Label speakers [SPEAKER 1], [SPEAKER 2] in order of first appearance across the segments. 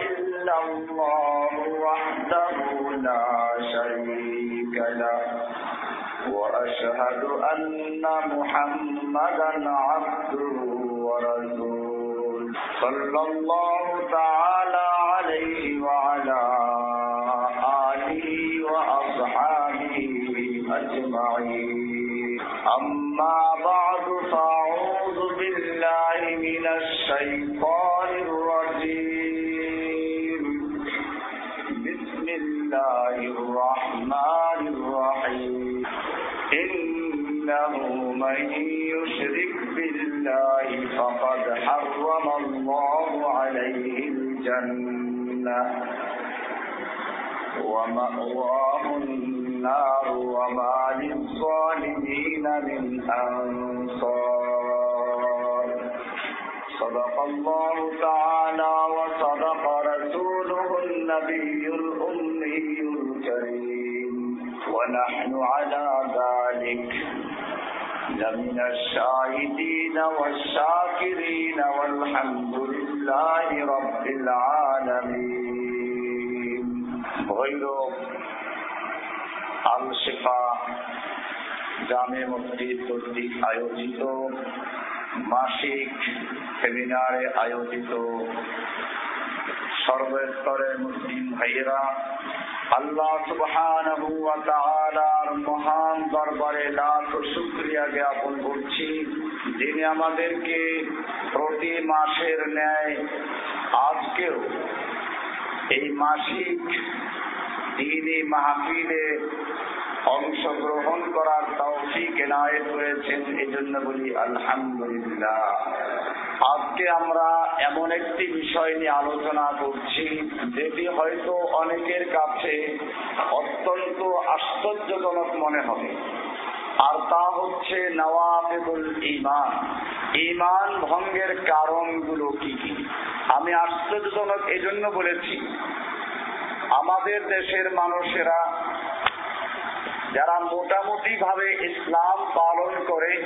[SPEAKER 1] إلا الله وحده لا شريك له. وأشهد أن محمدا عبده ورسوله. صلى الله تعالى ومأواه النار وما للظالمين من أنصار. صدق الله تعالى وصدق رسوله النبي الأمي الكريم. ونحن على ذلك. لمن الشاهدين والشاكرين والحمد لله رب العالمين. আয়োজিত মাসিক সেমিনারে আয়োজিত সর্বস্তরে মুসলিম ভাইয়েরা, আল্লাহ সুবহান মহান দরবারে লাখ শুক্রিয়া জ্ঞাপন করছি। যিনি আমাদেরকে প্রতি মাসের ন্যায় আজকেও এই মাসিক দিনী মাহফিলে অংশগ্রহণ করার তৌফিক এনায়েত করেছেন এই জন্য বলি আলহামদুলিল্লাহ। আজকে আমরা এমন একটি বিষয় নিয়ে আলোচনা করছি, যেটি হয়তো অনেকের কাছে অত্যন্ত আশ্চর্যজনক মনে হবে, আর তা হচ্ছে নওয়াবেদুল ইমান ইমান ভঙ্গের কারণগুলো কি কি? আমি আশ্চর্যজনক এই জন্য বলেছি আমাদের দেশের মানুষেরা যারা মোটামুটি ভাবে ইসলাম পালন করে,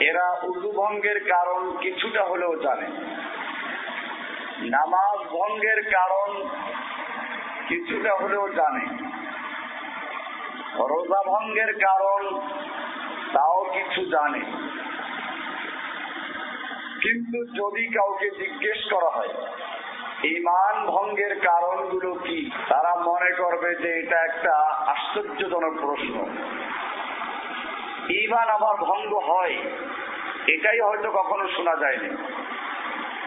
[SPEAKER 1] এরা উজু ভঙ্গের কারণ কিছুটা হলেও জানে। নামাজ ভঙ্গের কারণ কিছুটা হলেও জানে। রোজা ভঙ্গের কারণ তাও কিছু জানে। কিন্তু যদি কাউকে জিজ্ঞেস করা হয় ইমান ভঙ্গের কারণগুলো কি? তারা মনে করবে যে এটা একটা আশ্চর্যজনক প্রশ্ন। ইমান আমার ভঙ্গ হয়, এটাই হয়তো কখনো শোনা যায়নি।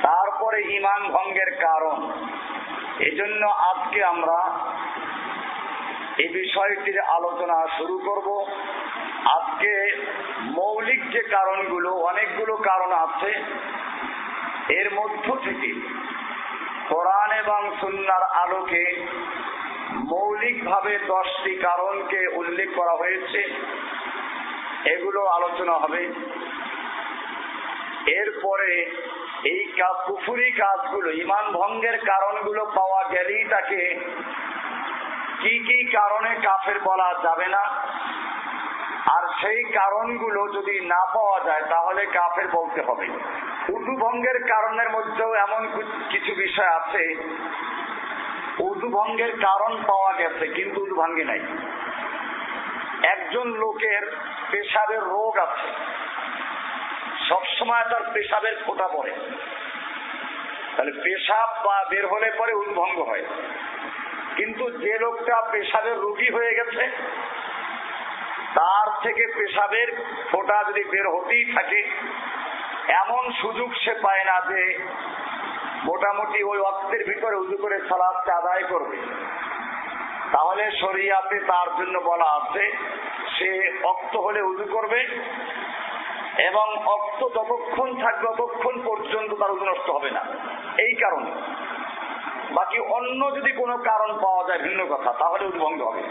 [SPEAKER 1] তারপরে ইমান ভঙ্গের কারণ। এজন্য আজকে আমরা এই বিষয়টির আলোচনা শুরু করব। আজকে মৌলিক যে কারণগুলো, অনেকগুলো কারণ আছে। এর মধ্য থেকে কোরআন এবং সুন্নার আলোকে মৌলিকভাবে দশটি কারণকে উল্লেখ করা হয়েছে। এগুলো আলোচনা হবে। এরপরে এই কুফুরি কাজগুলো, ইমান ভঙ্গের কারণগুলো পাওয়া গেলেই তাকে কি কি কারণে কাফের বলা যাবে না আর সেই কারণগুলো যদি না পাওয়া যায়, তাহলে কাফের বলতে হবে। উর্দু ভঙ্গের কারণের মধ্যেও এমন কিছু বিষয় আছে। উর্দু ভঙ্গের কারণ পাওয়া গেছে, কিন্তু উর্দু ভাঙ্গে নাই। একজন লোকের পেশাবের রোগ আছে। সবসময় তার পেশাবের ফোটা পড়ে। তাহলে পেশাব বা বের হলে পরে উদ্ভঙ্গ হয়। কিন্তু যে লোকটা পেশাবের রোগী হয়ে গেছে তার থেকে পেশাবের ফোটা যদি বের হতেই থাকে, এমন সুযোগ সে পায় না যে মোটামুটি ওই অক্তের ভিতরে উজু করে সালাদকে আদায় করবে। তাহলে শরিয়াতে তার জন্য বলা আছে, সে অক্ত হলে উজু করবে এবং অক্ত যতক্ষণ থাকবে ততক্ষণ পর্যন্ত তার উজু নষ্ট হবে না। এই কারণে। বাকি অন্য যদি কোনো কারণ পাওয়া যায় ভিন্ন কথা, তাহলে উজু ভঙ্গ হবে।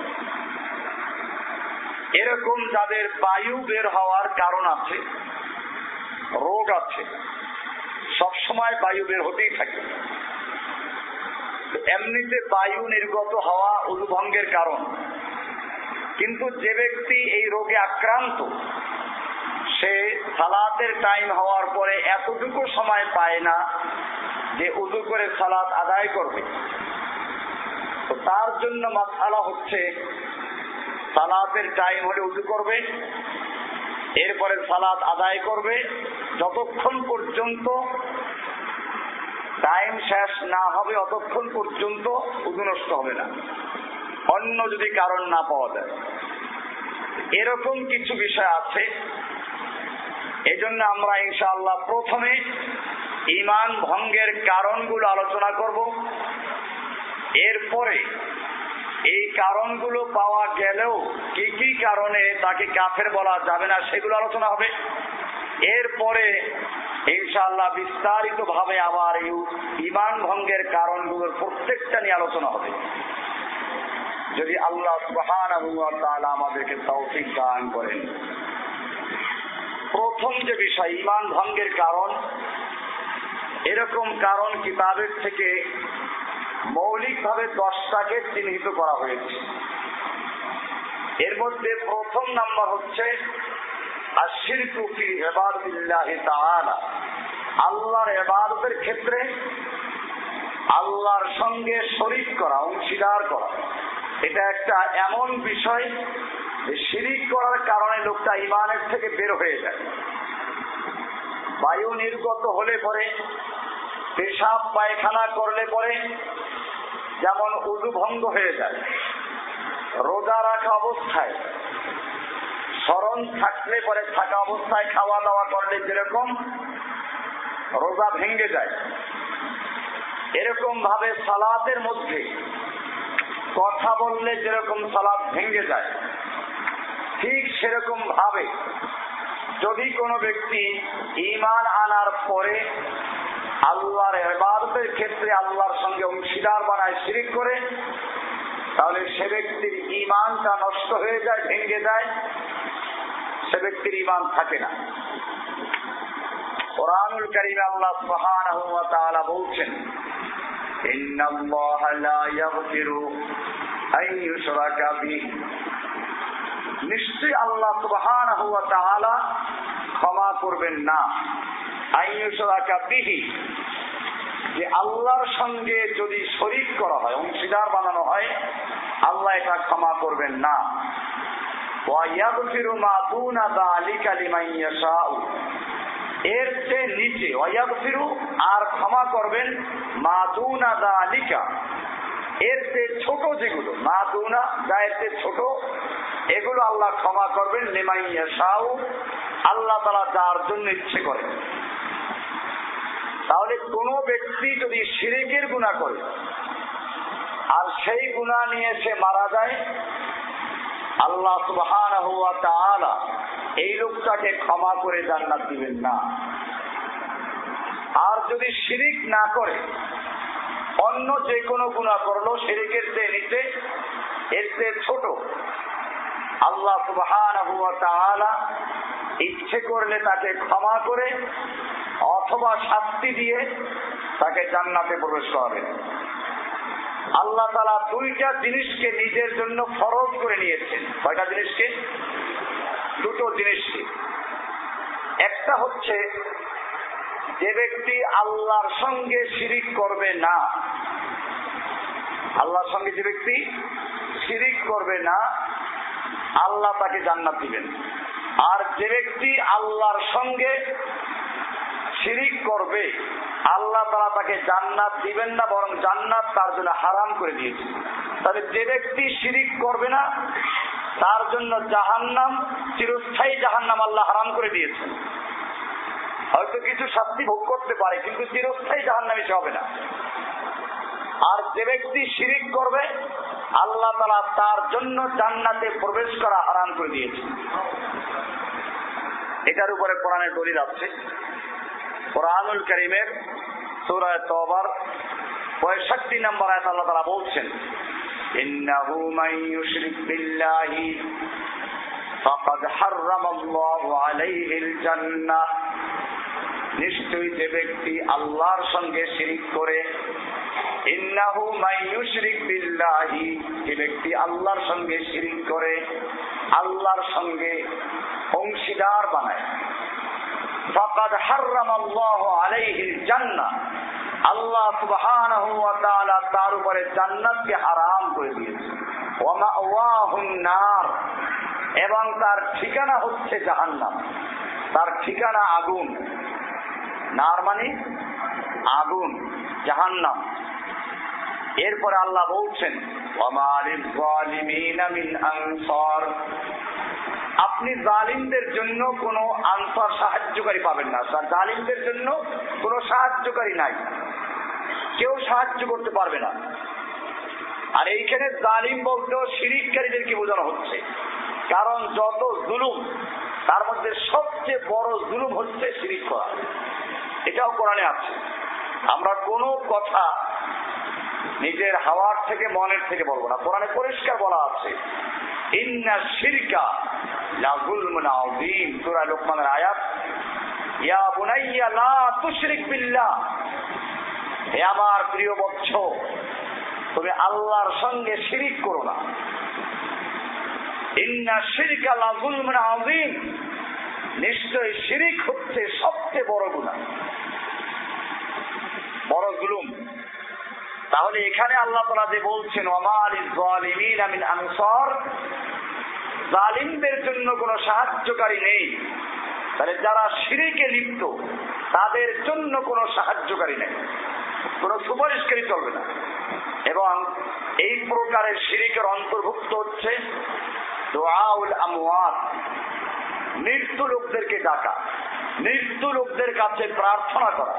[SPEAKER 1] এরকম যাদের বায়ু বের হওয়ার কারণ আছে, রোগ আছে, সবসময় বায়ু বের হতেই থাকে। এমনিতে বায়ু নির্গত হওয়া উদ্ভঙ্গের কারণ। কিন্তু যে ব্যক্তি এই রোগে আক্রান্ত, সে সালাতের টাইম হওয়ার পরে এতটুকু সময় পায় না যে উজু করে সালাত আদায় করবে। তো তার জন্য মাসালা হচ্ছে সালাতের টাইম হলে উজু করবে, এরপরে সালাত আদায় করবে। যতক্ষণ পর্যন্ত টাইম শেষ না হবে, অতক্ষণ পর্যন্ত উজু নষ্ট হবে না। অন্য যদি কারণ না পাওয়া যায়। এরকম কিছু বিষয় আছে। এজন্য আমরা ইনশাআল্লাহ প্রথমে ইমান ভঙ্গের কারণগুলো আলোচনা করব। এরপরে এই কারণগুলো পাওয়া গেলেও কি কি কারণে তাকে কাফের বলা যাবে না সেগুলো আলোচনা হবে। এরপরে ইনশাআল্লাহ বিস্তারিত ভাবে আবার এই ইমান ভঙ্গের কারণগুলোর প্রত্যেকটা নিয়ে আলোচনা হবে। যদি আল্লাহ সুবহান আমাদেরকে তৌফিক দান করেন। প্রথম যে বিষয় ইমান ভঙ্গের কারণ, এরকম কারণ কিতাবের থেকে মৌলিকভাবে দশটাকে চিহ্নিত করা হয়েছে। এর মধ্যে প্রথম নাম্বার হচ্ছে আল্লাহর এবাদতের ক্ষেত্রে আল্লাহর সঙ্গে শরিক করা, অংশীদার করা। এটা একটা এমন বিষয় যে শিরিক করার কারণে লোকটা ইমানের থেকে বের হয়ে যায়। বায়ু নির্গত হলে পরে পেশাব পায়খানা করলে পরে যেমন উজু ভঙ্গ হয়ে যায়, রোজা রাখা অবস্থায়, স্মরণ থাকলে পরে থাকা অবস্থায় খাওয়া দাওয়া করলে যেরকম রোজা ভেঙ্গে যায় এরকম ভাবে সালাদের মধ্যে কথা বললে যেরকম সালাদ ভেঙ্গে যায়, ঠিক সেরকম ভাবে যদি কোনো ব্যক্তি ইমান আনার পরে আল্লাহর এবাদতের ক্ষেত্রে আল্লাহর সঙ্গে অংশীদার বানায় শিরিক করে, তাহলে সে ব্যক্তির ইমানটা নষ্ট হয়ে যায়, ভেঙে যায়, সে ব্যক্তির ইমান থাকে না। কোরআনুল করিম আল্লাহ সুবহানাহু তাআলা বলছেন, ইন্নাল্লাহা লা ইয়াগফিরু আন ইউশরাকা বিহি। নিশ্চয়ই আল্লাহ সুবহানাহু ওয়া তাআলা ক্ষমা করবেন না। যে আল্লাহর সঙ্গে যদি শরিক করা হয়, অংশীদার বানানো হয়, আল্লাহ এটা ক্ষমা করবেন না। এর চেয়ে নিচে ওয়াইয়াগফিরু আর ক্ষমা করবেন মা দুনা যালিকা এর চেয়ে ছোট যেগুলো ছোট, এগুলো আল্লাহ ক্ষমা করবেন লিমান ইয়াশাউ। আল্লাহ তাআলা যার জন্য ইচ্ছে করেন তাহলে কোন ব্যক্তি যদি শিরিকের গুণা করে, আর সেই গুণা নিয়ে সে মারা যায়, আল্লাহ সুবহান এই লোকটাকে ক্ষমা করে জান্নাত দিবেন না। আর যদি শিরিক না করে, অন্য যে কোনো গুণা করল, শিরিকের চেয়ে নিতে এর চেয়ে ছোট, আল্লাহ সুবহান ইচ্ছে করলে তাকে ক্ষমা করে অথবা শাস্তি দিয়ে তাকে জান্নাতে প্রবেশ করাবেন আল্লাহ তালা দুইটা জিনিসকে নিজের জন্য ফরজ করে নিয়েছেন। কয়টা জিনিসকে? দুটো জিনিসকে। একটা হচ্ছে, যে ব্যক্তি আল্লাহর সঙ্গে শিরিক করবে না, আল্লাহর সঙ্গে যে ব্যক্তি শিরিক করবে না, আল্লাহ তাকে জান্নাত দিবেন। আর যে ব্যক্তি আল্লাহর সঙ্গে শিরিক করবে, আল্লাহ তারা তাকে জান্নাত দিবেন না, বরং জান্নাত তার জন্য হারাম করে দিয়েছে। তাহলে যে ব্যক্তি শিরিক করবে না, তার জন্য জাহান্নাম, চিরস্থায়ী জাহান্নাম আল্লাহ হারাম করে দিয়েছে। হয়তো কিছু শাস্তি ভোগ করতে পারে, কিন্তু চিরস্থায়ী জাহান্নামে সে হবে না। আর যে ব্যক্তি শিরিক করবে, আল্লাহ তালা তার জন্য জান্নাতে প্রবেশ করা হারাম করে দিয়েছে। এটার উপরে কোরআনের দলিল আছে। কোরআনুল করিমের সুরায় পঁয়ষট্টি নম্বর আয়াত আল্লাহ তারা বলছেন যে ব্যক্তি আল্লাহর সঙ্গে শিরিক করে, ইন্নাহু মান ইউশরিক বিল্লাহি। ব্যক্তি আল্লাহর সঙ্গে শিরিক করে, আল্লাহর সঙ্গে অংশীদার বানায়। আল্লাহ সুবহানাহু ওয়া তাআলা তার উপরে জান্নাতকে হারাম করে ওয়া মাওয়াহুন নার। এবং তার ঠিকানা হচ্ছে জাহান্নাম। তার ঠিকানা আগুন। নার মানে আগুন, জাহান্নাম। এরপরে আল্লাহ বলছেন আপনি জালিমদের জন্য কোন আনসার সাহায্যকারী পাবেন না। স্যার জালিমদের জন্য কোন সাহায্যকারী নাই। কেউ সাহায্য করতে পারবে না। আর এইখানে জালিম বলতেও শিরিককারীদেরকে বোঝানো হচ্ছে? কারণ যত জুলুম, তার মধ্যে সবচেয়ে বড় জুলুম হচ্ছে শিরিক করা। এটাও কোরআনে আছে। আমরা কোনো কথা নিজের হাওয়ার থেকে, মনের থেকে বলব না। কোরআনে পরিষ্কার বলা আছে। ইয়া লা আমার প্রিয় বৎস, তুমি আল্লাহর সঙ্গে শিরিক করো না। ইন্না শিরকা লাগুলমুন আযীম। নিশ্চয় শিরিক হচ্ছে সবচেয়ে বড় গুণা বড় জুলুম। তাহলে এখানে আল্লাহ তালা যে বলছেন জালিমদের জন্য কোনো সাহায্যকারী নেই। তাহলে যারা সিঁড়িকে লিপ্ত, তাদের জন্য কোনো সাহায্যকারী নেই। কোনো সুপারিশকারী চলবে না। এবং এই প্রকারের সিঁড়িকের অন্তর্ভুক্ত হচ্ছে মৃত্যু লোকদেরকে ডাকা মৃত্যু লোকদের কাছে প্রার্থনা করা।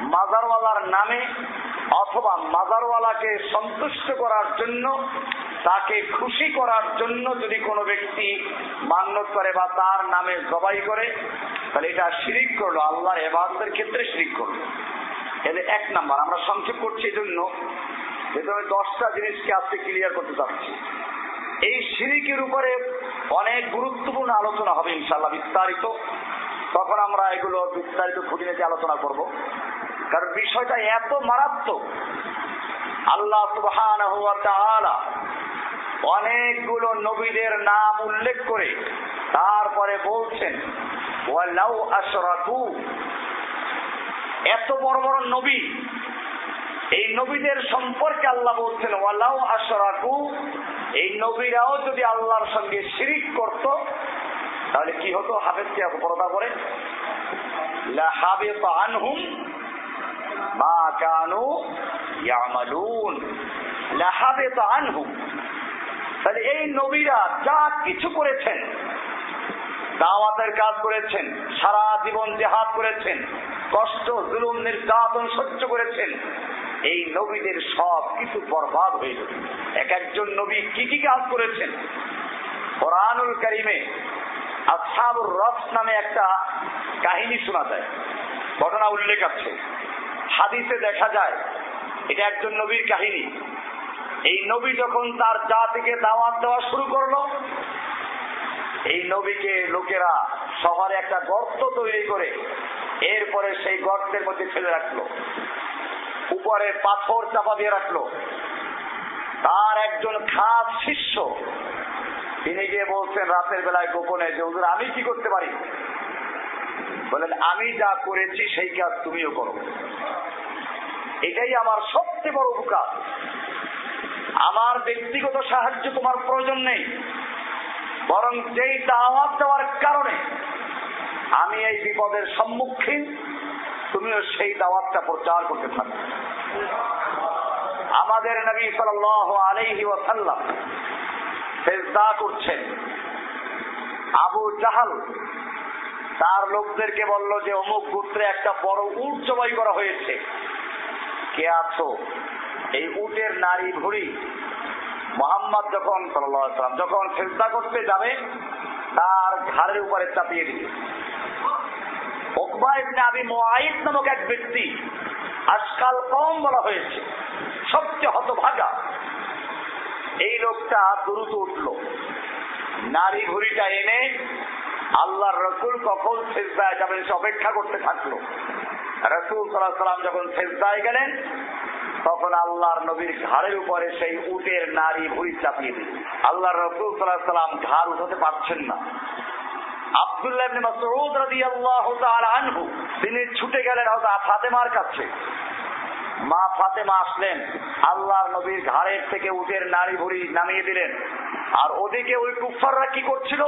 [SPEAKER 1] মাজারওয়ালার নামে অথবা মাজারওয়ালাকে সন্তুষ্ট করার জন্য, তাকে খুশি করার জন্য যদি কোনো ব্যক্তি মান্যত করে বা তার নামে জবাই করে, তাহলে এটা শিরিক করল, আল্লাহর এবাদতের ক্ষেত্রে শিরিক করল। এতে এক নাম্বার, আমরা সংক্ষেপ করছি এই জন্য। যেহেতু আমি দশটা জিনিসকে আজকে ক্লিয়ার করতে চাচ্ছি। এই শিরিকের উপরে অনেক গুরুত্বপূর্ণ আলোচনা হবে ইনশাল্লাহ বিস্তারিত। তখন আমরা এগুলো বিস্তারিত খুঁটিনাটি আলোচনা করব। কারণ বিষয়টা এত মারাত্মক। আল্লাহ সুবহানাহু অনেকগুলো নবীদের নাম উল্লেখ করে তারপরে বলছেন এত বড় বড় নবী, এই নবীদের সম্পর্কে আল্লাহ বলছেন, ওয়ালাউ আশরাকু। এই নবীরাও যদি আল্লাহর সঙ্গে শিরিক করত, তাহলে কি হতো হাফেজ কে পরদা করে? লাহাবিত আনহুম এই নবীরা যা কিছু করেছেন, দাওয়াতের কাজ করেছেন, সারা জীবন জেহাদ করেছেন, কষ্ট, জুলুম, নির্যাতন সহ্য করেছেন, এই নবীদের সব কিছু বরবাদ হয়ে যাবে এক একজন নবী কি কি কাজ করেছেন? কোরআনুল করিমে আসহাবুর রস নামে একটা কাহিনী শোনা যায়। ঘটনা উল্লেখ আছে। হাদিসে দেখা যায়, এটা একজন নবীর কাহিনী। এই নবী যখন তার জাতিকে দাওয়াত দেওয়া শুরু করল, এই নবীকে লোকেরা শহরে একটা গর্ত তৈরি করে এরপরে সেই গর্তের মধ্যে ফেলে রাখল। উপরে পাথর চাপা দিয়ে রাখল। তার একজন খাস শিষ্য, তিনি গিয়ে বলছেন, রাতের বেলায় গোপনে যে, হুজুর, আমি কি করতে পারি? বলেন, আমি যা করেছি, সেই কাজ তুমিও করো। এটাই আমার সবচেয়ে বড় উপকার। আমার ব্যক্তিগত সাহায্য তোমার প্রয়োজন নেই। বরং যেই দাওয়াত দেওয়ার কারণে আমি এই বিপদের সম্মুখীন, তুমিও সেই দাওয়াতটা প্রচার করতে থাকো। আমাদের নবী সাল আলাইহি ওয়াসাল্লাম সেজদা করছেন। আবু জাহাল তার লোকদেরকে বলল যে, অমুক গোত্রে একটা বড় উট জবাই করা হয়েছে। কে আছো? এই উটের নারী ভুড়ি মোহাম্মদ যখন সাল্লাম, যখন চেষ্টা করতে যাবে, তার ঘাড়ের উপরে চাপিয়ে দিবে। আজকাল কম বলা হয়েছে, সবচেয়ে এই লোকটা দ্রুত উঠল। নারী ঘুড়িটা এনে আল্লাহর অপেক্ষা করতে থাকল। রসুল যখন শেষদায় গেলেন, তখন আল্লাহর নবীর ঘাড়ের উপরে সেই উটের নারী ভুড়ি চাপিয়ে দিল আল্লাহ রসুল সাল্লাহ সাল্লাম ঘাড় উঠাতে পারছেন না। আব্দুল্লাহ তিনি ছুটে গেলেন ফাতেমার কাছে। মা ফাতেমা আসলেন, আল্লাহর নবীর ঘাড়ের থেকে উটের নারী ভুড়ি নামিয়ে দিলেন। আর ওদিকে ওই কুফাররা কি করছিল?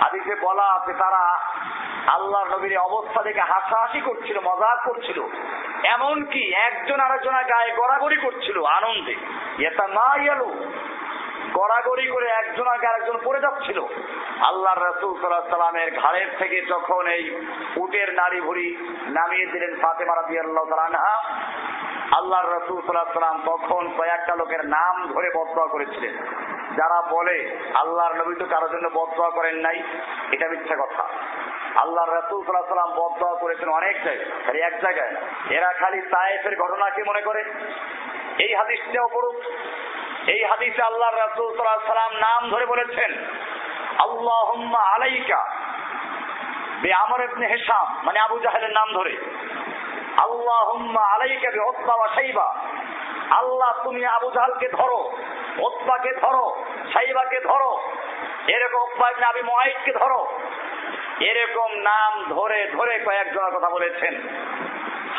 [SPEAKER 1] হাদিসে বলা আছে, তারা আল্লাহ নবীর অবস্থা দেখে হাসাহাসি করছিল, মজাক করছিল। এমনকি একজন আরেকজনের গায়ে গড়াগড়ি করছিল আনন্দে। এটা না এলো গড়াগড়ি করে একজন আগে আরেকজন পড়ে যাচ্ছিল। আল্লাহ রসুল সাল্লাহ সাল্লামের ঘাড়ের থেকে যখন এই উটের নারী ভুড়ি নামিয়ে দিলেন রাবি আল্লাহ রসুল সাল্লাহ সাল্লাম তখন কয়েকটা লোকের নাম ধরে বদয়া করেছিলেন। যারা বলে, আল্লাহর নবী তো কারোর জন্য বদয়া করেন নাই। এটা মিথ্যা কথা। আল্লাহ রসুল সাল্লাহ সাল্লাম বদয়া করেছেন অনেক জায়গায়, খালি এক জায়গায় এরা খালি তায়েফের ঘটনাকে মনে করে? এই হাদিসটাও পড়ুক এই হাদিসে আল্লাহ রসুল সাল্লাম নাম ধরে বলেছেন আল্লাহ আলাইকা। বে আমর ইবনে হেসাম মানে আবু জাহেলের নাম ধরে আল্লাহ আলাইকা বে ওতবা সাইবা আল্লাহ, তুমি আবু জাহালকে ধরো ওতবাকে ধরো সাইবাকে ধরো, এরকম ওতবা ইবনে আবি মুআইদকে ধরো। এরকম নাম ধরে ধরে কয়েকজনের কথা বলেছেন।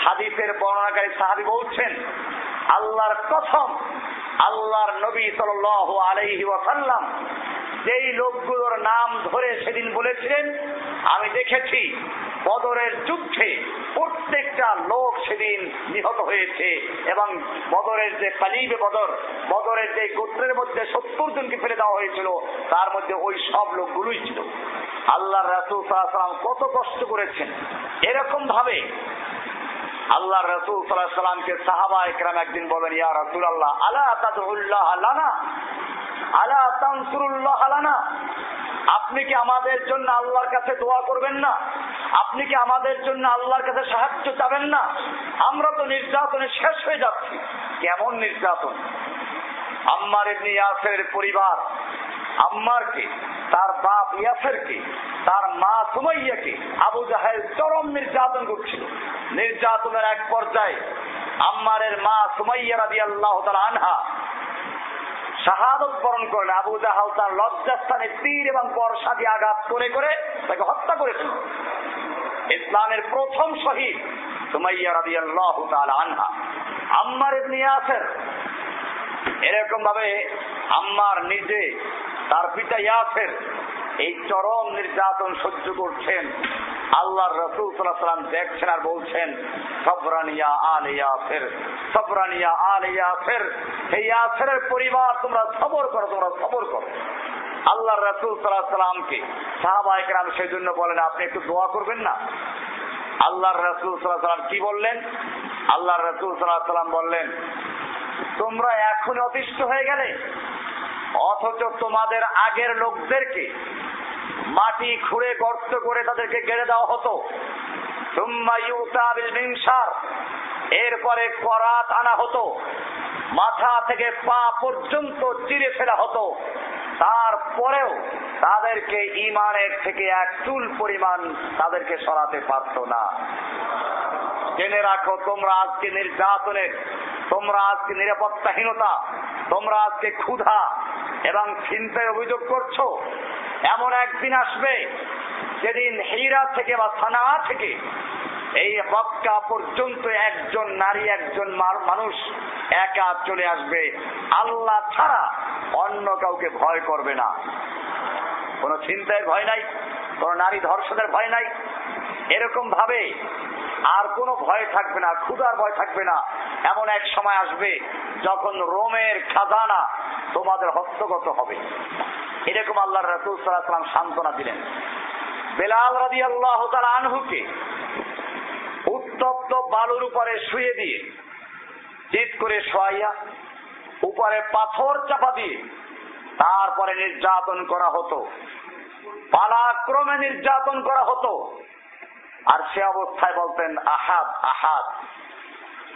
[SPEAKER 1] হাদিসের বর্ণনাকারী সাহাবি বলছেন, আল্লাহর কথম আল্লাহর নবী সাল আলাইহি ওয়াসাল্লাম যেই লোকগুলোর নাম ধরে সেদিন বলেছিলেন, আমি দেখেছি বদরের যুদ্ধে প্রত্যেকটা লোক সেদিন নিহত হয়েছে এবং বদরের যে কালিবে বদর, বদরের যে গোত্রের মধ্যে সত্তর জনকে ফেলে দেওয়া হয়েছিল, তার মধ্যে ওই সব লোকগুলোই ছিল। আল্লাহ রাসুল কত কষ্ট করেছেন। এরকম ভাবে আল্লাহ রসুল সাল্লামকে সাহাবা একরাম একদিন বলেন, ইয়া রসুল আল্লাহ আলা তাদুল্লাহ আলানা আলা তানসুরুল্লাহ আলানা আপনি কি আমাদের জন্য আল্লাহর কাছে দোয়া করবেন না? আপনি কি আমাদের জন্য আল্লাহর কাছে সাহায্য চাবেন না? আমরা তো নির্যাতনে শেষ হয়ে যাচ্ছি। কেমন নির্যাতন? আম্মার ইয়াসের পরিবার। আম্মারকে, তার বাপ ইয়াসেরকে, তার মা সুমাইয়াকে আবু জাহেল চরম নির্যাতন করছিল। নির্যাতনের এক পর্যায়ে আম্মারের মা সুমাইয়া রাদি আল্লাহ আনহা শাহাদত বরণ আবু জাহাল তার লজ্জাস্থানে তীর এবং বর্ষা দিয়ে আঘাত করে করে তাকে হত্যা করেছিল। ইসলামের প্রথম শহীদ সুমাইয়া রাদি আল্লাহ আনহা। আম্মার ইবনে ইয়াসের এরকম ভাবে আম্মার নিজে, তার পিতা ইয়াসের এই চরম নির্যাতন সহ্য করছেন। আল্লাহর রসুল সাল্লাম দেখছেন আর বলছেন, সবরানিয়া আল ইয়াসের, সবরানিয়া আল ইয়াসের এই ইয়াসের পরিবার, তোমরা সবর করো, তোমরা সবর করো। আল্লাহ রসুল সাল্লাহ সাল্লামকে সাহাবাহিকরাম সেই জন্য বলেন, আপনি একটু দোয়া করবেন না? আল্লাহর রসুল সাল্লাহ সাল্লাম কি বললেন? আল্লাহ রসুল সাল্লাহ সাল্লাম বললেন তোমরা এখন অতিষ্ঠ হয়ে গেলে, অথচ তোমাদের আগের লোকদেরকে মাটি খুঁড়ে গর্ত করে তাদেরকে গেড়ে দেওয়া হতো। এরপরে করাত আনা হতো, মাথা থেকে পা পর্যন্ত চিরে ফেলা হতো। তারপরেও তাদেরকে ইমানের থেকে এক চুল পরিমাণ তাদেরকে সরাতে পারত না। জেনে রাখো, তোমরা আজকে নির্যাতনের তোমরা আজকে নিরাপত্তাহীনতা তোমরা আজকে ক্ষুধা এবং চিন্তায় অভিযোগ করছ, এমন একদিন আসবে যেদিন হেইরা থেকে বা থানা থেকে এই মক্কা পর্যন্ত একজন নারী, একজন মানুষ একা চলে আসবে। আল্লাহ ছাড়া অন্য কাউকে ভয় করবে না। কোন চিন্তায় ভয় নাই, কোন নারী ধর্ষণের ভয় নাই। এরকম ভাবে আর কোনো ভয় থাকবে না, ক্ষুধার ভয় থাকবে না। এমন এক সময় আসবে যখন রোমের খাজানা তোমাদের হস্তগত হবে। এরকম আল্লাহ রসুল সান্ত্বনা দিলেন। বেলাল রাজি আল্লাহ আনহুকে উত্তপ্ত বালুর উপরে শুয়ে দিয়ে চিত করে শোয়াইয়া, উপরে পাথর চাপা দিয়ে তারপরে নির্যাতন করা হতো। পালাক্রমে নির্যাতন করা হতো। আর সে অবস্থায় বলতেন আহাদ আহাদ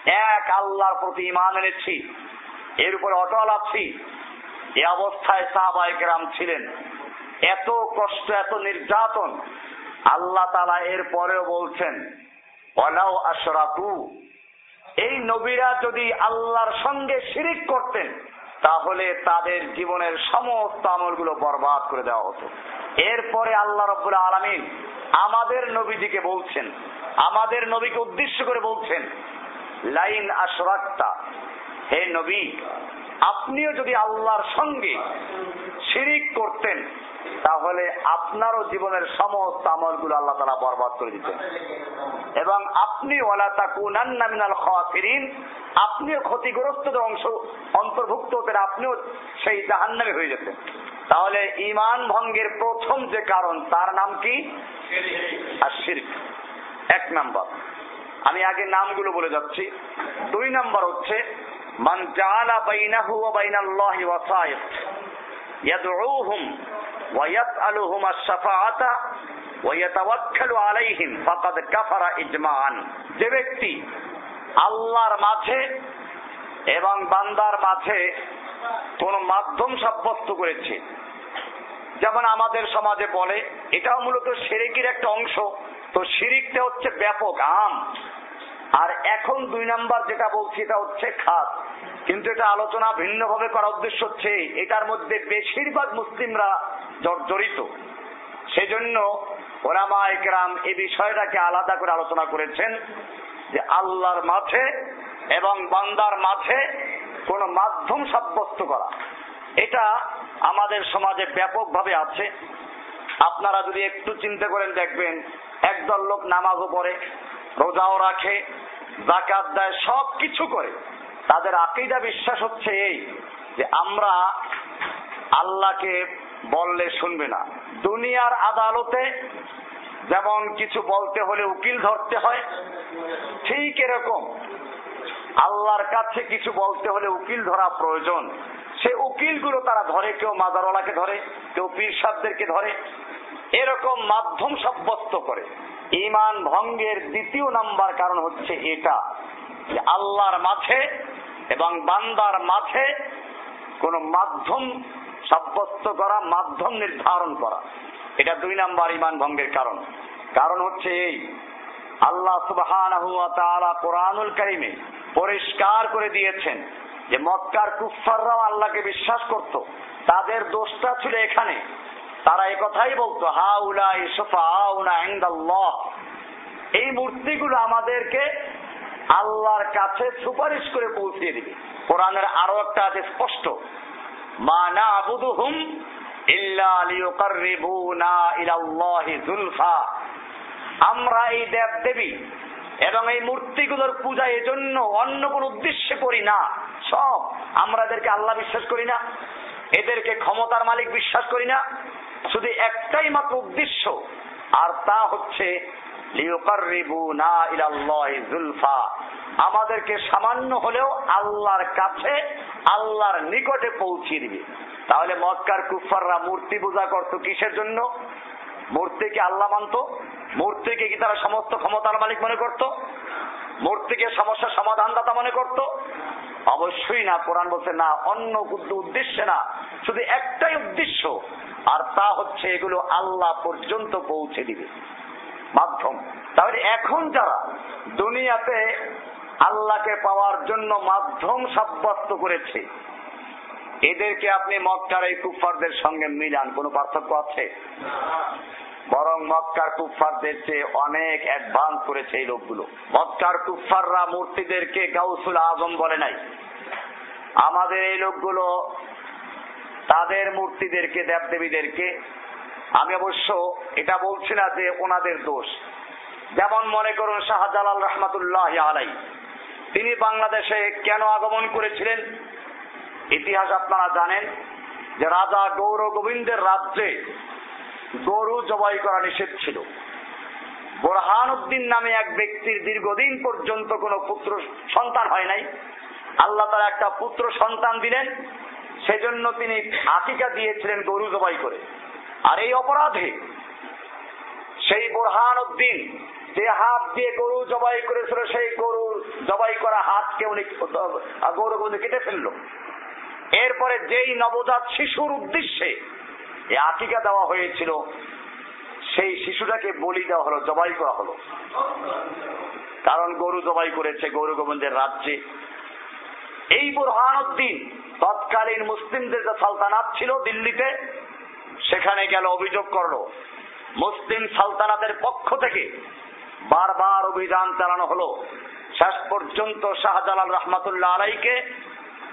[SPEAKER 1] এক আল্লাহর প্রতি ইমান এনেছি, এর উপরে অটল আছি। এ অবস্থায় সাহাবাইকেরাম ছিলেন। এত কষ্ট, এত নির্যাতন। আল্লাহ তালা এর পরেও বলছেন অলাও আশরাকু। এই নবীরা যদি আল্লাহর সঙ্গে শিরিক করতেন তাহলে তাদের জীবনের সমস্ত আমলগুলো বরবাদ করে দেওয়া হতো। এরপরে আল্লাহ রব্বুল আলমিন আমাদের নবীজিকে বলছেন, আমাদের নবীকে উদ্দেশ্য করে বলছেন, লাইন আশরাক্তা, হে নবী, আপনিও যদি আল্লাহর সঙ্গে শিরিক করতেন তাহলে আপনারও জীবনের সমস্ত আমলগুলো আল্লাহ তারা বরবাদ করে দিতেন এবং আপনি আপনিও ক্ষতিগ্রস্তদের অংশ, অন্তর্ভুক্ত হতেন আপনিও সেই জাহান্নামে হয়ে যেতেন তাহলে ইমান ভঙ্গের প্রথম যে কারণ, তার নাম কি? এক নাম্বার। আমি আগে নামগুলো বলে যাচ্ছি। দুই নাম্বার হচ্ছে, মান জাআলা বাইনাহু ওয়া বাইনাল্লাহি ওয়াসাইত ইয়াদউহুম যে ব্যক্তি আল্লাহর মাঝে এবং বান্দার মাঝে কোন মাধ্যম সাব্যস্ত করেছে, যেমন আমাদের সমাজে বলে, এটাও মূলত সেরেকির একটা অংশ, তো শিরিকটা হচ্ছে ব্যাপক, আম। আর এখন দুই নাম্বার যেটা বলছি, এটা হচ্ছে খাস। কিন্তু এটা আলোচনা ভিন্নভাবে করার উদ্দেশ্য হচ্ছে, এটার মধ্যে বেশিরভাগ মুসলিমরা জড়িত। সেজন্য ওরামা একরাম এই বিষয়টাকে আলাদা করে আলোচনা করেছেন যে আল্লাহর মাঝে এবং বান্দার মাঝে কোন মাধ্যম সাব্যস্ত করা। এটা আমাদের সমাজে ব্যাপকভাবে আছে। আপনারা যদি একটু চিন্তা করেন দেখবেন, একদল লোক নামাজও পড়ে রোজাও রাখে জাকাত দেয় সব কিছু করে। তাদের আকিদা বিশ্বাস হচ্ছে এই যে আমরা আল্লাহকে বললে শুনবে না। দুনিয়ার আদালতে যেমন কিছু বলতে হলে উকিল ধরতে হয়, ঠিক এরকম আল্লাহর কাছে কিছু বলতে হলে উকিল ধরা প্রয়োজন। সে উকিলগুলো তারা ধরে, কেউ মাদারওয়ালাকে ধরে, কেউ পীর সাবদেরকে ধরে, এরকম মাধ্যম সাব্যস্ত করে। ইমান ভঙ্গের দ্বিতীয় নাম্বার কারণ হচ্ছে এটা যে আল্লাহর মাঝে এবং বান্দার মাঝে কোন মাধ্যম সাব্যস্ত করা, মাধ্যম নির্ধারণ করা। এটা দুই নাম্বার ইমান ভঙ্গের কারণ। কারণ হচ্ছে এই, আল্লাহ সুবহান কোরআনুল কারিমে পরিষ্কার করে দিয়েছেন যে মক্কার কুফাররাও আল্লাহকে বিশ্বাস করত। তাদের দোষটা ছিল এখানে। তারা এই কথাই বলতো হা উলাই এই মূর্তিগুলো আমাদেরকে আল্লাহর কাছে সুপারিশ করে পৌঁছিয়ে দিবে। কোরআনের আরও একটা আছে স্পষ্ট, মা না আবুদুহুম আমরা এই দেব দেবী এবং এই মূর্তিগুলোর পূজা এজন্য অন্য কোন উদ্দেশ্যে করি না, সব আমরা এদেরকে আল্লাহ বিশ্বাস করি না, এদেরকে ক্ষমতার মালিক বিশ্বাস করি না। শুধু একটাই মাত্র উদ্দেশ্য, আর তা হচ্ছে আমাদেরকে সামান্য হলেও আল্লাহর কাছে, আল্লাহর নিকটে পৌঁছিয়ে দিবে। তাহলে মক্কার কুফাররা মূর্তি পূজা করত কিসের জন্য? মূর্তিকে আল্লাহ মানত। মূর্তিকে কি তারা সমস্ত ক্ষমতার মালিক মনে করত? মূর্তিকে সমস্যার সমাধানদাতা মনে করত? অবশ্যই না, কোরআন বলছে না, অন্য উদ্দেশ্যে না, শুধু একটাই উদ্দেশ্য, আর তা হচ্ছে এগুলো আল্লাহ পর্যন্ত পৌঁছে দিবে। মাধ্যম। তাহলে এখন যারা দুনিয়াতে আল্লাহকে পাওয়ার জন্য মাধ্যম সাব্যস্ত করেছে, এদেরকে আপনি মক্কার এই কুফারদের সঙ্গে মিলান, কোনো পার্থক্য আছে? বরং মক্কার কুফারদের চেয়ে অনেক অ্যাডভান্স করেছে এই লোকগুলো। মক্কার কুফাররা মূর্তিদেরকে গাউসুল আজম বলে নাই। আমাদের এই লোকগুলো তাদের মূর্তিদেরকে, দেবদেবীদেরকে, আমি অবশ্য এটা বলছি না যে ওনাদের দোষ। যেমন মনে করুন শাহজালাল রহমাতুল্লাহ আলাই তিনি বাংলাদেশে কেন আগমন করেছিলেন? ইতিহাস আপনারা জানেন যে রাজা গৌর গোবিন্দের রাজ্যে গরু জবাই করা নিষেধ ছিল। বোরহান উদ্দিন নামে এক ব্যক্তির দীর্ঘদিন পর্যন্ত কোনো পুত্র সন্তান হয় নাই। আল্লাহ তারা একটা পুত্র সন্তান দিলেন, সেজন্য তিনি আকিকা দিয়েছিলেন গরু জবাই করে। আর এই অপরাধে সেই বোরহান উদ্দিন যে হাত দিয়ে গরু জবাই করেছিল, সেই গরু জবাই করা হাতকে উনি গরু কেটে ফেলল। এরপরে যেই নবজাত শিশুর উদ্দেশ্যে এই আকিকা দেওয়া হয়েছিল। সেই শিশুটাকে বলি দেওয়া হলো, জবাই করা হলো। কারণ গরু জবাই করেছে গৌর গোবিন্দের রাজ্যে। এই বুরহানুদ্দিন তৎকালীন মুসলিমদের যে সালতানাত ছিল দিল্লিতে, সেখানে গেল অভিযোগ করল। মুসলিম সালতানাতের পক্ষ থেকে বারবার অভিযান চালানো হলো। শেষ পর্যন্ত শাহজালাল রহমাতুল্লাহ আলাইকে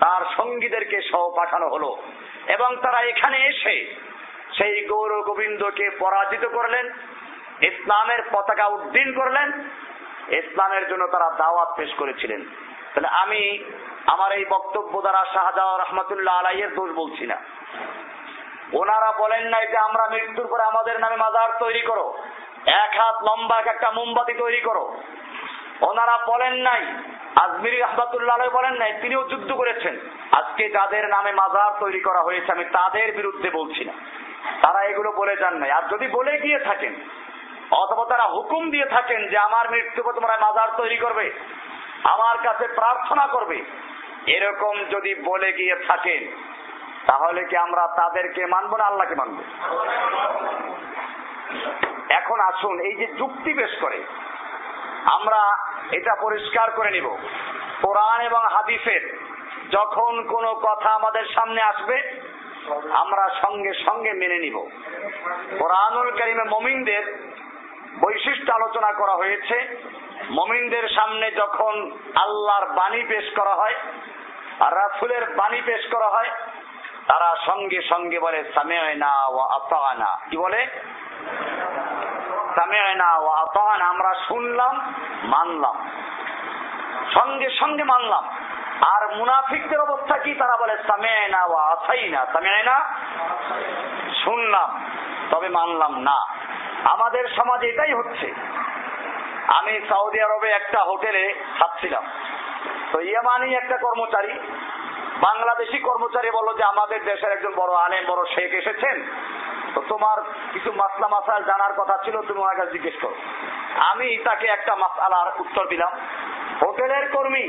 [SPEAKER 1] তার সঙ্গীদেরকে সহ পাঠানো হলো। এবং তারা এখানে এসে সেই গৌর গোবিন্দকে পরাজিত করলেন, ইসলামের পতাকা উদ্দিন করলেন, ইসলামের জন্য তারা দাওয়াত পেশ করেছিলেন। তাহলে আমি আমার এই বক্তব্য দ্বারা শাহজাহ রহমতুল্লাহ আলাইয়ের দোষ বলছি না। ওনারা বলেন নাই যে আমরা মৃত্যুর পরে আমাদের নামে মাজার তৈরি করো। এক হাত লম্বা একটা মোমবাতি তৈরি করো। ওনারা বলেন নাই, আজমিরি রহমতুল্লাহ বলেন নাই, তিনিও যুদ্ধ করেছেন। আজকে যাদের নামে মাজার তৈরি করা হয়েছে, আমি তাদের বিরুদ্ধে বলছি না। তারা এগুলো বলে যান নাই। আর যদি বলে গিয়ে থাকেন, অথবা তারা হুকুম দিয়ে থাকেন যে আমার মৃত্যুকে তোমরা মাজার তৈরি করবে, আমার কাছে প্রার্থনা করবে, এরকম যদি বলে গিয়ে থাকেন, তাহলে কি আমরা তাদেরকে মানবো না আল্লাহকে মানবো? এখন আসুন, এই যে যুক্তি পেশ করে, আমরা এটা পরিষ্কার করে নিব। কোরআন এবং হাদিফের যখন কোনো কথা আমাদের সামনে আসবে আমরা সঙ্গে সঙ্গে মেনে নিব। কোরআনুল করিমে মমিনদের বৈশিষ্ট্য আলোচনা করা হয়েছে। মমিনদের সামনে যখন আল্লাহর বাণী পেশ করা হয়, আর রাসুলের বাণী পেশ করা হয়, তারা সঙ্গে সঙ্গে বলে সামেনা ও আতানা কি বলে? সামেনা ও আতানা আমরা শুনলাম, মানলাম। সঙ্গে সঙ্গে মানলাম। আর মুনাফিকদের অবস্থা কি? তারা বলে ও সামেনা শুনলাম, তবে মানলাম না। আমাদের সমাজে এটাই হচ্ছে। আমি সৌদি আরবে একটা হোটেলে থাকছিলাম। তো ইয়ামানি একটা কর্মচারী, বাংলাদেশি কর্মচারী বলল যে, আমাদের দেশের একজন বড় আলেম, বড় শেখ এসেছেন। তো তোমার কিছু মাসলা মাসাল জানার কথা ছিল, তুমি ওনার কাছে জিজ্ঞেস করো। আমি তাকে একটা মাসালার উত্তর দিলাম। হোটেলের কর্মী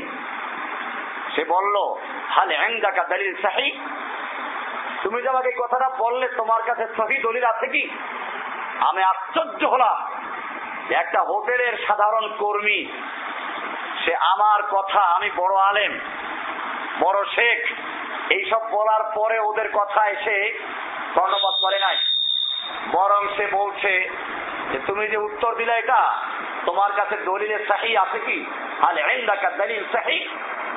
[SPEAKER 1] সে বলল, হালে এঙ্গাকা দলিল সাহি তুমি যে আমাকে কথাটা বললে, তোমার কাছে সহি দলিল আছে কি? আমি আশ্চর্য হলাম। একটা হোটেলের সাধারণ কর্মী, সে আমার কথা, আমি বড় আলেম, বড় শেখ, এইসব বলার পরে ওদের কথা এসে কর্ণপাত করে নাই। বরং সে বলছে যে, তুমি যে উত্তর দিলে এটা, তোমার কাছে দলিলের সাহি আছে কি? আলে দলিল সাহি?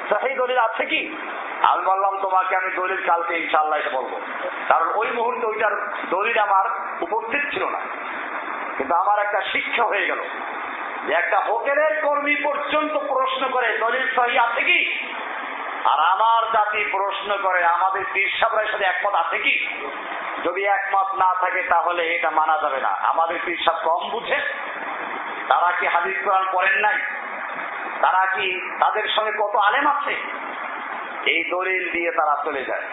[SPEAKER 1] সাহি দলিল আছে কি? আমি বললাম, তোমাকে আমি দলিল কালকে ইনশাল্লাহ এটা বলব। কারণ ওই মুহূর্তে ওইটার দলিল আমার উপস্থিত ছিল না। কিন্তু আমার একটা শিক্ষা হয়ে গেল একটা হোটেলের কর্মী পর্যন্ত প্রশ্ন করে, দলিল সহি আছে কি? আর আমার জাতি প্রশ্ন করে, আমাদের পীর সাহেবের সাথে একমত আছে কি? যদি একমত না থাকে তাহলে এটা মানা যাবে না। আমাদের পীর কম বুঝে তারা কি হাদিস কোরআন পড়েন নাই? তারা কি তাদের সঙ্গে কত আলেম আছে? এই দলিল দিয়ে তারা চলে যায়।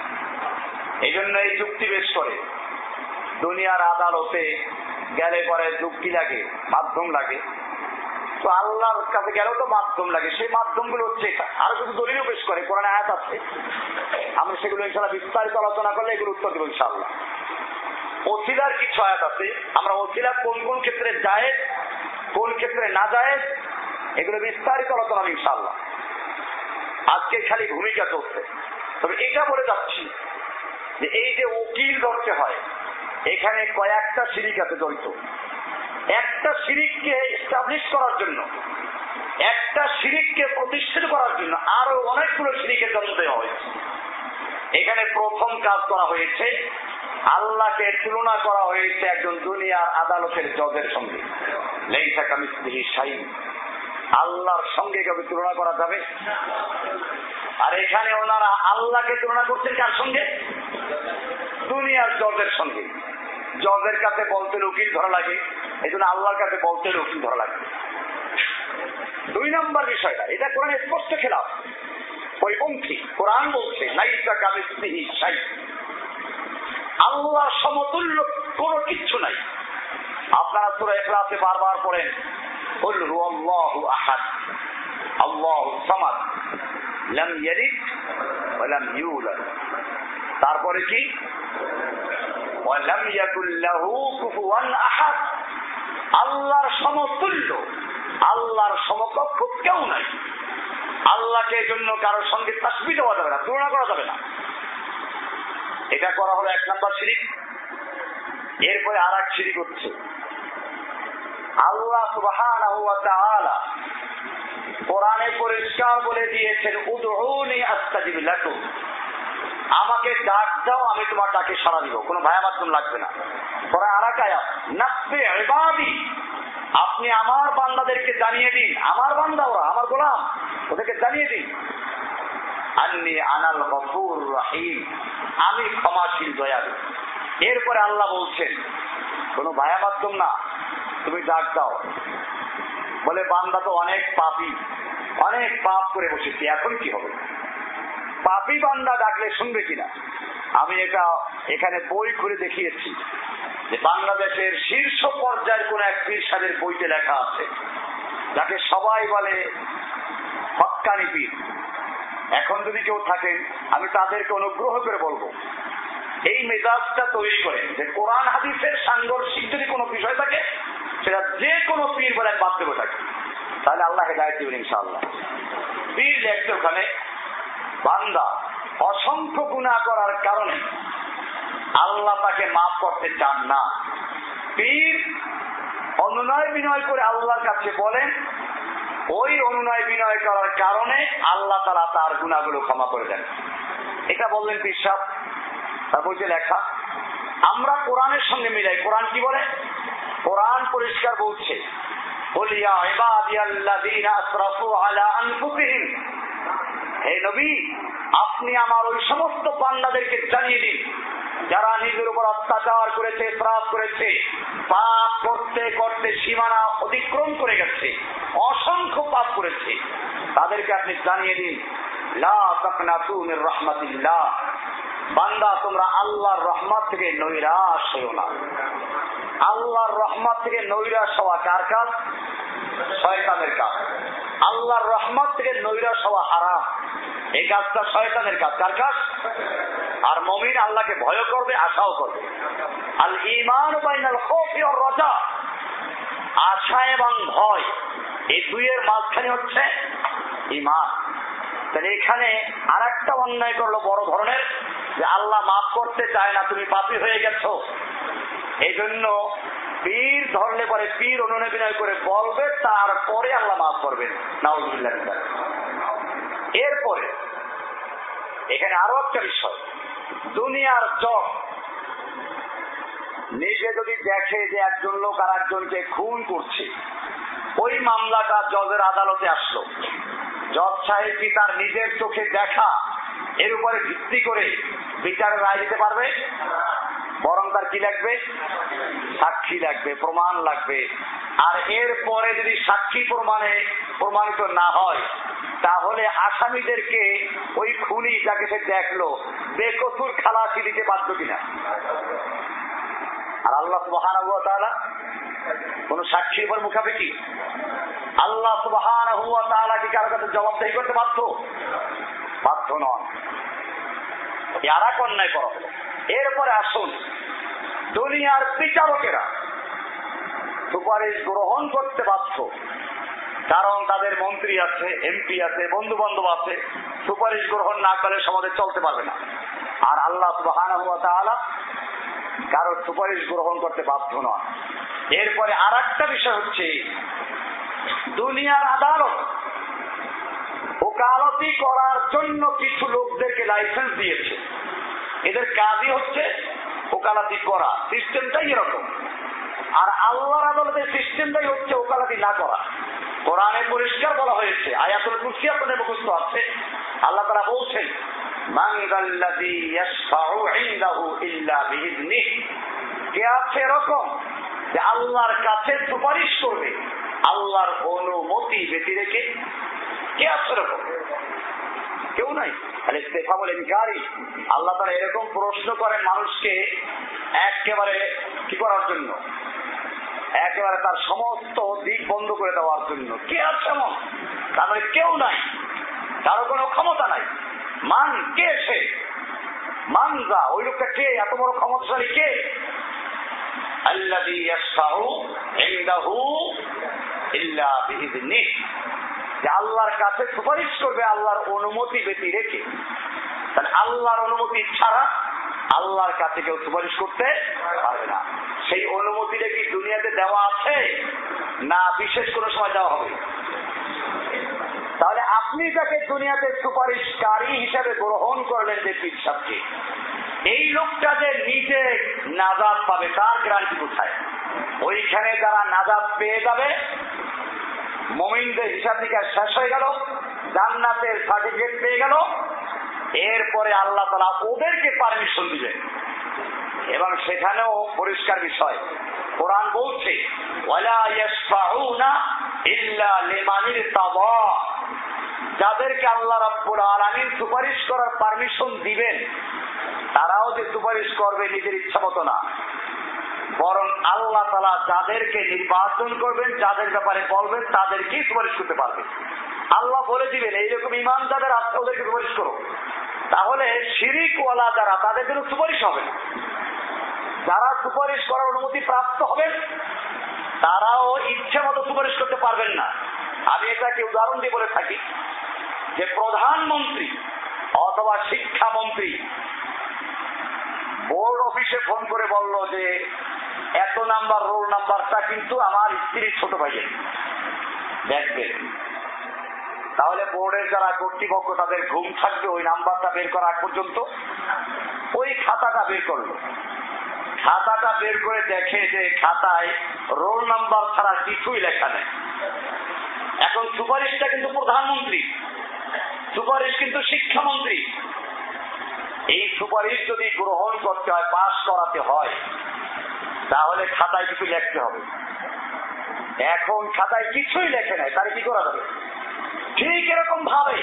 [SPEAKER 1] এই জন্য এই যুক্তি বেশ করে। দুনিয়ার আদালতে গেলে পরে যুক্তি লাগে, মাধ্যম লাগে। তো আল্লাহর কাছে গেলেও তো মাধ্যম লাগে। সেই মাধ্যমগুলো হচ্ছে আরও কিছু দলিলও পেশ করে, কোরআন আয়াত আছে। আমরা সেগুলো ইনশাল্লাহ বিস্তারিত আলোচনা করলে এগুলো উত্তর দেবো ইনশাল্লাহ ওসিলার কিছু আয়াত আছে। আমরা ওসিলা কোন কোন ক্ষেত্রে যায় কোন ক্ষেত্রে না যায় এগুলো বিস্তারিত আলোচনা ইনশাল্লাহ আজকে খালি ভূমিকা চলছে। তবে এটা বলে যাচ্ছি যে এই যে উকিল ধরতে হয়, এখানে কয়েকটা সিরিক আছে জড়িত। একটা সিরিককে এস্টাবলিশ করার জন্য, একটা সিরিককে প্রতিষ্ঠিত করার জন্য আরও অনেকগুলো সিরিকের জন্ম দেওয়া হয়েছে। এখানে প্রথম কাজ করা হয়েছে, আল্লাহকে তুলনা করা হয়েছে একজন দুনিয়ার আদালতের জজের সঙ্গে। আল্লাহর সঙ্গে কবে তুলনা করা যাবে? আর এখানে ওনারা আল্লাহকে তুলনা করছেন কার সঙ্গে? দুনিয়ার জজের সঙ্গে। জজের কাছে বলতে উকিল ধরা লাগে এই জন্য আল্লাহর কাছে বলতে উকিল ধরা লাগে দুই নম্বর বিষয়টা এটা কোরআন স্পষ্ট খেলাফ ওই পন্থী কোরআন বলছে নাইকা কামিস্তিহি সাই আল্লাহ সমতুল্য কোনো কিচ্ছু নাই আপনারা সুরা এখলাসে বারবার পড়েন قل هو الله احد الله الصمد لم يلد ولم يولد তারপরে কি আল্লাহর সমতুল্য, আল্লাহর সমকক্ষ কেউ নাই। আল্লাহকে জন্য কারোর সঙ্গে তাসবি দেওয়া যাবে না, তুলনা করা যাবে না। এটা করা হলো এক নাম্বার শিরিক। এরপরে আর এক শিরিক হচ্ছে, আল্লাহ তাআলা কোরআনে পরিষ্কার বলে দিয়েছেন, উদউনি আস্তাজিব লাকুম। আমাকে ডাক দাও, আমি তোমার ডাকে সাড়া দিব। কোনো ভায়া মাধ্যম লাগবে না। পরে আরাকায়া ইবাদি, আপনি আমার বান্দাদেরকে জানিয়ে দিন। আমার বান্দা ওরা, আমার গোলাম, ওদেরকে জানিয়ে দিন। আমি ক্ষমাশীল দয়ালু। এরপরে আল্লাহ বলছেন, কোনো ভায়া মাধ্যম না, তুমি ডাক দাও। বলে, বান্দা তো অনেক পাপি, অনেক পাপ করে বসেছি, এখন কি হবে? পাপি বান্দা ডাকলে শুনবে কিনা? আমি এটা এখানে বই খুলে দেখিয়েছি যে বাংলাদেশের শীর্ষ পর্যায়ের কোন এক পীর বইতে লেখা আছে। যাকে সবাই বলে হক্কানি পীর। এখন যদি কেউ থাকেন, আমি তাদেরকে অনুগ্রহ করে বলব, এই মেজাজটা তৈরি করে যে কোরআন হাদিসের সাংঘর্ষিক যদি কোনো বিষয় থাকে, সেটা যে কোনো পীর বলে বাদ দেবো থাকে। তাহলে আল্লাহ হেদায়ত দেবেন ইনশাআল্লাহ। পীর লেখছে ওখানে বান্দা, অসংখ্য গুণা করার কারণে আল্লাহ তাকে মাফ করতে চান না। পীর অনুনয় বিনয় করে আল্লাহর কাছে বলেন, ওই অনুনয় বিনয় করার কারণে আল্লাহ তারা তার গুণাগুলো ক্ষমা করে দেন। এটা বললেন বিশ্বাস তার বইতে লেখা, আমরা কোরআনের সঙ্গে মিলাই, কোরআন কি বলে? কোরআন পরিষ্কার বলছে, বলিয়া ইবাদিয়াল্লাযীনা আসরাফু আলা আনফুসিহিম। হে নবী, আপনি আমার ওই সমস্ত বান্দাদেরকে জানিয়ে দিন। যারা নিজের উপর অত্যাচার করেছে শ্রাপ করেছে, পাপ করতে করতে সীমানা অতিক্রম করে গেছে, অসংখ্য পাপ করেছে, তাদেরকে আপনি জানিয়ে দিন। বান্দা, তোমরা আল্লাহর রহমত থেকে নৈরাশ হইও না। আল্লাহর রহমত থেকে নৈরাশ হওয়া কার কাজ? শয়তানের কাজ। আল্লাহর রহমত থেকে নৈরাশ হওয়া হারাম। এই কাজটা শয়তানের কাজ। কার কাজ? আর মমিন আল্লাহকে ভয় করবে, আশাও করবে। আল ইমান বাইনাল খৌফি ওর রজা। আশা এবং ভয়, এই দুইয়ের মাঝখানে হচ্ছে ইমান তাহলে এখানে আর একটা অন্যায় করল বড় ধরনের, যে আল্লাহ মাফ করতে চায় না, তুমি পাপি হয়ে গেছো। এই জন্য পীর ধরলে পরে পীর অনুনয় করে বলবে, তারপরে আল্লাহ মাফ করবেন। নাউজুবিল্লাহ এরপরে, এখানে আরও একটা বিষয়। দুনিয়ার জগ। নিজে যদি দেখে যে একজন লোক আর একজনকে খুন করছে, ওই মামলাটা জজের আদালতে আসলো। জজ সাহেব কি তার নিজের চোখে দেখা এর উপরে ভিত্তি করে বিচারের রায় দিতে পারবে। বরং তার কি লাগবে? সাক্ষী লাগবে, প্রমাণ লাগবে। আর এর পরে যদি সাক্ষী প্রমাণে প্রমাণিত না হয়, তাহলে আসামিদেরকে ওই খুনি যাকে সে দেখল, বেকসুর খালাসি দিতে বাধ্য কিনা? আর আল্লাহ সুবাহান কোন সাক্ষীর উপর মুখাপেক্ষি আল্লাহ কারও কাছে জবাবদাহি করতে বাধ্য? বাধ্য নন। আর এক অন্যায় করা হলো এরপরে আসুন দুনিয়ার বিচারকেরা সুপারিশ গ্রহণ করতে বাধ্য। কারণ তাদের মন্ত্রী আছে এমপি আছে বন্ধু বান্ধব আছে, সুপারিশ গ্রহণ না করলে সমাজে চলতে পারবে না। আর আল্লাহ সুবাহ কারোর সুপারিশ গ্রহণ করতে বাধ্য নয় এরপরে আর একটা বিষয় হচ্ছে, দুনিয়ার আদালত ওকালতি করার জন্য কিছু লোকদেরকে লাইসেন্স দিয়েছে। এদের কাজই হচ্ছে ওকালাতি করা। সিস্টেমটাই এরকম। আর আল্লাহর আদালতের সিস্টেমটাই হচ্ছে ওকালাতি না করা। কোরআনে পরিষ্কার বলা হয়েছে, আয়াতুল কুরসি আপনাদের মুখস্থ আছে। আল্লাহ তারা বলছেন কে আছে এরকম? যে আল্লাহর কাছে সুপারিশ করবে, আল্লাহর অনুমতি বেশি রেখে কে আছে এরকম? কেউ নাই। তাহলে ইস্তেফা বলে ইনকারি আল্লাহ তারা এরকম প্রশ্ন করেন মানুষকে একেবারে কি করার জন্য? একেবারে তার সমস্ত দিক বন্ধ করে দেওয়ার জন্য। কে আছে এমন? তার মানে কেউ নাই। কারও কোনো ক্ষমতা নাই। মান কে সে? মানজা ওই লোকটা কে? এত বড় ক্ষমতাশালী কে? ইনদাহু ইল্লা বিইذনিহি যে আল্লাহর কাছে সুপারিশ করবে আল্লাহর অনুমতি ব্যতী রেখে। আল্লাহর অনুমতি ছাড়া আল্লাহর কাছে কেউ সুপারিশ করতে পারবে না। সেই অনুমতিটা কি দুনিয়াতে দেওয়া আছে? না, বিশেষ কোনো সময় দেওয়া হবে। তাহলে আপনি তাকে দুনিয়াতে সুপারিশকারী হিসাবে গ্রহণ করলেন যে পীর এই লোকটা যে নিজে নাজাদ পাবে, তার গ্যারান্টি কোথায়? ওইখানে যারা নাজাদ পেয়ে যাবে মমিনদের হিসাব নিকাশ শেষ হয়ে গেল, জান্নাতের সার্টিফিকেট পেয়ে গেল। এরপরে আল্লাহ তালা ওদেরকে পারমিশন দিবেন এবং সেখানেও পরিষ্কার বিষয়, কোরআন বলছে যাদেরকে আল্লাহ রব্বুল আলমিন সুপারিশ করার পারমিশন দিবেন, তারাও যে সুপারিশ করবে নিজের ইচ্ছা মতো না। বরং আল্লাহ তালা যাদেরকে নির্বাচন করবেন, যাদের ব্যাপারে বলবেন, তাদেরকেই সুপারিশ করতে পারবে। আল্লাহ বলে দিবেন, এইরকম ইমান যাদের আছে ওদেরকে সুপারিশ করো। তাহলে শিরিকওয়ালা যারা, তাদের জন্য সুপারিশ হবে না। যারা সুপারিশ করার অনুমতি প্রাপ্ত হবেন, তারাও ইচ্ছে মতো সুপারিশ করতে পারবেন না। আমি এটাকে উদাহরণ দিয়ে বলে থাকি যে প্রধানমন্ত্রী অথবা শিক্ষামন্ত্রী বোর্ড অফিসে ফোন করে বলল যে, এত নাম্বার, রোল নাম্বারটা কিন্তু আমার স্ত্রীর ছোট ভাইয়ের। দেখবেন তাহলে বোর্ডের যারা কর্তৃপক্ষ, তাদের ঘুম থাকবে ওই নাম্বারটা বের করা পর্যন্ত। ওই খাতাটা বের করল। খাতাটা বের করে দেখে যে খাতায় রোল নাম্বার ছাড়া কিছুই লেখা নেই। এখন সুপারিশটা কিন্তু প্রধানমন্ত্রী। সুপারিশ কিন্তু শিক্ষামন্ত্রী। এই সুপারিশ যদি গ্রহণ করতে হয়, পাশ করাতে হয়, তাহলে খাতায় কিছু লিখতে হবে। এখন খাতায় কিছুই লেখে নাই তার কি করা যাবে? ঠিক এরকম ভাবে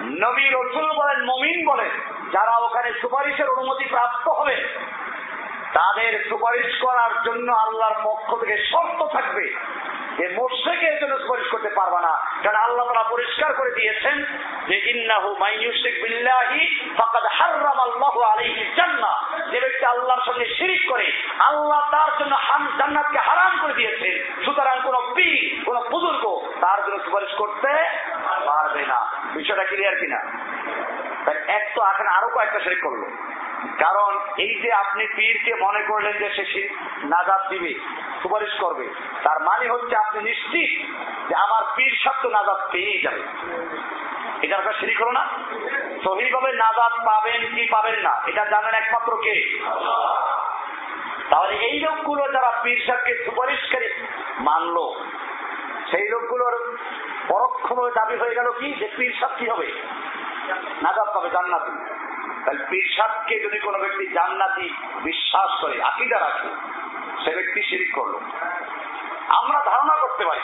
[SPEAKER 1] নবী রসুল বলেন, মমিন বলেন, যারা ওখানে সুপারিশের অনুমতি প্রাপ্ত হবে তাদের সুপারিশ করার জন্য আল্লাহর পক্ষ থেকে শর্ত থাকবে যে মোর্শেকের জন্য সুপারিশ করতে পারবা না। কারণ আল্লাহ তারা পরিষ্কার করে দিয়েছেন যে ইন্নাহু মাইয়ুশরিক বিল্লাহি ফাকাদ হাররাম আল্লাহু আলাইহি জান্নাহ। যে ব্যক্তি আল্লাহর সঙ্গে শিরিক করে, আল্লাহ তার জন্য হাম জান্নাতকে হারাম করে দিয়েছেন। সুতরাং কোন পীর, কোন বুজুর্গ তার জন্য সুপারিশ করতে পারবে না। বিষয়টা ক্লিয়ার কিনা? এক তো এখানে আরও কয়েকটা শিরিক করল। কারণ এই যে আপনি পীরকে মনে করলেন যে সে নাজাদ দিবে, সুপারিশ করবে, তার মানে হচ্ছে আপনি নিশ্চিত যে আমার পীর সত্য নাজাদ পেয়েই যাবে। এটা শিরিক হলো না। নাজাদ পাবেন কি পাবেন না, এটা জানেন একমাত্র কে? তাহলে এই লোকগুলো যারা পীর সাহেবকে সুপারিশকারী মানলো, সেই লোকগুলোর পরোক্ষভাবে দাবি হয়ে গেল কি? যে পীর সাহেব কি হবে? নাজাদ পাবে, জান্নাতি। তাহলে পীরসাদকে যদি কোনো ব্যক্তি জান্নাতি বিশ্বাস করে, আকিদা রাখে, সে ব্যক্তি শিরিক করল। আমরা ধারণা করতে পারি,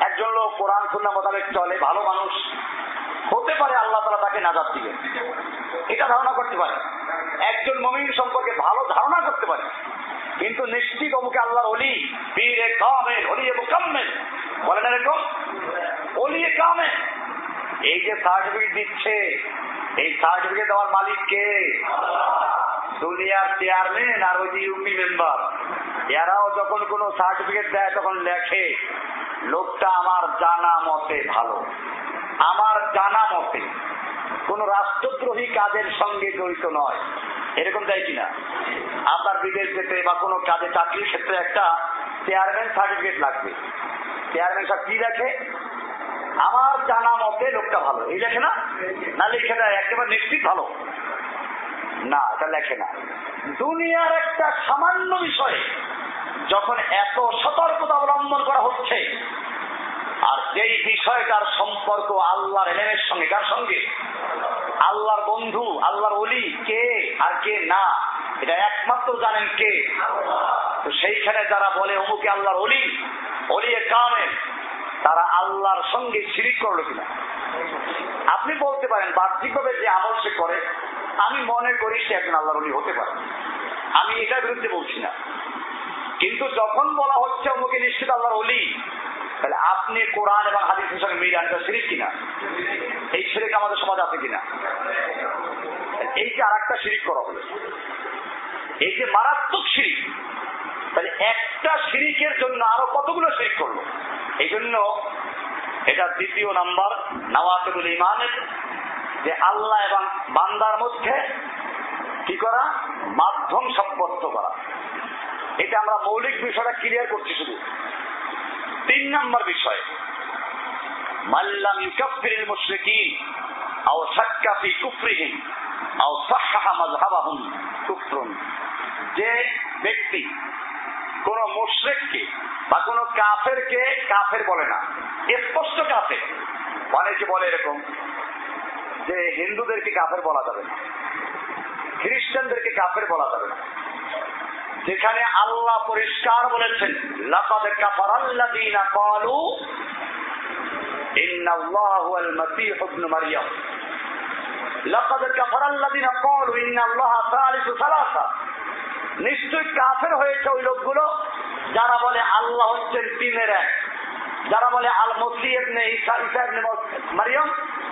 [SPEAKER 1] একজন লোক কোরআন সুন্না মোতাবেক চলে, ভালো মানুষ, হতে পারে আল্লাহ তালা তাকে নাজাদ দিবেন। এটা ধারণা করতে পারে। একজন মমিন সম্পর্কে ভালো ধারণা করতে পারে। কিন্তু নিশ্চিত অমুকে আল্লাহর অলি পীরে কামের অলি এবং কামের বলেন এরকম? অলিয়ে কামে এই যে সার্টিফিকেট দিচ্ছে এই সার্টিফিকেট দেওয়ার মালিক কে? দুনিয়ার চেয়ারম্যান আর ওই ইউপি মেম্বার এরাও যখন কোনো সার্টিফিকেট দেয়, তখন লেখে, লোকটা আমার জানা মতে ভালো। আমার জানা মতে। কোন রাষ্ট্রদ্রোহী কাজের সঙ্গে জড়িত নয়। এরকম তাই কিনা? আপনার বিদেশ যেতে বা কোনো কাজে চাকরির ক্ষেত্রে একটা চেয়ারম্যান সার্টিফিকেট লাগবে। চেয়ারম্যান সাহেব কি দেখে আমার জানা মতে লোকটা ভালো। এই লেখে না? না লিখে দেয়, একেবারে নিশ্চিত ভালো। না, এটা লেখে না। দুনিয়ার একটা সামান্য বিষয়ে যখন এত সতর্কতা অবলম্বন করা হচ্ছে, আর যেই বিষয়টার সম্পর্ক আল্লাহর এলেমের সঙ্গে, কার সঙ্গে? আল্লাহর বন্ধু, আল্লাহর অলি কে আর কে না, এটা একমাত্র জানেন কে? তো সেইখানে যারা বলে অমুকে আল্লাহর অলি অলিয়ে কামেন তারা আল্লাহর সঙ্গে শিরিক করল কিনা? আপনি বলতে পারেন বাহ্যিকভাবে যে আমল সে করে, আমি মনে করি সে একজন আল্লাহর অলি হতে পারে। আমি এটার বিরুদ্ধে বলছি না। কিন্তু যখন বলা হচ্ছে অমুকে নিশ্চিত আল্লাহর অলি তাহলে আপনি কোরআন এবং হাদিসের সঙ্গে মিল আনতে শিরিক কিনা? এই শিরিক আমাদের সমাজ আছে কিনা? এই যে আর একটা শিরিক করা হলো। এই যে মারাত্মক শিরিক তাহলে একটা শিরিকের জন্য আরও কতগুলো শিরিক করল? এই জন্য এটা দ্বিতীয় নাম্বার নওয়াজুল ইমানের যে আল্লাহ এবং বান্দার মধ্যে কি করা? মাধ্যম সম্পর্ক করা। এটা আমরা মৌলিক বিষয়টা ক্লিয়ার করছি শুধু। তিন নম্বর বিষয় মাল্লাম ইউকাফির মুশরিকিন আও যে ব্যক্তি কোন মুশরিককে বা কোন কাফেরকে কাফের বলে না। স্পষ্ট কাফের। অনেকে বলে এরকম যে হিন্দুদেরকে কাফের বলা যাবে না। খ্রিস্টানদেরকে কাফের বলা যাবে না। যেখানে আল্লাহ পরিষ্কার বলেছেন, লাকাদ কাফারাল্লাযীনা ক্বালু ইন্নাল্লাহু আল মারইয়াম সালিসু সালাসা। নিশ্চয় কাফের হয়েছে ওই লোকগুলো। যারা বলে আল্লাহ হচ্ছেন তিনের এক। যারা বলে আল মসি ইবনে ঈসা ঈসা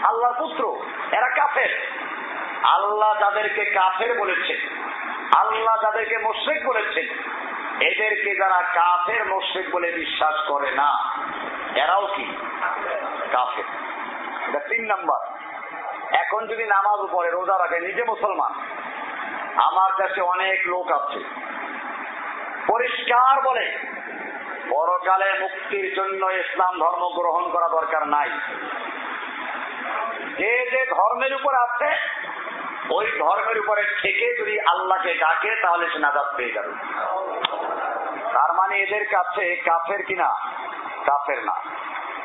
[SPEAKER 1] আল্লাহর পুত্র, এরা কাফের। আল্লাহ যাদেরকে কাফের বলেছে, আল্লাহ যাদেরকে মোশ্রেক বলেছেন এদেরকে যারা কাফের, মোশ্রেক বলে বিশ্বাস করে না, এরাও কি? কাফের। এটা তিন নাম্বার। এখন যদি নামাজ পড়ে, রোজা রাখে, নিজে মুসলমান আমার কাছে অনেক লোক আছে। পরিষ্কার বলে, পরকালে মুক্তির জন্য ইসলাম ধর্ম গ্রহণ করা দরকার নাই। যে যে ধর্মের উপর আছে, ওই ধর্মের উপরে থেকে যদি আল্লাহকে ডাকে, তাহলে সে নাজাদ পেয়ে যাবে। তার মানে এদের কাছে কাফের কিনা? কাফের না।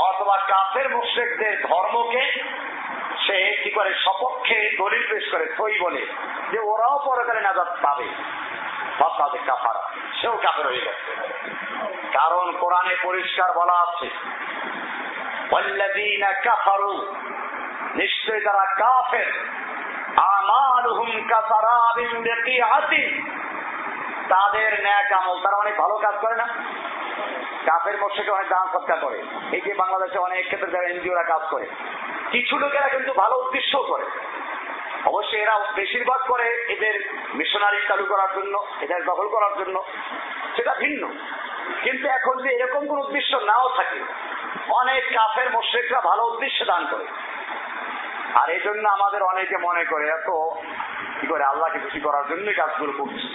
[SPEAKER 1] অথবা কাফের মুশ্রেকদের ধর্মকে সে কি করে সপক্ষে দলিল পেশ করে, সই বলে, যে ওরাও পরকালে নাজাদ পাবে। তাদের কাফারা, সেও কাফের হয়ে গেছে। কারণ কোরআনে পরিষ্কার বলা আছে নিশ্চয় তারা কাফের। আমালুহুম কাসারাবিন বিকিআতিন। তাদের ন্যাক আমল তারা অনেক ভালো কাজ করে না? কাফের মর্শকে অনেক দান সৎকার করে। এই যে বাংলাদেশে অনেক ক্ষেত্রে যারা এনজিওরা কাজ করে, কিছু লোকেরা কিন্তু ভালো উদ্দেশ্য করে। অবশ্যই এরা বেশিরভাগ করে এদের মিশনারি চালু করার জন্য, এদের দখল করার জন্য। সেটা ভিন্ন। কিন্তু এখন যে এরকম কোন উদ্দেশ্য নাও থাকে, অনেক কাফের মোশ্রেকরা ভালো উদ্দেশ্যে দান করে। আর এই জন্য আমাদের অনেকে মনে করে, এত কি করে আল্লাহকে খুশি করার জন্যই কাজগুলো করছে।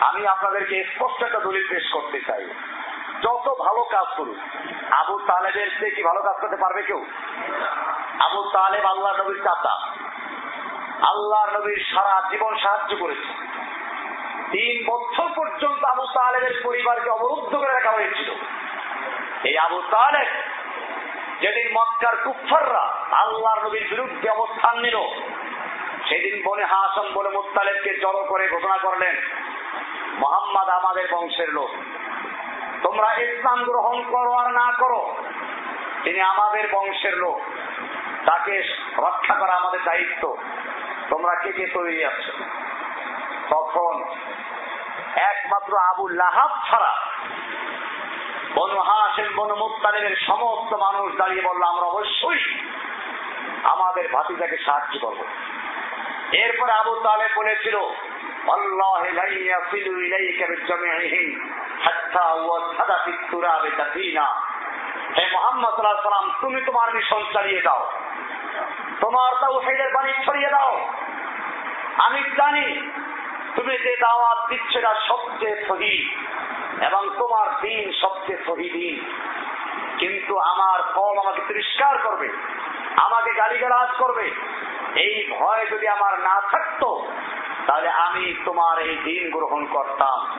[SPEAKER 1] আমি আপনাদেরকে স্পষ্ট একটা দলিল পেশ করতে চাই। যত ভালো কাজ করুন। আবু তালেবের চেয়ে কি ভালো কাজ করতে পারবে কেউ? আবু তালেব আল্লাহ নবীর চাচা। আল্লাহ নবীর সারা জীবন সাহায্য করেছে। তিন বছর পর্যন্ত আবু তালেবের পরিবারকে অবরুদ্ধ করে রাখা হয়েছিল। এই আবু তালেব যেদিন মক্কার কুফাররা আল্লাহ নবীর বিরুদ্ধে অবস্থান নিল, সেদিন বনে হাসন বলে মুতালেবকে জড়ো করে ঘোষণা করলেন, মোহাম্মদ আমাদের বংশের লোক। তোমরা ইসলাম গ্রহণ করো আর না করো, তিনি আমাদের বংশের লোক। তাকে রক্ষা করা আমাদের দায়িত্ব। তোমরা কে কে তৈরি আছো? তখন একমাত্র আবু লাহাব ছাড়া বনু হাসেন বনু মুক্তালিমের সমস্ত মানুষ দাঁড়িয়ে বলল, আমরা অবশ্যই আমাদের ভাতিজাকে সাহায্য করব। এরপরে আবু তালে বলেছিল, আল্লাহ তুমি তোমার মিশন চালিয়ে দাও। তোমার বাণী ছড়িয়ে দাও। আমি জানি তুমি যে দাওয়াত সবচেয়ে সহি এবং তোমার দিন সবচেয়ে সহি দিন। কিন্তু আমার ফল আমাকে তিরস্কার করবে, আমাকে গালিগালাজ করবে। এই ভয় যদি আমার না থাকতো, তাহলে আমি তোমার এই দিন গ্রহণ করতাম।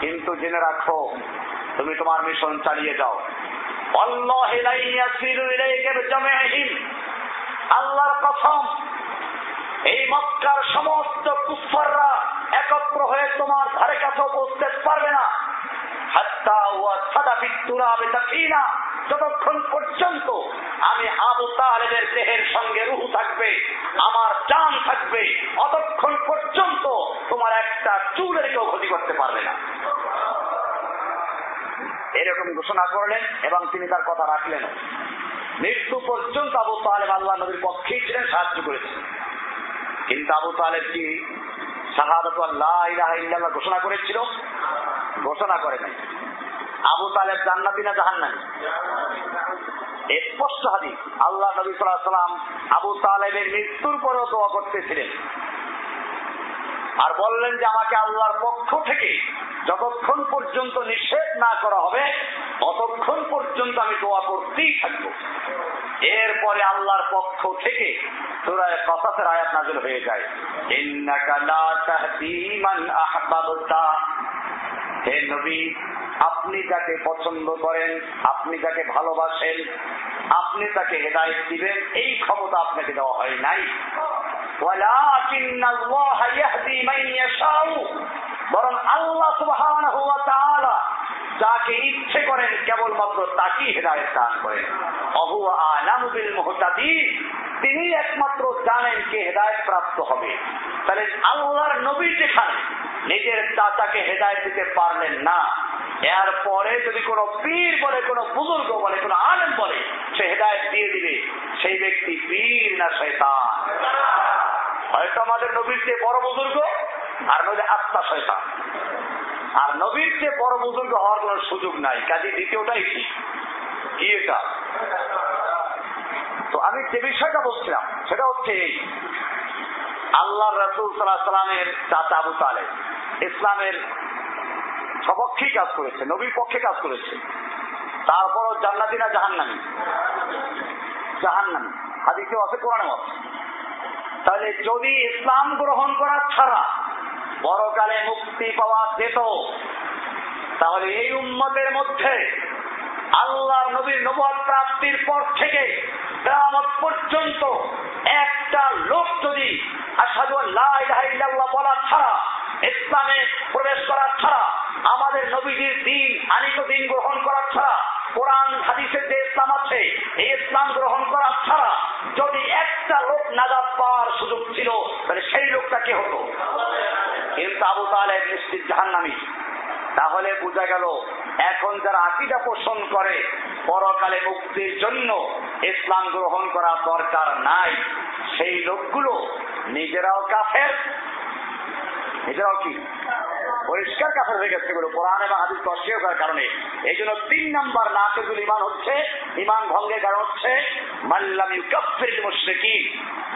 [SPEAKER 1] কিন্তু জেনে রাখো, তুমি তোমার মিশন চালিয়ে যাও। আল্লাহর কসম, এই মক্কার সমস্ত কুফাররা একত্র হয়ে তোমার ধারে কাছে বসতে পারবে না। যতক্ষণ পর্যন্ত আমি আবু দেহের সঙ্গে রুহু থাকবে, আমার জান থাকবে, অতক্ষণ পর্যন্ত তোমার একটা চুলের কেউ ক্ষতি করতে পারবে না। এরকম ঘোষণা করলেন এবং তিনি তার কথা রাখলেন। মৃত্যু পর্যন্ত আবু তালেব আল্লাহ নবীর পক্ষেই ছিলেন, সাহায্য করেছেন। কিন্তু আবু তালেব কি ঘোষণা করেছিল? ঘোষণা করে নাই। আবু তালেব জান্নাতি না জাহান্নামি? স্পষ্ট হাদিস, আল্লাহ নবী সাল্লাম আবু তালেবের মৃত্যুর পরেও দোয়া করতেছিলেন। আর বললেন যে আমাকে আল্লাহর পক্ষ থেকে যতক্ষণ পর্যন্ত নিষেধ না করা হবে, ততক্ষণ পর্যন্ত আমি দোয়া করতেই থাকব। এরপরে আল্লাহর পক্ষ থেকে আয়াত নাজিল হয়ে যায়। হে নবী, আপনি যাকে পছন্দ করেন, আপনি যাকে ভালোবাসেন, আপনি তাকে হেদায়ত দিবেন, এই ক্ষমতা আপনাকে দেওয়া হয় নাই। বরং আল্লাহ সুবহানাহু ওয়া তাআলা যাকে ইচ্ছে করেন কেবলমাত্র তাকেই হেদায়ত দান করেন। অহু আলামু বিল মুহতাদিন। তিনি একমাত্র জানেন কে হেদায়ত প্রাপ্ত হবে। তাহলে আল্লাহর নবী যেখানে নিজের চাচাকে হেদায়ত দিতে পারলেন না এরপরে যদি কোনো পীর বলে, কোনো বুজুর্গ বলে, কোনো আলেম বলে, সে হেদায়ত দিয়ে দিবে, সেই ব্যক্তি পীর না শয়তান। হয়তো আমাদের নবীর চেয়ে বড় বুজুর্গ, আর নদী আত্মা শয়তান। আর নবীর চেয়ে বড় বুজুর্গ হওয়ার কোন সুযোগ নাই, কাজে দ্বিতীয়টাই ঠিক কি এটা? তো আমি যে বিষয়টা বলছিলাম, সেটা হচ্ছে এই। আল্লাহ রসুল সাল্লাহ সাল্লামের চাচা আবু তালে ইসলামের সপক্ষেই কাজ করেছে, নবীর পক্ষে কাজ করেছে। তারপরও জান্নাতি না জাহান্নামি? জাহান্নামি। হাদিসে আছে, কোরআনে মত তাহলে যদি ইসলাম গ্রহণ করা ছাড়া বড়কালে মুক্তি পাওয়া যেত, তাহলে এই উম্মতের মধ্যে আল্লাহ নবীর নবদ প্রাপ্তির পর থেকে পর্যন্ত একটা লোক যদি আসাদু আল্লাহ বলা ছাড়া ইসলামে প্রবেশ করা ছাড়া, আমাদের নবীজির দিন, আনিত দিন গ্রহণ করা ছাড়া, কোরআন, হাদিসের যে ইসলাম আছে, এই ইসলাম গ্রহণ করা ছাড়া যদি একটা লোক নাজাদ পাওয়ার সুযোগ ছিল, তাহলে সেই লোকটা কে হতো? কিন্তু আবু তাহলে নিশ্চিত জাহান্নামী। তাহলে বোঝা গেল, এখন যারা আকিদা পোষণ করে, পরকালে মুক্তির জন্য ইসলাম গ্রহণ করা দরকার নাই। সেই লোকগুলো নিজেরাও কাফের নিজেরাও কি পরিষ্কার কাফের হয়ে গেছে এগুলো। কোরআন এবং হাদিস অস্বীকার কারণে। এই জন্য তিন নাম্বার নাকেজুল ইমান হচ্ছে, ইমান ভঙ্গের কারণ হচ্ছে মাল্লাম ইউকাফির মুশরিকি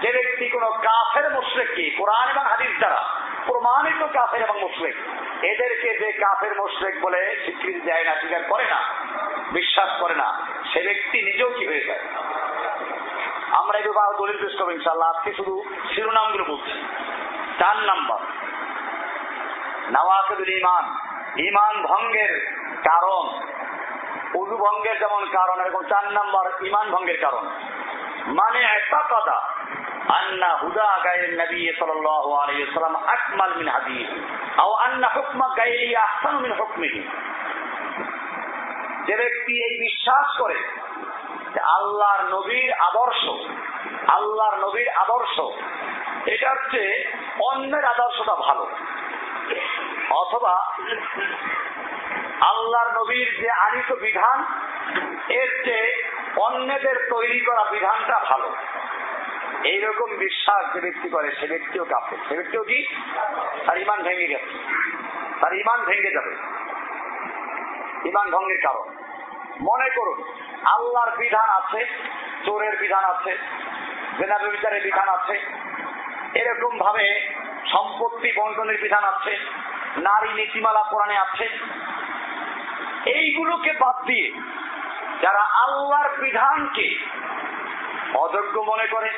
[SPEAKER 1] যে ব্যক্তি কোন কাফের মুশরিককে কোরআন এবং হাদিস দ্বারা প্রমাণিত কাফের এবং মুশরিক, এদেরকে যে কাফের মুশরিক বলে স্বীকৃতি দেয় না, স্বীকার করে না, বিশ্বাস করে না, সে ব্যক্তি নিজেও কি হয়ে যায়? আমরা এই বিবাহ দলিল পেশ করব ইনশাল্লাহ আজকে শুধু শিরোনামগুলো বলছি। চার নাম্বার। নওয়াকেদুল ইমান ইমান ভঙ্গের কারণ। উজু ভঙ্গের যেমন কারণ, এরকম চার নাম্বার ইমান ভঙ্গের কারণ। মানে একটা কথা যে ব্যক্তি এই বিশ্বাস করে আল্লাহর নবীর আদর্শ, আল্লাহর নবীর আদর্শ এটা হচ্ছে অন্যের আদর্শটা ভালো। অথবা আল্লাহর নবীর যে আনিত বিধান, এর চেয়ে অন্যদের তৈরি করা বিধানটা ভালো। এইরকম বিশ্বাস যে ব্যক্তি করে, সে ব্যক্তিও কাপে সে ব্যক্তিও কি? তার ইমান ভেঙে গেছে। তার ইমান ভেঙে যাবে। ইমান ভঙ্গের কারণ। মনে করুন, আল্লাহর বিধান আছে, চোরের বিধান আছে জেনারেল বিচারের বিধান আছে এরকম ভাবে সম্পত্তি বন্টনের বিধান আছে নারী নীতিমালা কোরআনে আছে। এইগুলোকে বাদ দিয়ে যারা আল্লাহর বিধানকে অযোগ্য মনে করে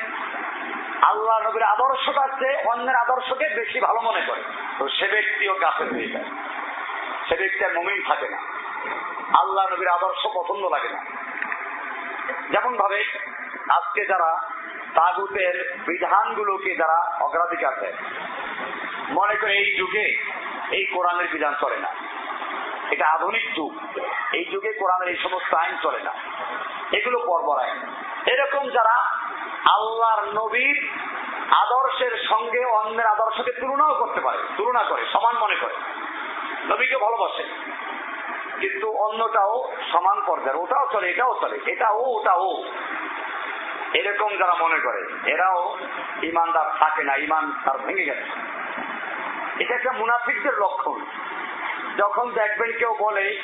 [SPEAKER 1] আল্লাহ নবীর আদর্শটা চেয়ে অন্যের আদর্শকে বেশি ভালো মনে করে, তো সে ব্যক্তিও কাছে হয়ে যায়। সে ব্যক্তি আর মমিন থাকে না। আল্লাহ নবীর আদর্শ পছন্দ লাগে না। যেমন ভাবে আজকে যারা তাগুতের বিধানগুলোকে যারা অগ্রাধিকার দেয়, মনে করে এই যুগে এই কোরআনের বিধান চলে না। এটা আধুনিক যুগ। এই যুগে কোরআনের এই সমস্ত আইন চলে না। এগুলো পর্বর আইন। এরকম যারা আল্লাহর নবীর আদর্শের সঙ্গে অন্যের আদর্শকে তুলনাও করতে পারে, তুলনা করে, সমান মনে করে। নবীকে ভালোবাসে। কিন্তু অন্যটাও সমান পর্যায়ের। ওটাও চলে, এটাও চলে এটা ও ওটা ও এরকম যারা মনে করে, এরাও ইমানদার থাকে না, ইমান তার ভেঙে গেছে। এটা একটা মুনাফিকদের লক্ষণ। যখন দেখবেন কেউ বলে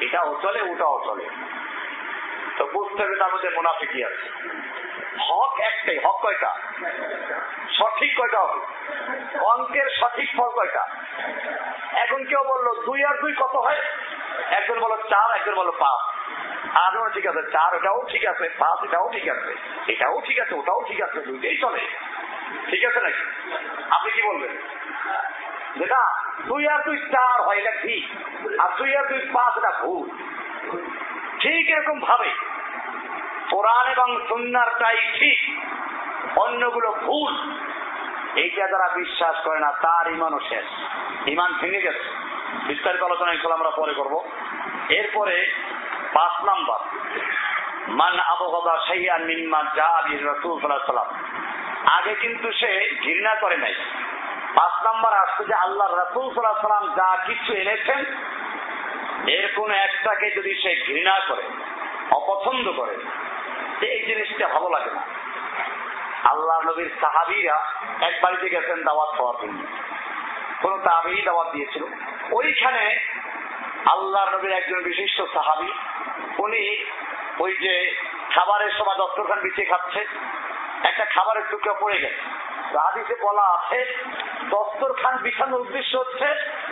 [SPEAKER 1] এটাও চলে ওটাও চলে তো বুঝতে হবে তার মধ্যে মুনাফিকি আছে। হক একটাই, হক কয়টা? সঠিক কয়টা হবে? অঙ্কের সঠিক ফল কয়টা? এখন কেউ বলল, দুই আর দুই কত হয়? একজন বলো চার। একজন বলো পাঁচ। আর ঠিক আছে, চার ওটাও ঠিক আছে, পাঁচ এটাও ঠিক আছে, এটাও ঠিক আছে, ওটাও ঠিক আছে, দুইটাই চলে। ঠিক আছে নাকি? আপনি কি বলবেন? যে না দুই আর দুই চার হয়, এটা ঠিক। আর দুই আর দুই পাঁচ এটা ভুল। ঠিক এরকম ভাবে কোরআন এবং সুন্নারটাই ঠিক, অন্যগুলো ভুল, এইটা যারা বিশ্বাস করে না, তার ইমানও শেষ। ইমান ভেঙে গেছে। বিস্তারিত আলোচনা ইনশাল আমরা পরে করব। এরপরে পাঁচ নাম্বার। মান আবহাওয়া সাইয়ান মিম্মা যা আবি রসুল সাল্লাম আগে কিন্তু সে ঘৃণা করে নাই। পাঁচ নাম্বার আসছে যে আল্লাহ রসুল সাল্লাহ যা কিছু এনেছেন, এর কোন একটাকে যদি সে ঘৃণা করে, অপছন্দ করে এই জিনিসটা ভালো লাগে না। আল্লাহ নবীর সাহাবিরা এক বাড়িতে গেছেন দাওয়াত খাওয়ার জন্য। কোন তাবি দাওয়াত দিয়েছিল। ওইখানে আল্লাহ নবীর একজন বিশিষ্ট সাহাবি, উনি ওই যে খাবারের সময় দস্তরখান বিছিয়ে খাচ্ছে একটা খাবারের টুকরা পড়ে গেছে। হাদিসে বলা আছে, দস্তরখান বিছানোর উদ্দেশ্য হচ্ছে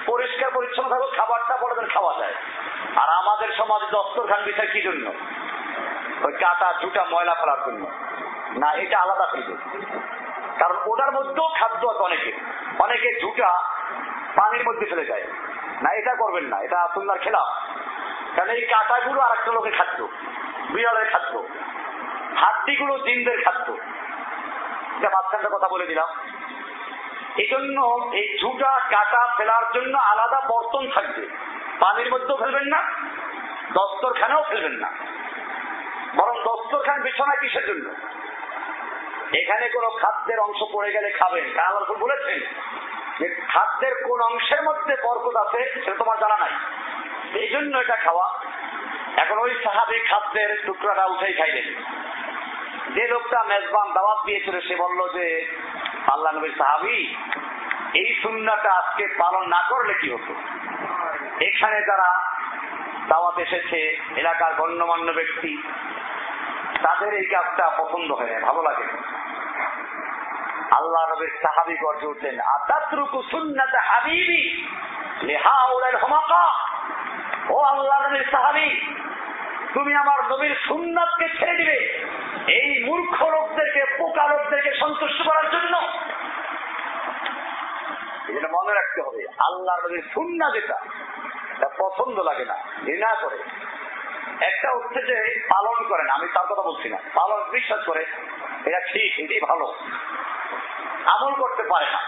[SPEAKER 1] পরিষ্কার পরিচ্ছন্ন থাকবে খাবারটা বড়দের খাওয়া যায়। আর আমাদের সমাজে দস্তরখান বিছায় কি জন্য? ওই কাটা ঝুটা ময়লা ফেলার জন্য। না, এটা আলাদা ফেলবে কারণ ওটার মধ্যেও খাদ্য আছে অনেকে। অনেকে ঝুটা পানির মধ্যে ফেলে যায় না, এটা করবেন না, এটা সুন্দর খেলা কারণ এই কাটাগুলো আর একটা লোকের খাদ্য, বিড়ালের খাদ্য, হাড্ডিগুলো জিনদের খাদ্য। এটা মাঝখানটা কথা বলে দিলাম। এই জন্য এই ঝুটা কাটা ফেলার জন্য আলাদা বর্তন থাকবে। পানির মধ্যেও ফেলবেন না, দস্তরখানেও ফেলবেন না। বরং দস্তরখান বিছানা কিসের জন্য? এখানে কোন খাদ্যের অংশ পড়ে গেলে খাবেন। আল্লাহ বলেছেন যে খাদ্যের কোন অংশের মধ্যে বরকত আছে সেটা তোমার জানা নাই। এই জন্য এটা খাওয়া। এখন ওই সাহাবি খাদ্যের টুকরাটা উঠেই খাইলেন। যে লোকটা মেজবান দাওয়াত দিয়েছিল, সে বলল যে, আল্লাহ নবীর সাহাবি, এই সুন্নাটা আজকে পালন না করলে কি হতো? এখানে যারা দাওয়াত এসেছে, এলাকার গণ্যমান্য ব্যক্তি, তাদের এই কাজটা পছন্দ হয় ভালো লাগে আল্লাহ নবীর সাহাবি গর্জে উঠলেন, আতাত্রুকু সুন্নাতে হাবিবি লেহা ওলের হমাকা? ও আল্লাহ নবীর সাহাবি, তুমি আমার নবীর সুন্নাতকে ছেড়ে দিবে। এই মূর্খ লোকদেরকে, পোকা লোকদেরকে সন্তুষ্ট করার জন্য। মনে রাখতে হবে আল্লাহ সুন্না যেটা পছন্দ লাগে না, ঘৃণা করে। একটা হচ্ছে যে পালন করেন, আমি তার কথা বলছি না, পালন বিশ্বাস করে, এটা ঠিক, এটাই ভালো। আমল করতে পারে না।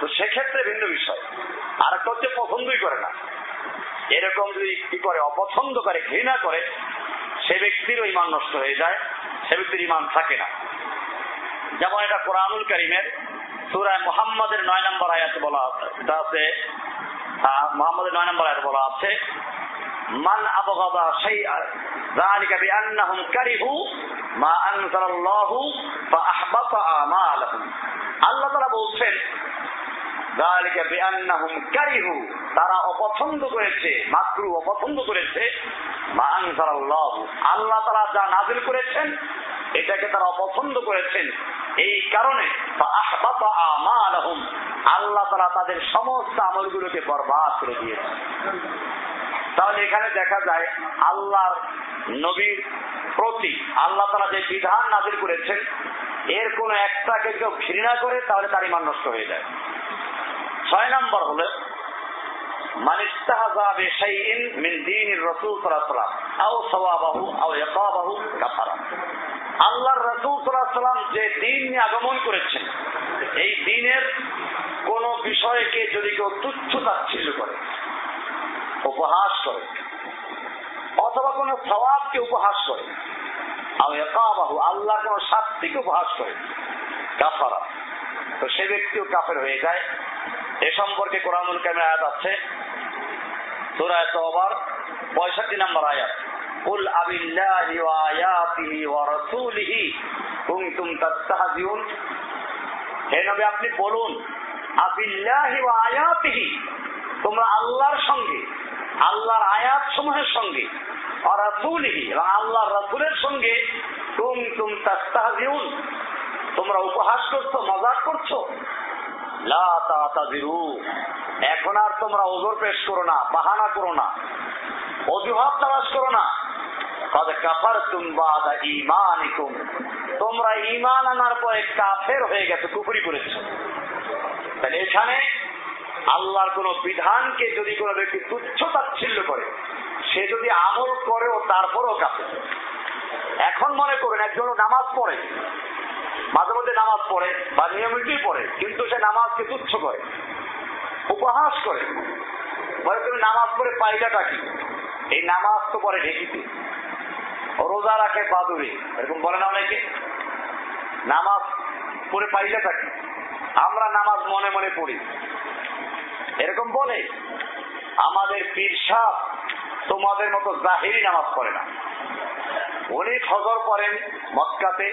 [SPEAKER 1] তো সেক্ষেত্রে ভিন্ন বিষয়। আর একটা হচ্ছে পছন্দই করে না। এরকম যদি কি করে, অপছন্দ করে, ঘৃণা করে, সে ব্যক্তিরও ইমান নষ্ট হয়ে যায়। সে ইমান থাকে না। যেমন এটা কোরআনুল করিমের সুরায় মোহাম্মদের নয় নম্বর আয়াতে বলা আছে। এটা আছে মোহাম্মদের নয় নম্বর আয়াতে বলা আছে, মান আবগাদা শাইআ, যালিকা বিআন্নাহুম কারিহু মা আনজালাল্লাহু ফাআহবাতা আমালাহুম। আল্লাহ তাআলা বলছেন তারা অপছন্দ করেছে, মাকরু অপছন্দ করেছে। আল্লাহ তাআলা যা নাযিল করেছেন, এটাকে তারা অপছন্দ করেছেন। এই কারণে আল্লাহ তারা তাদের সমস্ত আমলগুলোকে বরবাদ করে দিয়েছে। তাহলে এখানে দেখা যায়, আল্লাহর নবীর প্রতি আল্লাহ তারা যে বিধান নাজির করেছেন, এর কোন একটাকে কেউ ঘৃণা করে, তাহলে তার ইমান নষ্ট হয়ে যায়। ছয় নম্বর হলো من استهزأ بشيء من دين الرسول صلى الله عليه وسلم أو صوابه أو يقابه كفر আল্লাহর রসুল সাল্লাম যে দিন নিয়ে আগমন করেছেন এই দিনের কোন বিষয়কে যদি কেউ তুচ্ছ তাচ্ছিল্য করে উপহাস করে অথবা কোন স্বভাবকে উপহাস করে একাবাহু আল্লাহ কোন শাস্তিকে উপহাস করে কাফারা তো সে ব্যক্তিও কাফের হয়ে যায় এ সম্পর্কে কোরআনুল কামের আয়াত আছে সুরায় তওবার পঁয়ষট্টি নম্বর আয়াত قل أب الله وآياته ورسوله كنتم تستهزئون হে নবী আপনি বলুন আবিল্লাহি ওয়া আয়াতিহি তোমরা আল্লাহর সঙ্গে আল্লাহর আয়াত সমূহের সঙ্গে রাসূলিহি এবং আল্লাহর রাসূলের সঙ্গে কুনতুম তাস্তাহজিউন তোমরা উপহাস করছো মজাক করছো লা তাতাজিরু এখন আর তোমরা ওজোর পেশ করো না, বাহানা করো না, অজুহাত তালাশ করো না। এখানে আল্লাহর কোন বিধানকে যদি কোনো ব্যক্তি তুচ্ছ তাচ্ছিল্য করে, সে যদি আমল করেও তারপরও এখন মনে করুন একজন নামাজ পড়ে মাঝে মধ্যে নামাজ পড়ে বা নিয়মিতই পড়ে, কিন্তু সে নামাজকে তুচ্ছ করে, উপহাস করে। বলে, তুমি নামাজ পড়ে পাইলাটা কি? এই নামাজ তো পরে ঢেকিতে। রোজা রাখে বাদুরি এরকম বলে না অনেকে? নামাজ পড়ে পাইলে থাকি আমরা নামাজ মনে মনে পড়ি। এরকম বলে, আমাদের পীর সাহ তোমাদের মতো জাহিরি নামাজ পড়ে না। উনি ফজর করেন মক্কাতে।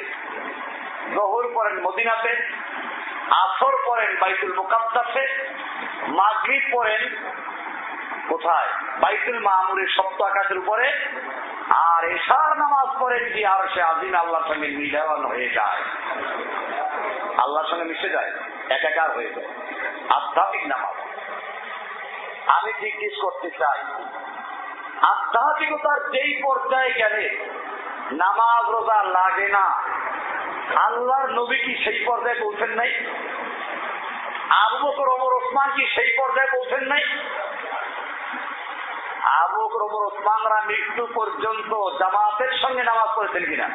[SPEAKER 1] জহুর পড়েন মদিনাতে, আসর পড়েন বাইতুল মোকাদ্দাসে, মাগরিব পড়েন কোথায়? বাইতুল মামুরের সপ্ত আকাশের উপরে, আর এশার নামাজ পড়ে যদি আর সে আজিম আল্লাহর সঙ্গে মিলান হয়ে যায়। আল্লাহর সঙ্গে মিশে যায়, একাকার হয়ে যায়। আধ্যাত্মিক নামাজ। আমি জিজ্ঞেস করতে চাই, আধ্যাত্মিকতার যেই পর্যায়ে গেলে নামাজ রোজা লাগে না? আল্লাহর নবী কি সেই পর্যায়ে পৌঁছেন নাই? আবু বকর, ওমর, ওসমান কি সেই পর্যায়ে পৌঁছেন নাই? আবু বকর, ওমর, ওসমানরা মৃত্যু পর্যন্ত জামাতের সঙ্গে নামাজ পড়েছেন কিনা?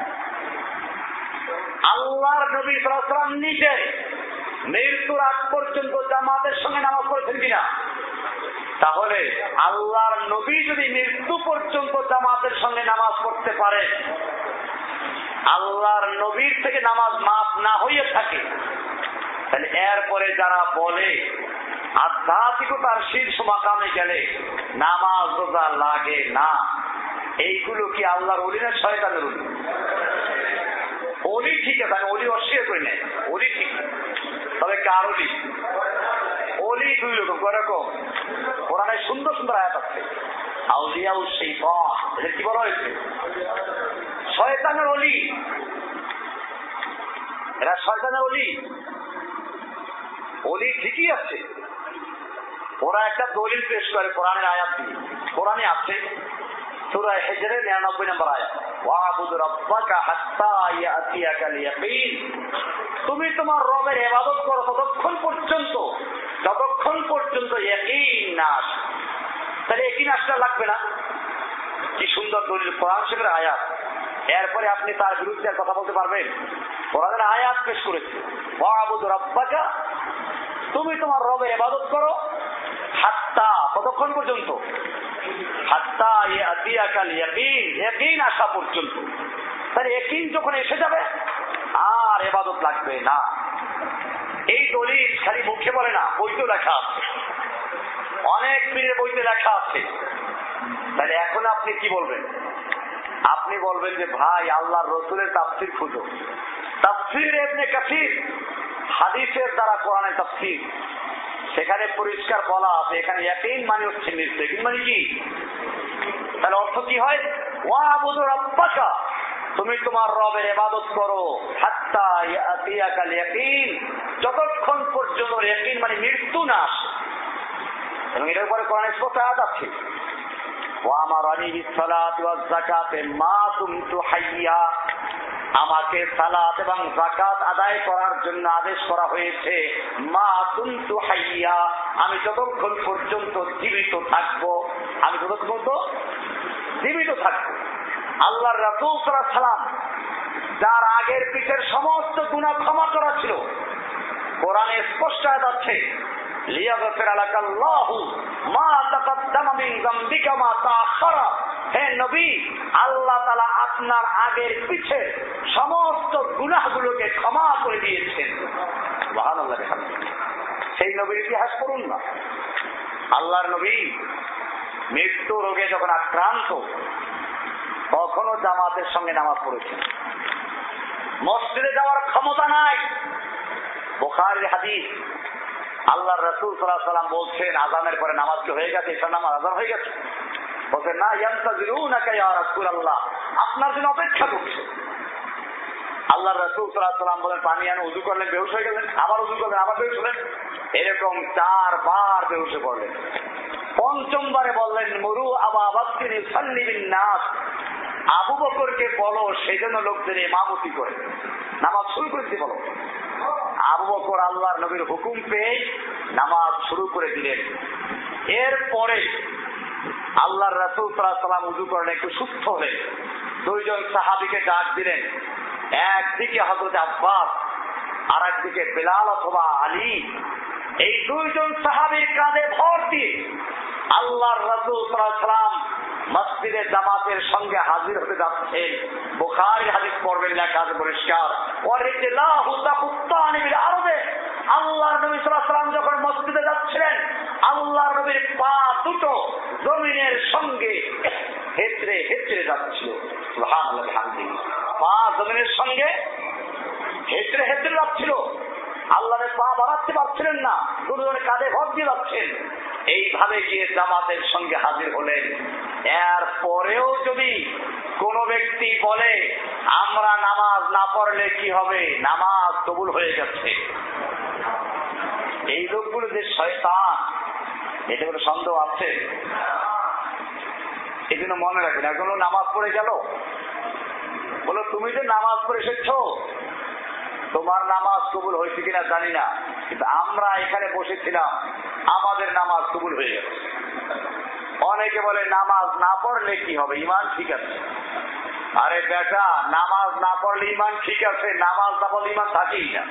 [SPEAKER 1] আল্লাহর নবী সালাম নিজে মৃত্যুর আগ পর্যন্ত জামাতের সঙ্গে নামাজ পড়েছেন কিনা? তাহলে আল্লাহর নবী যদি মৃত্যু পর্যন্ত জামাতের সঙ্গে নামাজ পড়তে পারে আল্লাহর নবীর থেকে নামাজ মাফ না হইয়া থাকে, তাহলে এরপরে যারা বলে, আধ্যাত্মিকতার শীর্ষ মাকামে গেলে নামাজ রোজা লাগে না, এইগুলো কি আল্লাহর অলি না শয়তানের অলি? অলি ঠিক আছে, আমি অলি অস্বীকার করি না অলি ঠিক, তবে কার অলি? অলি দুই রকম কয়রকম কোরআনে সুন্দর সুন্দর আয়াত আছে আউলিয়া ও সেই কি বলা হয়েছে? শয়তানের অলি এরা শয়তানের অলি অলি ঠিকই আছে। ওরা একটা দলিল পেশ করে কোরআনের আয়াত দিয়ে। কোরআনে আছে তুমি তোমার রবের এবাদত করো ততক্ষণ পর্যন্ত, যতক্ষণ পর্যন্ত নাশ তাহলে একই লাগবে না। কি সুন্দর দলিল, কোরআন শেখের আয়াত। এরপরে আপনি তার বিরুদ্ধে কথা বলতে পারবেন। কোরআনের আয়াত পেশ করেছে। তুমি তোমার রবের এবাদত করো। হাত্তা, কতক্ষণ পর্যন্ত? যখন এসে যাবে, আর এবাদত লাগবে না। এই না লেখা আছে। অনেক বইতে আছে। তাহলে এখন আপনি কি বলবেন? আপনি বলবেন যে, ভাই, আল্লাহর রসুলের তাফসির খুঁজো। তাফসির এমনি কাসির, হাদিসের দ্বারা কোরআনে তাফসির। সেখানে পরিষ্কার বলা আছে, এখানে একই মানে হচ্ছে কিন্তু মানে কি? তাহলে অর্থ কি হয়? ওয়া তুমি তোমার রবের এবাদত করো। যতক্ষণ পর্যন্ত মানে মৃত্যু না আসে। এবং এটার উপরে কোরআনে স্পষ্ট আছে। ওয়ামারানি বিসসালাত ওয়াজ যাকাতে মা কুনতু আমাকে সালাত এবং জাকাত আদায় করার জন্য আদেশ করা হয়েছে। মা কুনতু হাইয়া। আমি যতক্ষণ পর্যন্ত জীবিত থাকব, আমি যতক্ষণ তো জীবিত থাকব। আল্লাহর রাসূল আলাইহি যার আগের পিঠের সমস্ত গুনাহ ক্ষমা করা ছিল। কোরআনে স্পষ্ট আছে আপনার আগের সমস্ত ক্ষমা করে দিয়েছেন। সেই নবীর ইতিহাস করুন না। আল্লাহর নবী মৃত্যু রোগে যখন আক্রান্ত তখনও জামাতের সঙ্গে নামাজ পড়েছেন। মসজিদে যাওয়ার ক্ষমতা নাই। বোখারের হাদিস আল্লাহ রসুল সাল্লাহ সাল্লাম বলছেন আজানের পরে নামাজ হয়ে গেছে এসব নামাজ আজান হয়ে গেছে। বলছেন, না, ইয়ান্তাজিরুনাকা ইয়া রাসূলুল্লাহ, আপনার জন্য অপেক্ষা করছে। আল্লাহ রসুল সাল্লাম বলেন, পানি আনে উজু করলেন, বেহুশ হয়ে গেলেন, আবার উজু করলেন, আবার বেহুশ হলেন। এরকম চারবার বেহুশে পড়লেন। পঞ্চমবারে বললেন, মরু আবা সাল্লিবিন নাস। আবু বকরকে বলো, সেই জন্য লোকদের ইমামতি করে। নামাজ শুরু করে বলো। আবু বকর আল্লাহর নবীর হুকুম পেয়ে নামাজ শুরু করে দিলেন। এরপরে আল্লাহর রাসুল সাল্লাম উজু করেন একটু সুস্থ হলেন। দুইজন সাহাবিকে ডাক দিলেন। একদিকে হজরত আব্বাস আর একদিকে বেলাল অথবা আলী। এই দুইজন সাহাবির কাঁধে ভর দিয়ে আল্লাহর রাসুল সাল্লাম মসজিদের জামাতের সঙ্গে হাজির হতে যাচ্ছেন। বোখারি হাদিস পড়বেন, লেখা আছে পরিষ্কার। আরবে আল্লাহ নবী সাল্লাম যখন মসজিদে যাচ্ছিলেন আল্লাহ নবীর পা দুটো জমিনের সঙ্গে হেতরে হেতরে যাচ্ছিল। পা জমিনের সঙ্গে হেতরে হেতরে যাচ্ছিল। আল্লাহের পা বাড়াতে পারছিলেন না, দুজনে কাঁধে ভর দিয়ে যাচ্ছেন। এইভাবে গিয়ে জামাতের সঙ্গে হাজির হলেন। এর পরেও যদি কোন ব্যক্তি বলে, আমরা নামাজ না পড়লে কি হবে? নামাজ কবুল হয়ে গেছে। এই লোকগুলো যে শয়তান, এটা কোনো সন্দেহ আছে? এই জন্য মনে রাখবেন, এখনও নামাজ পড়ে গেল? বলো, তুমি যে নামাজ পড়ে এসেছ তোমার নামাজ কবুল হয়েছে কিনা জানি না, কিন্তু আমরা এখানে বসেছিলাম, আমাদের নামাজ কবুল হয়ে গেছে অনেকে বলে, নামাজ না পড়লে কি হবে? ইমান ঠিক আছে। আরে বেটা, নামাজ না পড়লে ইমান ঠিক আছে, নামাজ না পড়লে ইমান থাকেই না।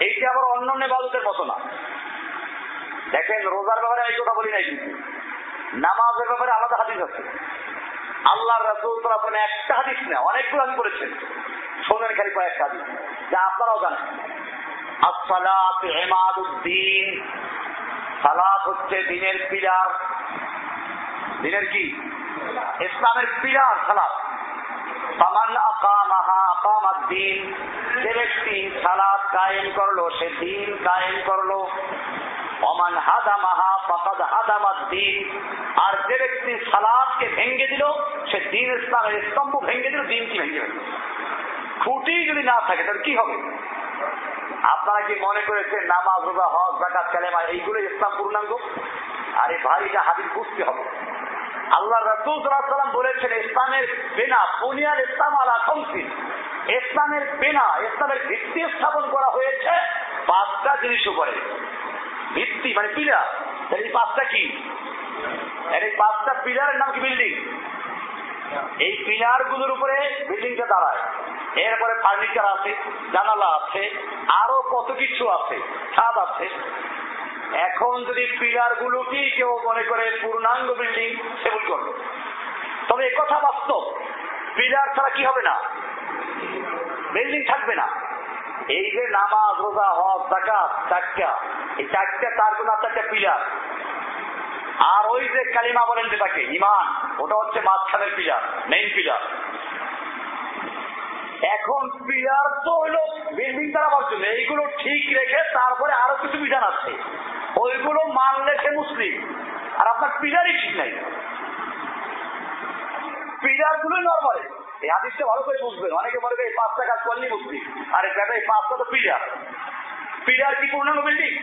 [SPEAKER 1] এইটা আবার অন্য নেবাদতের মতো না। দেখেন, রোজার ব্যাপারে আমি কথা বলি নাই কিন্তু। নামাজের ব্যাপারে আলাদা হাদিস আছে। আল্লাহ রাসুল একটা হাদিস না, অনেকগুলো আমি করেছেন শোনেন খালি কয়েকটা হাদিস যা আপনারাও জানেন। আসসালাত হেমাদুদ্দিন সালাত হচ্ছে পিলার। কি? ইসলামের পিলার সালাত। আকামাহা যে ব্যক্তি সালাত কায়েম করল, সে দিন কায়েম করল। অমান ফাকাদ আর যে ব্যক্তি সালাদকে ভেঙ্গে দিল, সে দিন ইসলামের স্তম্ভ ভেঙ্গে দিল, দিন কি ভেঙ্গে দিল? খুঁটি যদি না থাকে, তাহলে কি হবে? আপনারা কি মনে করেছেন নামাজ, রোজা, হজ জাকাত কালেমা এইগুলো ইসলাম পূর্ণাঙ্গ? আর এই ভারীটা হাদিস বুঝতে হবে। আল্লাহ রসুল বলেছেন, ইসলামের বেনা বুনিয়ার ইসলাম আলা খমসি ইসলামের বেনা, ইসলামের ভিত্তি স্থাপন করা হয়েছে পাঁচটা জিনিস উপরে। ভিত্তি মানে পিলার। এই পাঁচটা কি? এই পাঁচটা পিলারের নাম কি বিল্ডিং? এই পিলারগুলোর উপরে বিল্ডিংটা দাঁড়ায়। এরপরে ফার্নিচার আছে, জানালা আছে, আরও কত কিছু আছে ছাদ আছে। এখন যদি পিলার গুলোকে কেউ মনে করে পূর্ণাঙ্গ বিল্ডিং সেবন করবে। তবে কথা বাস্তব। পিলার ছাড়া কি হবে না? বিল্ডিং থাকবে না। এই যে নামাজ, রোজা, হজ জাকাত চারটা, এই চারটা, তার জন্য চারটা পিলার। আর ওই যে কালিমা বলেন যেটাকে ইমান ওটা হচ্ছে মাঝখানের পিলার মেইন পিলার। এখন পিলার তো হলো বিল্ডিং চালাবার জন্য এইগুলো ঠিক রেখে তারপরে আরও কিছু বিধান আছে। ওইগুলো মানলে সে মুসলিম। আর আপনার পিলারই ঠিক নাই। পিলার গুলোই নর্মাল। এই হাদিসটা ভালো করে বুঝবেন। অনেকে বলবে এই পাঁচটা কাজ করলেই মুসলিম। আরে বেটা এই পাঁচটা তো পিলার। পিলার কি পূর্ণাঙ্গ বিল্ডিং?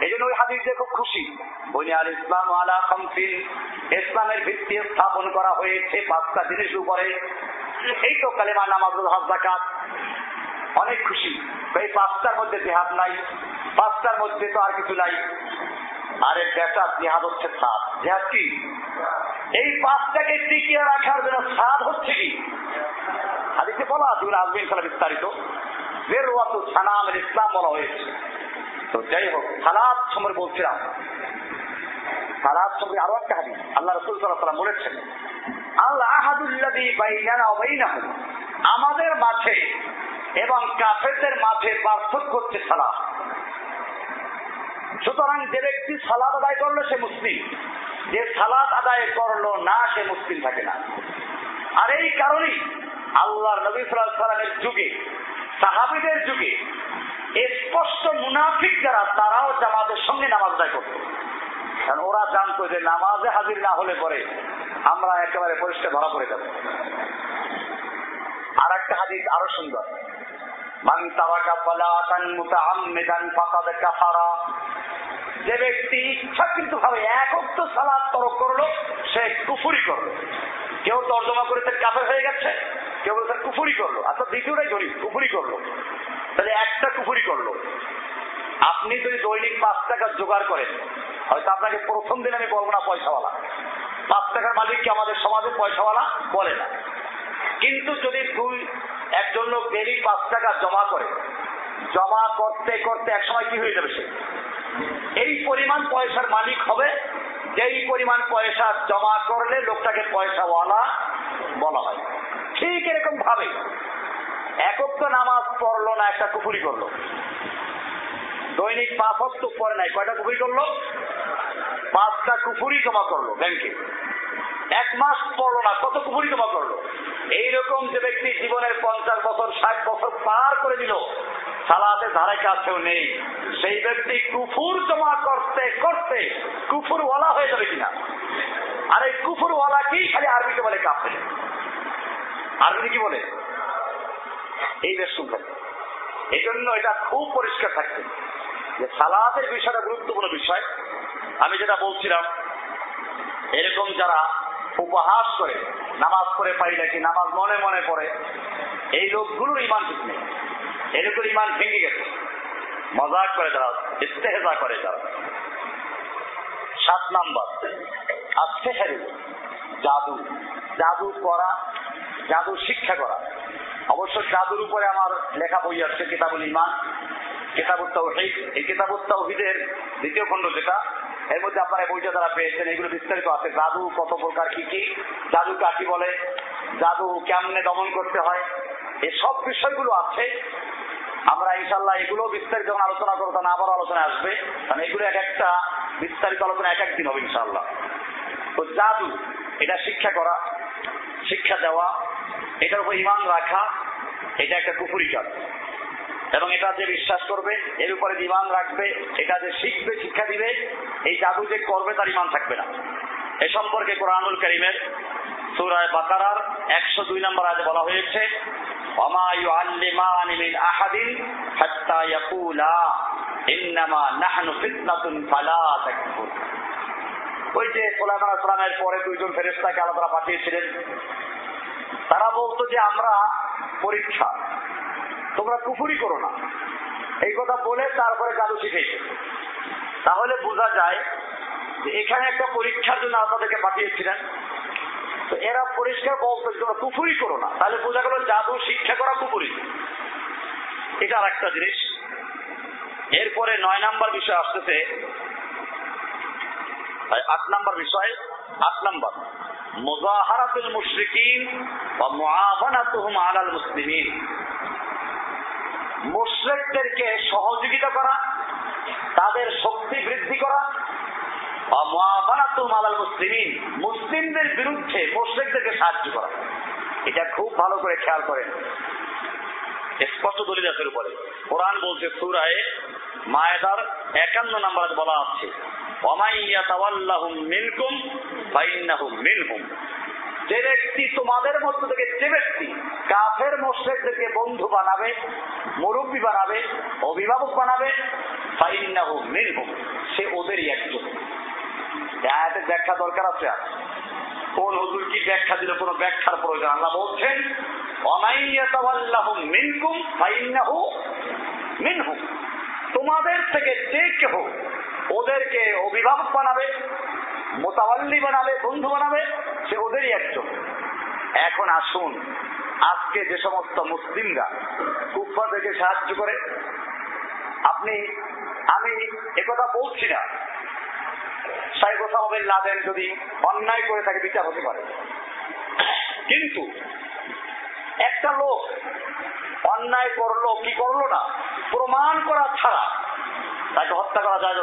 [SPEAKER 1] এই জন্য ওই হাদিস দিয়ে খুব খুশি। বনি আল ইসলাম আলা খামসিন, ইসলামের ভিত্তি স্থাপন করা হয়েছে পাঁচটা জিনিস উপরে। এই তো কালেমা নামাজুল হজ জাকাত অনেক খুশি। এই পাঁচটার মধ্যে জেহাদ নাই। পাঁচটার মধ্যে তো আর কিছু নাই। আরে বেটা, জেহাদ হচ্ছে সাত জেহাদ কি? এই পাঁচটাকে টিকিয়ে রাখার জন্য সাদ হচ্ছে কি? হাদিসে বলা তুমি আসবে ইনশাল্লাহ বিস্তারিত। বেরোয়াত সানামের ইসলাম বলা হয়েছে। তো যাই হোক, সালাদ সময় বলছিলাম। সালাদ সময় আরও একটা হাদিস। আল্লাহ রসুল সাল্লাম বলেছেন আমাদের মাঝে এবং কাফেরদের মাঝে পার্থক্য হচ্ছে সালাদ সুতরাং যে ব্যক্তি সালাদ আদায় করল সে মুসলিম। যে সালাদ আদায় করল না, সে মুসলিম থাকে না। আর এই কারণেই আল্লাহ নবী সালামের যুগে, সাহাবিদের যুগে স্পষ্ট মুনাফিক যারা, তারাও জামাতের সঙ্গে নামাজ আদায় করত। কারণ ওরা জানতো যে নামাজে হাজির না হলে পরে আমরা একেবারে পরিষ্কার ধরা পড়ে যাব। আর একটা হাদিস আরও সুন্দর। যে ব্যক্তি ইচ্ছাকৃত ভাবে সালাদ তরক করল, সে কুফুরি করল। কেউ তর্জমা করে তার কাফের হয়ে গেছে, কেউ বলছে কুফুরি করল। আচ্ছা দ্বিতীয়টাই ধরি কুফুরি করল। তাহলে একটা কুফুরি করল। আপনি যদি দৈনিক পাঁচ টাকা জোগাড় করেন, হয়তো আপনাকে প্রথম দিন আমি বলব না পয়সাওয়ালা। পাঁচ টাকার মালিককে আমাদের সমাজে পয়সাওয়ালা? বলে না। কিন্তু যদি দুই, একজন লোক ডেলি পাঁচ টাকা জমা করে, জমা করতে করতে একসময় কি হয়ে যাবে সে? এই পরিমাণ পয়সার মালিক হবে, যেই পরিমাণ পয়সা জমা করলে লোকটাকে পয়সাওয়ালা বলা হয়। ঠিক এরকম ভাবে একক নামাজ পড়ল না, একটা কুপুরি করল। দৈনিক পাঁচ হস্ত পরে নাই। কয়টা কুপুরি করল? পাঁচটা কুপুরি জমা করল ব্যাংকে। এক মাস পড়ল না, কত কুপুরি জমা করল? এইরকম যে ব্যক্তি জীবনের পঞ্চাশ বছর, ষাট বছর পার করে দিল, সালাতে ধারে কাছেও নেই। সেই ব্যক্তি কুফুর জমা করতে করতে কুফুর ওয়ালা হয়ে যাবে কিনা? আর এই কুফুর ওয়ালা কি? খালি আরবিতে বলে কাফে আরবিতে কি বলে? এই বেশ শুনবেন এই জন্য এটা খুব পরিষ্কার থাকছে। যে সালাদের বিষয়টা গুরুত্বপূর্ণ বিষয়। আমি যেটা বলছিলাম, এরকম যারা উপহাস করে, নামাজ করে পাই নাকি, নামাজ মনে মনে পড়ে, এই লোকগুলোর ইমান ঠিক নেই। এরকম ইমান ভেঙে গেছে। মজাক করে যারা, ইস্তেহেজা করে যারা। সাত নাম্বার আছে জাদু। জাদু করা, জাদু শিক্ষা করা। অবশ্য জাদুর উপরে আমার লেখা বই আছে, কিতাবুল ইমান কিতাবুল তাওহিদ। এই কিতাবুল তাওহিদের দ্বিতীয় খণ্ড যেটা, এর মধ্যে আপনারা বইটা যারা পেয়েছেন, এগুলো বিস্তারিত আছে। জাদু কত প্রকার, কি কি? জাদু কাকি বলে? জাদু কেমনে দমন করতে হয়? এই সব বিষয়গুলো আছে। আমরা ইনশাল্লাহ এগুলো বিস্তারিত যখন আলোচনা করব, তখন আবার আলোচনা আসবে। কারণ এগুলো এক একটা বিস্তারিত আলোচনা এক একদিন হবে ইনশাল্লাহ তো জাদু, এটা শিক্ষা করা, শিক্ষা দেওয়া এটার উপর ইমান রাখা, এটা একটা কুপুরি কাজ। এবং এটা যে বিশ্বাস করবে, এর উপরে ইমান রাখবে, এটা যে শিখবে, শিক্ষা দিবে, এই জাদু যে করবে, তার ইমান থাকবে না। এ সম্পর্কে কোরআনুল করিমের সুরায় বাকারার একশো দুই নম্বর আজ বলা হয়েছে ওই যে পরে দুইজন ফেরেস্তাকে আলাদা পাঠিয়েছিলেন তারা বলতো যে আমরা পরীক্ষা। তোমরা কুফুরি করো না। এই কথা বলে তারপরে জাদু শিখেছে তাহলে বোঝা যায় যে এখানে একটা পরীক্ষার জন্য আপনাদেরকে পাঠিয়েছিলেন। তো এরা পরিষ্কার বলতো তোমরা কুফুরি করো না। তাহলে বোঝা গেল জাদু শিক্ষা করা কুফুরি। এটা আর একটা জিনিস। এরপরে নয় নাম্বার বিষয় আসতেছে। আট নাম্বার বিষয়, আট নাম্বার। সহযোগিতা করা, তাদের শক্তি বৃদ্ধি করা মুসলিমদের বিরুদ্ধে মুশ্রেকদেরকে সাহায্য করা। এটা খুব ভালো করে খেয়াল করেন। স্পষ্ট দলিল আছে উপরে। কোরআন বলছে সুরায় মায়েদার একান্ন নাম্বার বলা আছে যে ব্যক্তি তোমাদের মধ্য থেকে যে ব্যক্তি কাফের বন্ধু বানাবে, মুরব্বী বানাবে, অভিভাবক বানাবে সে ওদেরই একজন। ব্যাখ্যা দরকার আছে আর কোন হুজুর কি ব্যাখ্যা দিল কোন ব্যাখ্যার প্রয়োজন? আল্লাহ বলছেন মিনকুম ফাইন্নাহু তোমাদের থেকে যে কেহ ওদেরকে অভিভাবক বানাবে, মোতাবাল্লি বানাবে, বন্ধু বানাবে, সে ওদেরই একজন। এখন আসুন, আজকে যে সমস্ত মুসলিমরা কুফাদেরকে সাহায্য করে, আপনি, আমি একথা বলছি না। সাইব সাহেবের লাদেন যদি অন্যায় করে থাকে, বিচার হতে পারে। কিন্তু একটা লোক অন্যায় করল, কি করল না? প্রমাণ করা ছাড়া তাকে হত্যা করা যায়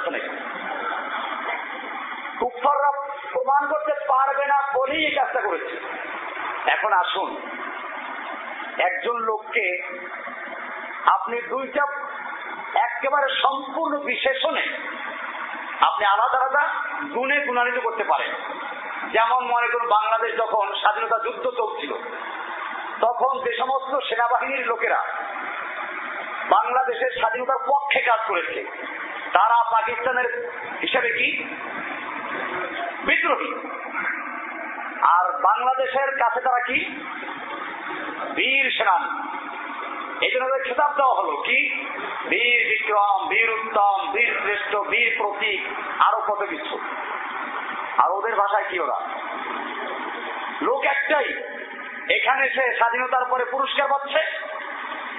[SPEAKER 1] কুফাররা প্রমাণ করতে পারবে না বলেই এই কাজটা করেছে। এখন আসুন, একজন লোককে আপনি দুইটা একেবারে সম্পূর্ণ বিশেষণে আপনি আলাদা আলাদা গুণে গুণান্বিত করতে পারেন। যেমন মনে করুন, বাংলাদেশ যখন স্বাধীনতা যুদ্ধ চলছিল তখন যে সমস্ত সেনাবাহিনীর লোকেরা বাংলাদেশের স্বাধীনতার পক্ষে কাজ করেছে, তারা পাকিস্তানের হিসাবে কি? বিদ্রোহী। আর বাংলাদেশের কাছে তারা কি? বীর সেনানী। এই জন্য খেতাব দেওয়া হলো কি? বীর বিক্রম, বীর উত্তম, বীর শ্রেষ্ঠ, বীর প্রতীক, আরও কত কিছু। আর ওদের ভাষায় কি ওরা? লোক একটাই। এখানে সে স্বাধীনতার পরে পুরস্কার পাচ্ছে,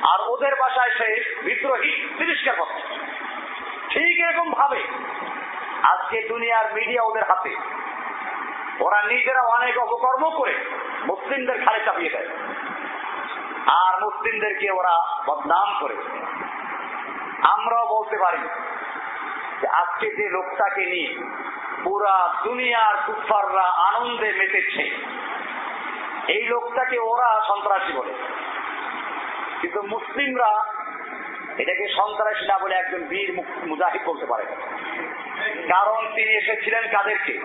[SPEAKER 1] আর ওদের বাসায় সে বিদ্রোহী তিরস্কার পাচ্ছে। ঠিক এরকম ভাবে আজকে দুনিয়ার মিডিয়া ওদের হাতে। ওরা নিজেরা অনেক অপকর্ম করে মুসলিমদের খালে চাপিয়ে দেয়। আর মুসলিমদেরকে ওরা বদনাম করে। আমরাও বলতে পারি আজকে যে লোকটাকে নিয়ে পুরা দুনিয়ার কুফাররা আনন্দে মেতেছে এই লোকটাকে ওরা সন্ত্রাসী বলে। কিন্তু মুসলিমরা এটাকে সন্ত্রাসী না বলে একজন বীর মুজাহিদ বলতে পারে। কারণ তিনি এসেছিলেন কাদেরকে?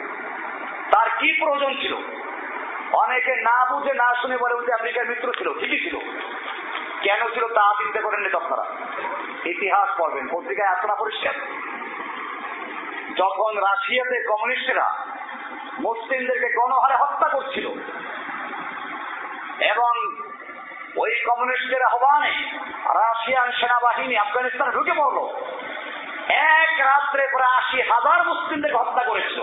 [SPEAKER 1] তার কি প্রয়োজন ছিল? অনেকে না বুঝে, না শুনে বলে যে আমেরিকার মিত্র ছিল, ঠিকই ছিল। কেন ছিল তা চিন্তা করেননি আপনারা ইতিহাস পড়বেন, পত্রিকায় এতটা পরিষ্কার? যখন রাশিয়াতে কমিউনিস্টরা মুসলিমদেরকে গণহারে হত্যা করছিল এবং ওই কমিউনিস্টের আহ্বানে রাশিয়ান সেনাবাহিনী আফগানিস্তানে ঢুকে পড়ল। এক রাত্রে প্রায় আশি হাজার মুসলিমদের হত্যা করেছিল।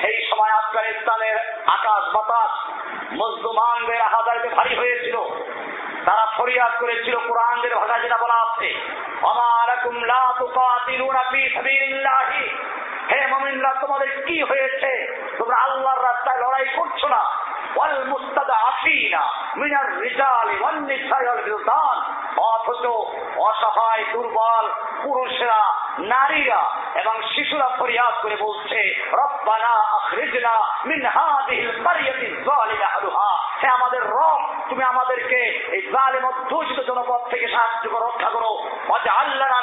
[SPEAKER 1] সেই সময় আফগানিস্তানের আকাশ বাতাস মুসলমানদের আহাদারিতে ভারী হয়েছিল। তারা ফরিয়াদ করেছিল, কোরআনদের ভাষা যেটা বলা আছে হে মমিনরা, তোমাদের কি হয়েছে? তোমরা আল্লাহর রাস্তায় লড়াই করছ না? অথচ অসহায়, দুর্বল পুরুষরা, নারীরা এবং শিশুরা ফরিয়াদ করে বলছে, রব্বানা আখরিজনা মিন হাদিহিল কারিয়াতি যালিমা আলুহা হে আমাদের রব, তুমি আমাদেরকে এই জালেম অধ্যুষিত জনপদ থেকে সাহায্য করো, রক্ষা করো।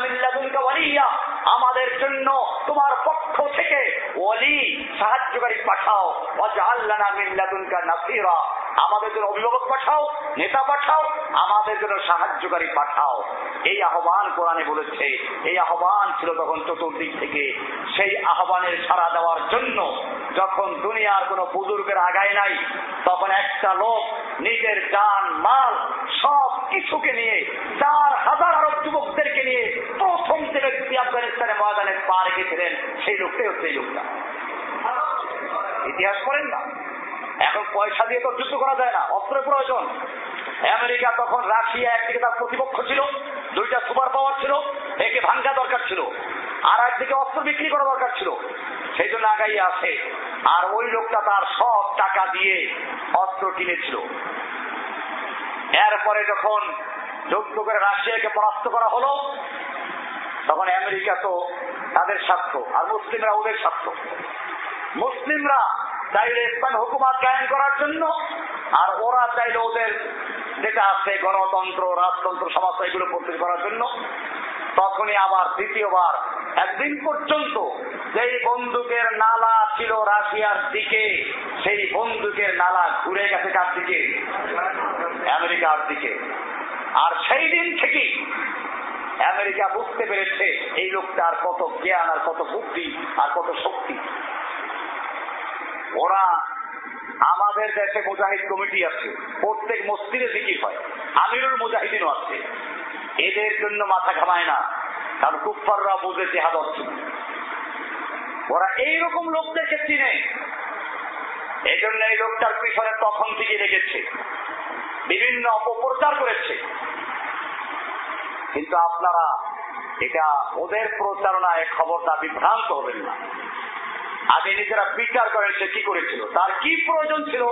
[SPEAKER 1] মিন ওয়ালিয়া, আমাদের জন্য তোমার পক্ষ থেকে ওলি সাহায্যকারী পাঠাও। মিন লাদুনকা নাসীরা, আমাদের জন্য অভিভাবক পাঠাও, নেতা পাঠাও, আমাদের জন্য সাহায্যকারী পাঠাও। এই আহ্বান কোরআনে বলেছে, এই আহ্বান ছিল তখন চতুর্দিক থেকে। সেই আহ্বানের সাড়া দেওয়ার জন্য যখন দুনিয়ার কোন বুজুর্গের আগায় নাই, তখন একটা লোক নিজের যান মাল, সব কিছুকে নিয়ে, চার হাজার আরব যুবকদেরকে নিয়ে প্রথম যে ব্যক্তি আফগানিস্তানে ময়দানে পা রেখেছিলেন, সেই লোকটাই হচ্ছে লোকটা। ইতিহাস করেন না। এখন পয়সা দিয়ে তো যুদ্ধ করা যায় না, অস্ত্রের প্রয়োজন। আমেরিকা তখন রাশিয়া একদিকে তার প্রতিপক্ষ ছিল, দুইটা সুপার পাওয়ার ছিল, একে ভাঙ্গা দরকার ছিল, আর একদিকে অস্ত্র বিক্রি করা দরকার ছিল। সেই আগাই আসে আর ওই লোকটা তার সব টাকা দিয়ে অস্ত্র কিনেছিল। এরপরে যখন যুদ্ধ করে রাশিয়াকে পরাস্ত করা হলো, তখন আমেরিকা তো তাদের স্বার্থ, আর মুসলিমরা ওদের স্বার্থ। মুসলিমরা চাইলে ইসলাম হুকুমাত কায়েম করার জন্য, আর ওরা চাইলে ওদের যেটা আছে গণতন্ত্র, রাজতন্ত্র সমাজ এগুলো প্রতিষ্ঠা করার জন্য। তখনই আবার দ্বিতীয়বার, একদিন পর্যন্ত যেই বন্দুকের নালা ছিল রাশিয়ার দিকে, সেই বন্দুকের নালা ঘুরে গেছে কার দিকে? আমেরিকার দিকে। আর সেই দিন থেকে আমেরিকা বুঝতে পেরেছে এই লোকটার কত জ্ঞান, আর কত বুদ্ধি, আর কত শক্তি। ওরা আমাদের দেশে মুজাহিদ কমিটি আছে, প্রত্যেক মসজিদে জিকির হয়। আমিরুল মুজাহিদিনও আছে। এদের জন্য মাথা ঘামায় না। কারণ কুফাররা বুঝে হচ্ছে ওরা এইরকম লোকদেরকে চিনে এই জন্য এই লোকটার পিছনে তখন থেকে লেগেছে। বিভিন্ন অপপ্রচার করেছে। কিন্তু আপনারা এটা ওদের প্রচারণায় খবরটা বিভ্রান্ত হবেন না। আগে নিজেরা বিচার করেন সে কি করেছিল। তার কি প্রয়োজন ছিল?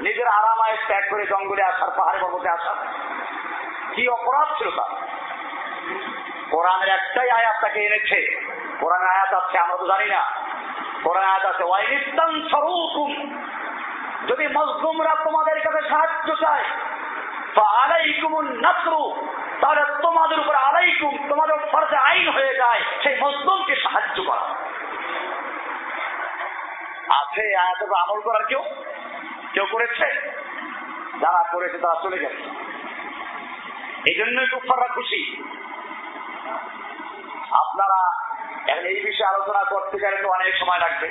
[SPEAKER 1] নিজের আরামায় ত্যাগ করে জঙ্গলে আসার, পাহাড়ে পর্বতে আসার। কি অপরাধ ছিল তার কোরআনের একটাই আয়াত তাকে এনেছে। কোরআনের আয়াত আছে, আমরা তো জানি না। কোরআন আয়াত আছে ওয়াইনিস্তান স্বরূপুম যদি মজলুমরা তোমাদের কাছে সাহায্য চায় তাহলে তোমাদের উপর আলাইকুম, তোমাদের ফরজে আইন হয়ে যায়, সেই মজলুমকে সাহায্য করা। আছে আয়াতের আমল করার কেউ? কেউ করেছে? যারা করেছে তারা চলে গেছে। এই জন্যই খুশি। আপনারা এই বিষয়ে আলোচনা করতে গেলে তো অনেক সময় লাগবে।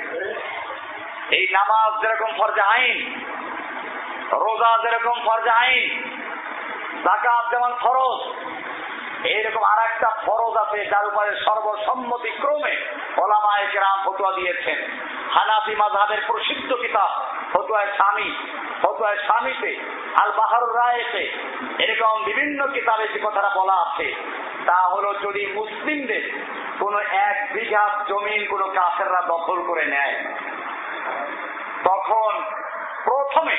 [SPEAKER 1] এই নামাজ যেরকম ফরজে আইন, রোজা যেরকম ফরজে আইন জাকাত যেমন ফরজ এইরকম আর একটা ফরজ আছে, যার উপরে সর্বসম্মতি ক্রমে কেরাম ফতুয়া দিয়েছেন। হানাফি মাঝহাবের প্রসিদ্ধ কিতাব, ফতুয়ায় স্বামী, ফতুয়ায় স্বামীতে আল বাহারুর রায়েতে, এরকম বিভিন্ন কিতাবে যে কথাটা বলা আছে, তা হলো যদি মুসলিমদের কোন এক বিঘা জমিন কোন কাফেররা দখল করে নেয়, তখন প্রথমে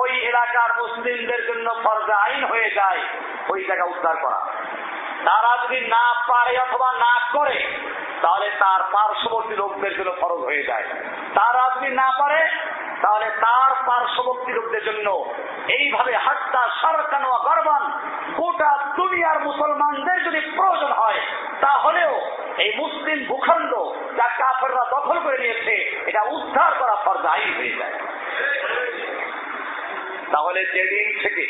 [SPEAKER 1] ওই এলাকার মুসলিমদের জন্য ফরজা আইন হয়ে যায়, ওই জায়গা উদ্ধার করা। তারা যদি না পারে অথবা না করে, তাহলে তার পার্শ্ববর্তী লোকদের জন্য ফরজ হয়ে যায়। তারা যদি না পারে, তাহলে তার পার্শ্ববর্তী লোকদের জন্য এইভাবে হাত্তা, সরকানো গরবান গোটা দুনিয়ার মুসলমানদের যদি প্রয়োজন হয়, তাহলেও এই মুসলিম ভূখণ্ড যা কাফেররা দখল করে নিয়েছে, এটা উদ্ধার করা ফরজ আইন হয়ে যায়। তাহলে যেদিন থেকে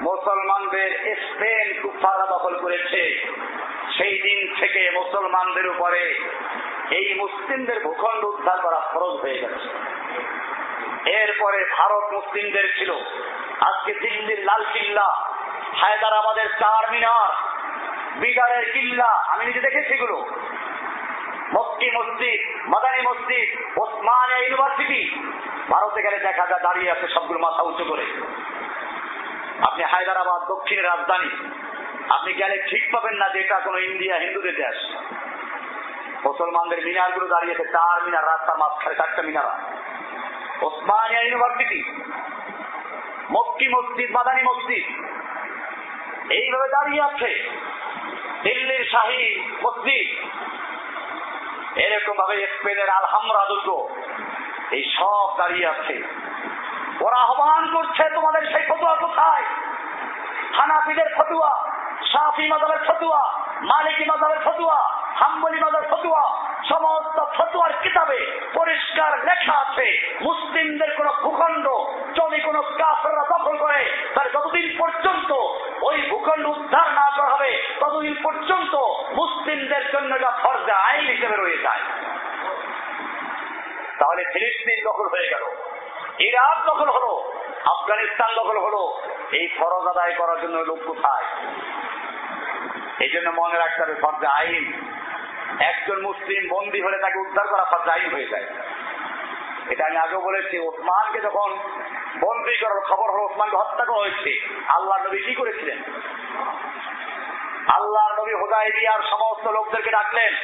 [SPEAKER 1] মুসলমানদের স্পেন কুফারা দখল করেছে। সেই দিন থেকে মুসলমানদের উপরে এই মুসলিমদের ভূখণ্ড উদ্ধার করা ফরজ হয়ে গেছে। এরপরে ভারত মুসলিমদের ছিল। আজকে দিল্লির লাল কিল্লা, হায়দ্রাবাদের চার মিনার, বিগারের কিল্লা, আমি নিজে দেখেছি এগুলো। মক্কি মসজিদ, মাদানী মসজিদ, ওসমানিয়া ইউনিভার্সিটি। ভারতে গেলে দেখা যায় দাঁড়িয়ে আছে সবগুলো মাথা উঁচু করে। আপনি হায়দ্রাবাদ, দক্ষিণের রাজধানী। আপনি গেলে ঠিক পাবেন না যে এটা কোনো ইন্ডিয়া হিন্দুদের দেশ। মুসলমানদের মিনারগুলো দাঁড়িয়েছে, চার মিনার, রাস্তার মাঝখানে, চারটা মিনারা। ওসমানিয়া ইউনিভার্সিটি, মক্কি মসজিদ, মাদানী মসজিদ, এইভাবে দাঁড়িয়ে আছে। দিল্লির শাহী মসজিদ। এরকম ভাবে স্পেনের আলহামরা দুর্গ এই সব দাঁড়িয়ে আছে। ওরা আহ্বান করছে, তোমাদের সেই ফতুয়া কোথায়? হানাফিদের ফতুয়া, সাফি মাদাবের ফতুয়া, মালিকি মাদাবের ফতুয়া, হাম্বলি মাদার ফতুয়া, সমস্ত ফতুয়ার কিতাবে পরিষ্কার লেখা আছে। মুসলিমদের কোন ভূখণ্ড, যদি কোন কাফেররা দখল করে, তাহলে যতদিন পর্যন্ত ওই ভূখণ্ড উদ্ধার না করা হবে, ততদিন পর্যন্ত মুসলিমদের জন্য এটা ফর্জা আইন হিসেবে রয়ে যায়। তাহলে ফিলিস্তিন দখল হয়ে গেল। ইরাক দখল হলো, আফগানিস্তান দখল হলো, এই ফরজ আদায় করার জন্য লোক কোথায়? এই জন্য মনে রাখতে হবে, ফর্জা আইন। একজন মুসলিম বন্দী হলে তাকে উদ্ধার করা ফর্জা আইন হয়ে যায়। এটা আমি আগেও বলেছি, ওসমানকে যখন বন্দী করার খবর হলো, ওসমানকে হত্যা করা হয়েছে। আল্লাহ নবী কি করেছিলেন? আল্লাহ নবী হোদাই দিয়ার সমস্ত লোকদেরকে ডাকলেন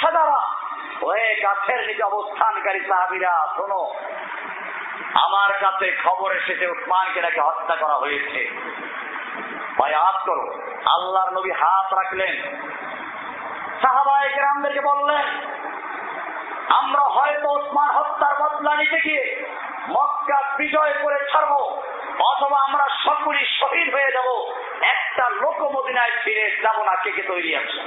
[SPEAKER 1] সাদারা ওহে গাছের নিচে অবস্থানকারী সাহাবিরা, শোনো, আমার কাছে খবর এসেছে, উসমানকে নাকি হত্যা করা হয়েছে। ভাই হাত করো, আল্লাহর নবী হাত রাখলেন। সাহাবায়ে কেরামদেরকে বললেন, আমরা হয়তো ওসমান হত্যার বদলা নিতে গিয়ে মক্কা বিজয় করে ছাড়বো, অথবা আমরা সকলেই শহীদ হয়ে যাব। একটা লোক মদিনায় ফিরে যাব না, কে কে তৈরি আছে?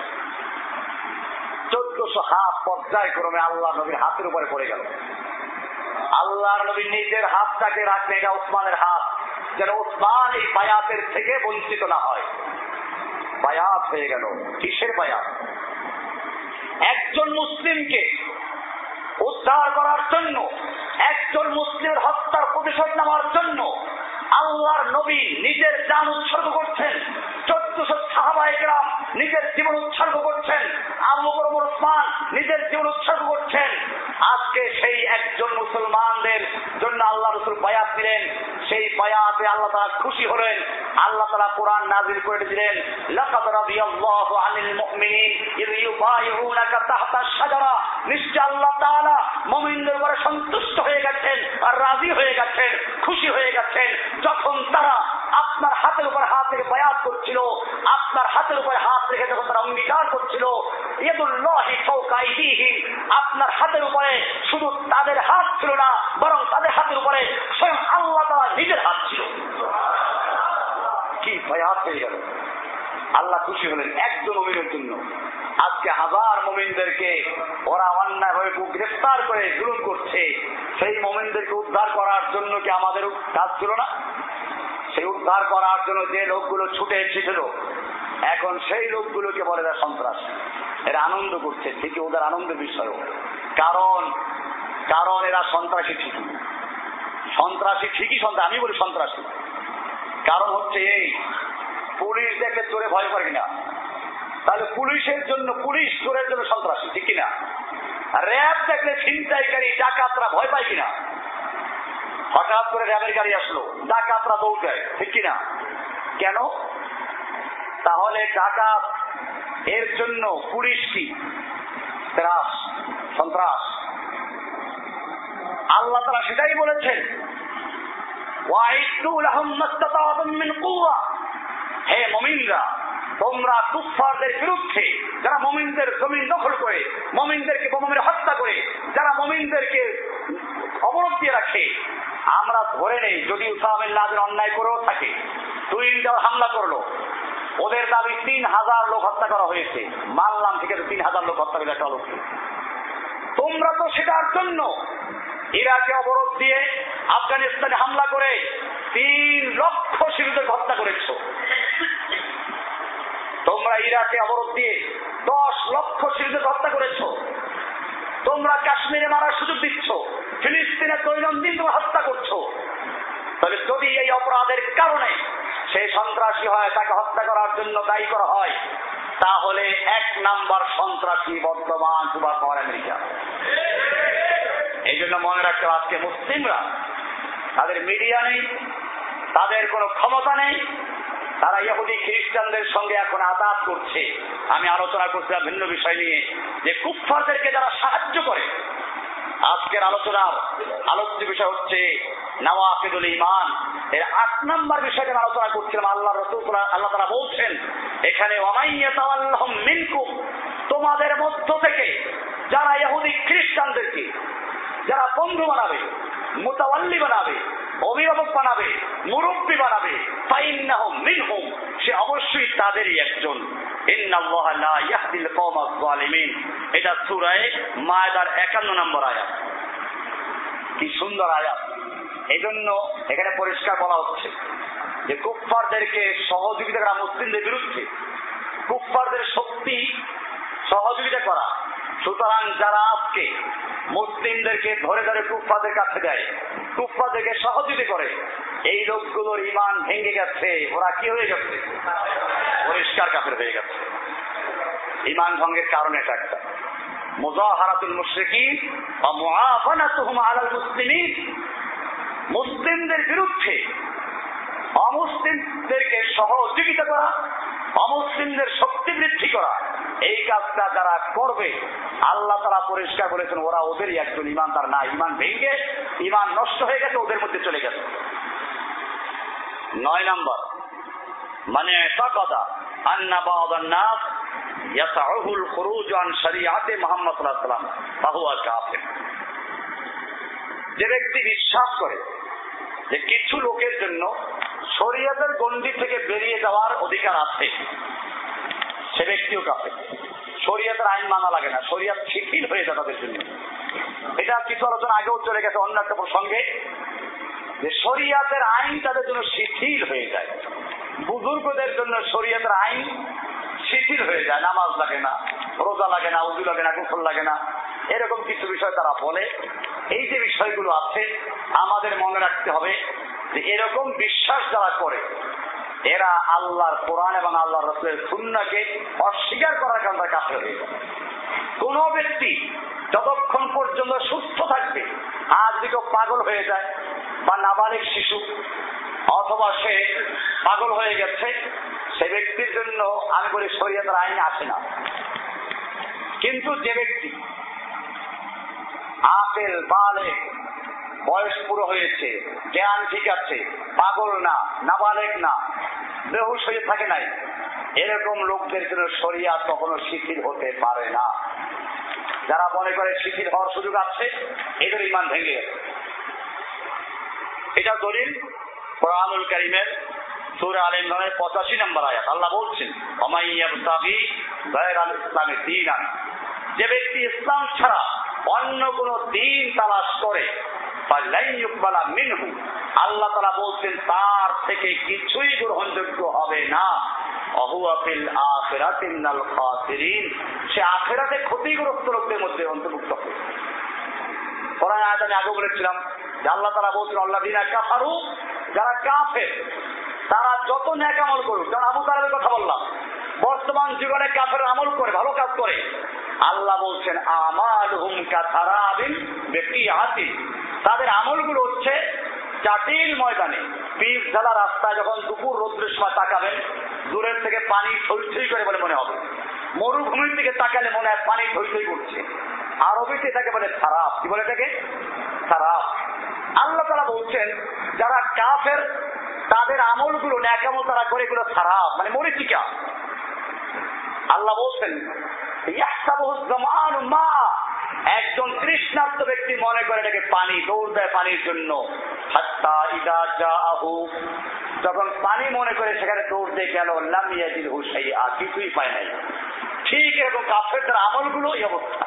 [SPEAKER 1] চোদ্দশো হাত পর্যায়ক্রমে আল্লাহ নবীর হাতের উপরে পড়ে গেল। আল্লাহর নবী নিজের হাতটাকে রাখলেন, এটা ওসমানের হাত। যেন ওসমান এই বায়াতের থেকে বঞ্চিত না হয়। বায়াত হয়ে গেল। কিসের বায়াত? একজন মুসলিমকে উদ্ধার করার জন্য, একজন মুসলিমের হত্যার প্রতিশোধ নেওয়ার জন্য আল্লাহর নবী নিজের যান উৎসর্গ করছেন। নিজের জীবন উৎসর্গ করছেন। আবু নিজের জীবন উৎসর্গ করছেন। আজকে সেই একজন মুসলমানদের জন্য আল্লাহ রসুল বায়াত দিলেন। সেই বায়াতে আল্লাহ তারা খুশি হলেন। আল্লাহ তারা কোরআন নাজির করে দিলেন। সন্তুষ্ট হয়ে গেছেন রাজি হয়ে গেছেন, খুশি হয়ে গেছেন। যখন তারা আপনার হাতের উপর হাত থেকে বায়াত করছিল, আপনার হাতের উপরে হাত রেখে যখন তারা অঙ্গীকার করছিল আপনার হাতের উপরে শুধু তাদের হাত ছিল না, বরং তাদের হাতের উপরে স্বয়ং আল্লাহ তাআলা নিজের হাত ছিল। কি বায়াত হয়ে গেল। আল্লাহ খুশি হলেন একজন অমিনের জন্য। আজকে হাজার মোমিনদেরকে ওরা অন্যায় হয়ে গ্রেফতার করে জুলুম করছে। সেই মোমিনদেরকে উদ্ধার করার জন্য কি আমাদের কাজ ছিল না? সেই উদ্ধার করার জন্য যে লোকগুলো ছুটে এসেছিল, এখন সেই লোকগুলোকে বলে এরা সন্ত্রাস। এরা আনন্দ করছে, ঠিকই ওদের আনন্দের বিষয় কারণ কারণ এরা সন্ত্রাসী ঠিকই। সন্ত্রাসী ঠিকই সন্ত্রাস, আমি বলি সন্ত্রাসী। কারণ হচ্ছে এই, পুলিশ দেখে চোরে ভয় করে কিনা? তাহলে পুলিশের জন্য, পুলিশ চোরের জন্য সন্ত্রাসী, ঠিক কিনা? র্যাব দেখলে ছিনতাইকারী, ডাকাতরা ভয় পায় কিনা? হঠাৎ করে র্যাবের গাড়ি আসলো। ডাকাতরা দৌড় দেয়, ঠিক কিনা? কেন? তাহলে ডাকাত এর জন্য পুলিশ কি? ত্রাস, সন্ত্রাস। আল্লাহ তারা সেটাই বলেছেন। হে মমিনরা তোমরা তুফারদের বিরুদ্ধে, যারা মমিনদের জমিন দখল করে, মমিনদেরকে বোমা হত্যা করে, যারা মমিনদেরকে অবরোধ দিয়ে রাখে, আমরা ধরে নেই যদি উসামিল্লাদের অন্যায় করেও থাকে। দুই হামলা করল। ওদের দাবি তিন হাজার লোক হত্যা করা হয়েছে। মানলাম আছে, তিন হাজার লোক হত্যা করে লোককে তোমরা তো সেটার জন্য ইরাকে অবরোধ দিয়ে আফগানিস্তানে হামলা করে তিন লক্ষ শিশুদের হত্যা করেছ। তোমরা ইরাকে অবরোধ দিয়ে দশ লক্ষ শিশুদের হত্যা করেছ। তোমরা কাশ্মীরে মারার সুযোগ দিচ্ছ, ফিলিস্তিনে দৈনন্দিন তোমরা হত্যা করছ। তাহলে যদি এই অপরাধের কারণে সে সন্ত্রাসী হয়, তাকে হত্যা করার জন্য দায়ী করা হয়, তাহলে এক নাম্বার সন্ত্রাসী বর্তমান সুভাষ পাওয়ার আমেরিকা। এই জন্য মনে রাখতে আজকে মুসলিমরা, তাদের মিডিয়া নেই, তাদের কোনো ক্ষমতা নেই তারা ইহুদি খ্রিস্টানদের সঙ্গে এখন আতাত করছে। আমি আলোচনা করছিলাম ভিন্ন বিষয় নিয়ে যে কুফফারদেরকে যারা সাহায্য করে। আজকের আলোচনার আলোচ্য বিষয় হচ্ছে নওয়াফিদুল ইমান এর আট নম্বর বিষয়টা আলোচনা করছিলাম, আল্লাহ রসুল আল্লাহ তারা বলছেন, এখানে তোমাদের মধ্য থেকে যারা ইহুদি খ্রিস্টানদেরকে, যারা বন্ধু বানাবে, মোতাওয়াল্লি বানাবে অভিভাবক বানাবে, মুরব্বী বানাবে সে অবশ্যই তাদেরই একজন। এটা সুরায় মায়দার একান্ন নম্বর আয়াত। কি সুন্দর আয়াত। জন্য এখানে পরিষ্কার বলা হচ্ছে যে কুফফারদেরকে সহযোগিতা করা মুসলিমদের বিরুদ্ধে। কুফফারদের শক্তি সহযোগিতা করা সুতরাং যারা আজকে মুসলিমদেরকে ধরে ধরে কুফফাদের কাছে দেয়, কুফফাদেরকে সহযোগিতা করে, এই লোকগুলোর ইমান ভেঙে গেছে। ওরা কি হয়ে গেছে? পরিষ্কার কাফের হয়ে গেছে। ইমান ভঙ্গের কারণ এটা একটা। আলাল মুসলিমদের বিরুদ্ধে অমুসলিমদেরকে সহযোগিতা করা অমুসলিমদের শক্তি বৃদ্ধি করা, এই কাজটা যারা করবে, আল্লাহ তারা পরিষ্কার বলেছেন ওরা ওদেরই একজন ইমানদার না ইমান ভেঙে ইমান নষ্ট হয়ে গেছে, ওদের মধ্যে চলে গেছে। নয় নম্বর মানে এটা কথা যে ব্যক্তি বিশ্বাস করে যে কিছু লোকের জন্য শরীয়তের গন্ডি থেকে বেরিয়ে যাওয়ার অধিকার আছে। সে ব্যক্তিও কাপে শরীয়তের আইন মানা লাগে না। শরীয়ত শিথিল হয়ে যায় তাদের জন্য। এটা কিছু আলোচনা আগেও চলে গেছে অন্য একটা প্রসঙ্গে। যে শরীয়তের আইন তাদের জন্য শিথিল হয়ে যায়। বুজুর্গদের জন্য শরীয়তের আইন শিথিল হয়ে যায়। নামাজ লাগে না, রোজা লাগে না, উজু লাগে না গোসল লাগে না। এরকম কিছু বিষয় তারা বলে। এই যে বিষয়গুলো আছে, আমাদের মনে রাখতে হবে এরকম বিশ্বাস যারা করে এরা আল্লাহর কোরআন এবং আল্লাহ রসুলের সুন্নাকে অস্বীকার করার কারণে তার কাছে হয়ে কোন ব্যক্তি যতক্ষণ পর্যন্ত সুস্থ থাকবে আজ দিকে পাগল হয়ে যায় বা নাবালিক শিশু অথবা সে পাগল হয়ে গেছে, সে ব্যক্তির জন্য আমি বলি শরীয়তের আইনে আসে না। কিন্তু যে ব্যক্তি আপেল বালে বয়স পুরো হয়েছে, জ্ঞান ঠিক আছে, পাগল না, নাবালেক না, বেহুশ হয়ে থাকে নাই। এরকম লোকদের জন্য শরিয়া কখনো শিথিল হতে পারে না। যারা মনে করে শিথিল হওয়ার সুযোগ আছে, এদের ইমান ভেঙে। এটা দলিল কোরআনুল করিমের সুর আল ইমরানের পঁচাশি নম্বর আয়াত। আল্লাহ বলছেন ইসলামের দিন যে ব্যক্তি ইসলাম ছাড়া অন্য কোন দিন তালাশ করে তারা তার থেকে কিছুই গ্রহণযোগ্য হবে না। আখেরাতে ক্ষতিগ্রস্ত লোকদের মধ্যে অন্তর্ভুক্ত হবে। আমি আগে বলেছিলাম যে আল্লাহ তারা বলছেন আল্লাহ দিন যারা কাফের, তারা যত ন্যাক আমল করুক, যেমন আবু তালেবের কথা বললাম বর্তমান জীবনে কাফের আমল করে, ভালো কাজ করে। আল্লাহ বলছেন আমার হুম কাথারাবিন ব্যক্তি হাতি তাদের আমলগুলো হচ্ছে চাটিল ময়দানে। পিস ঝালা রাস্তায় যখন দুপুর রৌদ্রের সময় তাকাবেন, দূরের থেকে পানি থই করে বলে মনে হবে। মরুভূমির দিকে তাকালে মনে হয় পানি থই করছে। আরবিতে এটাকে বলে খারাপ কি বলে এটাকে? খারাপ আল্লাহ তারা বলছেন, যারা কাফের, তাদের আমলগুলো ন্যাকামল তারা করে এগুলো খারাপ মানে মরিচিকা। আল্লাহ বলছেন একজন তৃষ্ণার্ত ব্যক্তি মনে করে এটাকে পানি, দৌড় দেয় পানির জন্য। যখন পানি মনে করে সেখানে দৌড় দিয়ে গেল লামিয়াজির হুসাই আর কিছুই পায় নাই। ঠিক এরকম তার আমলগুলো এই অবস্থা।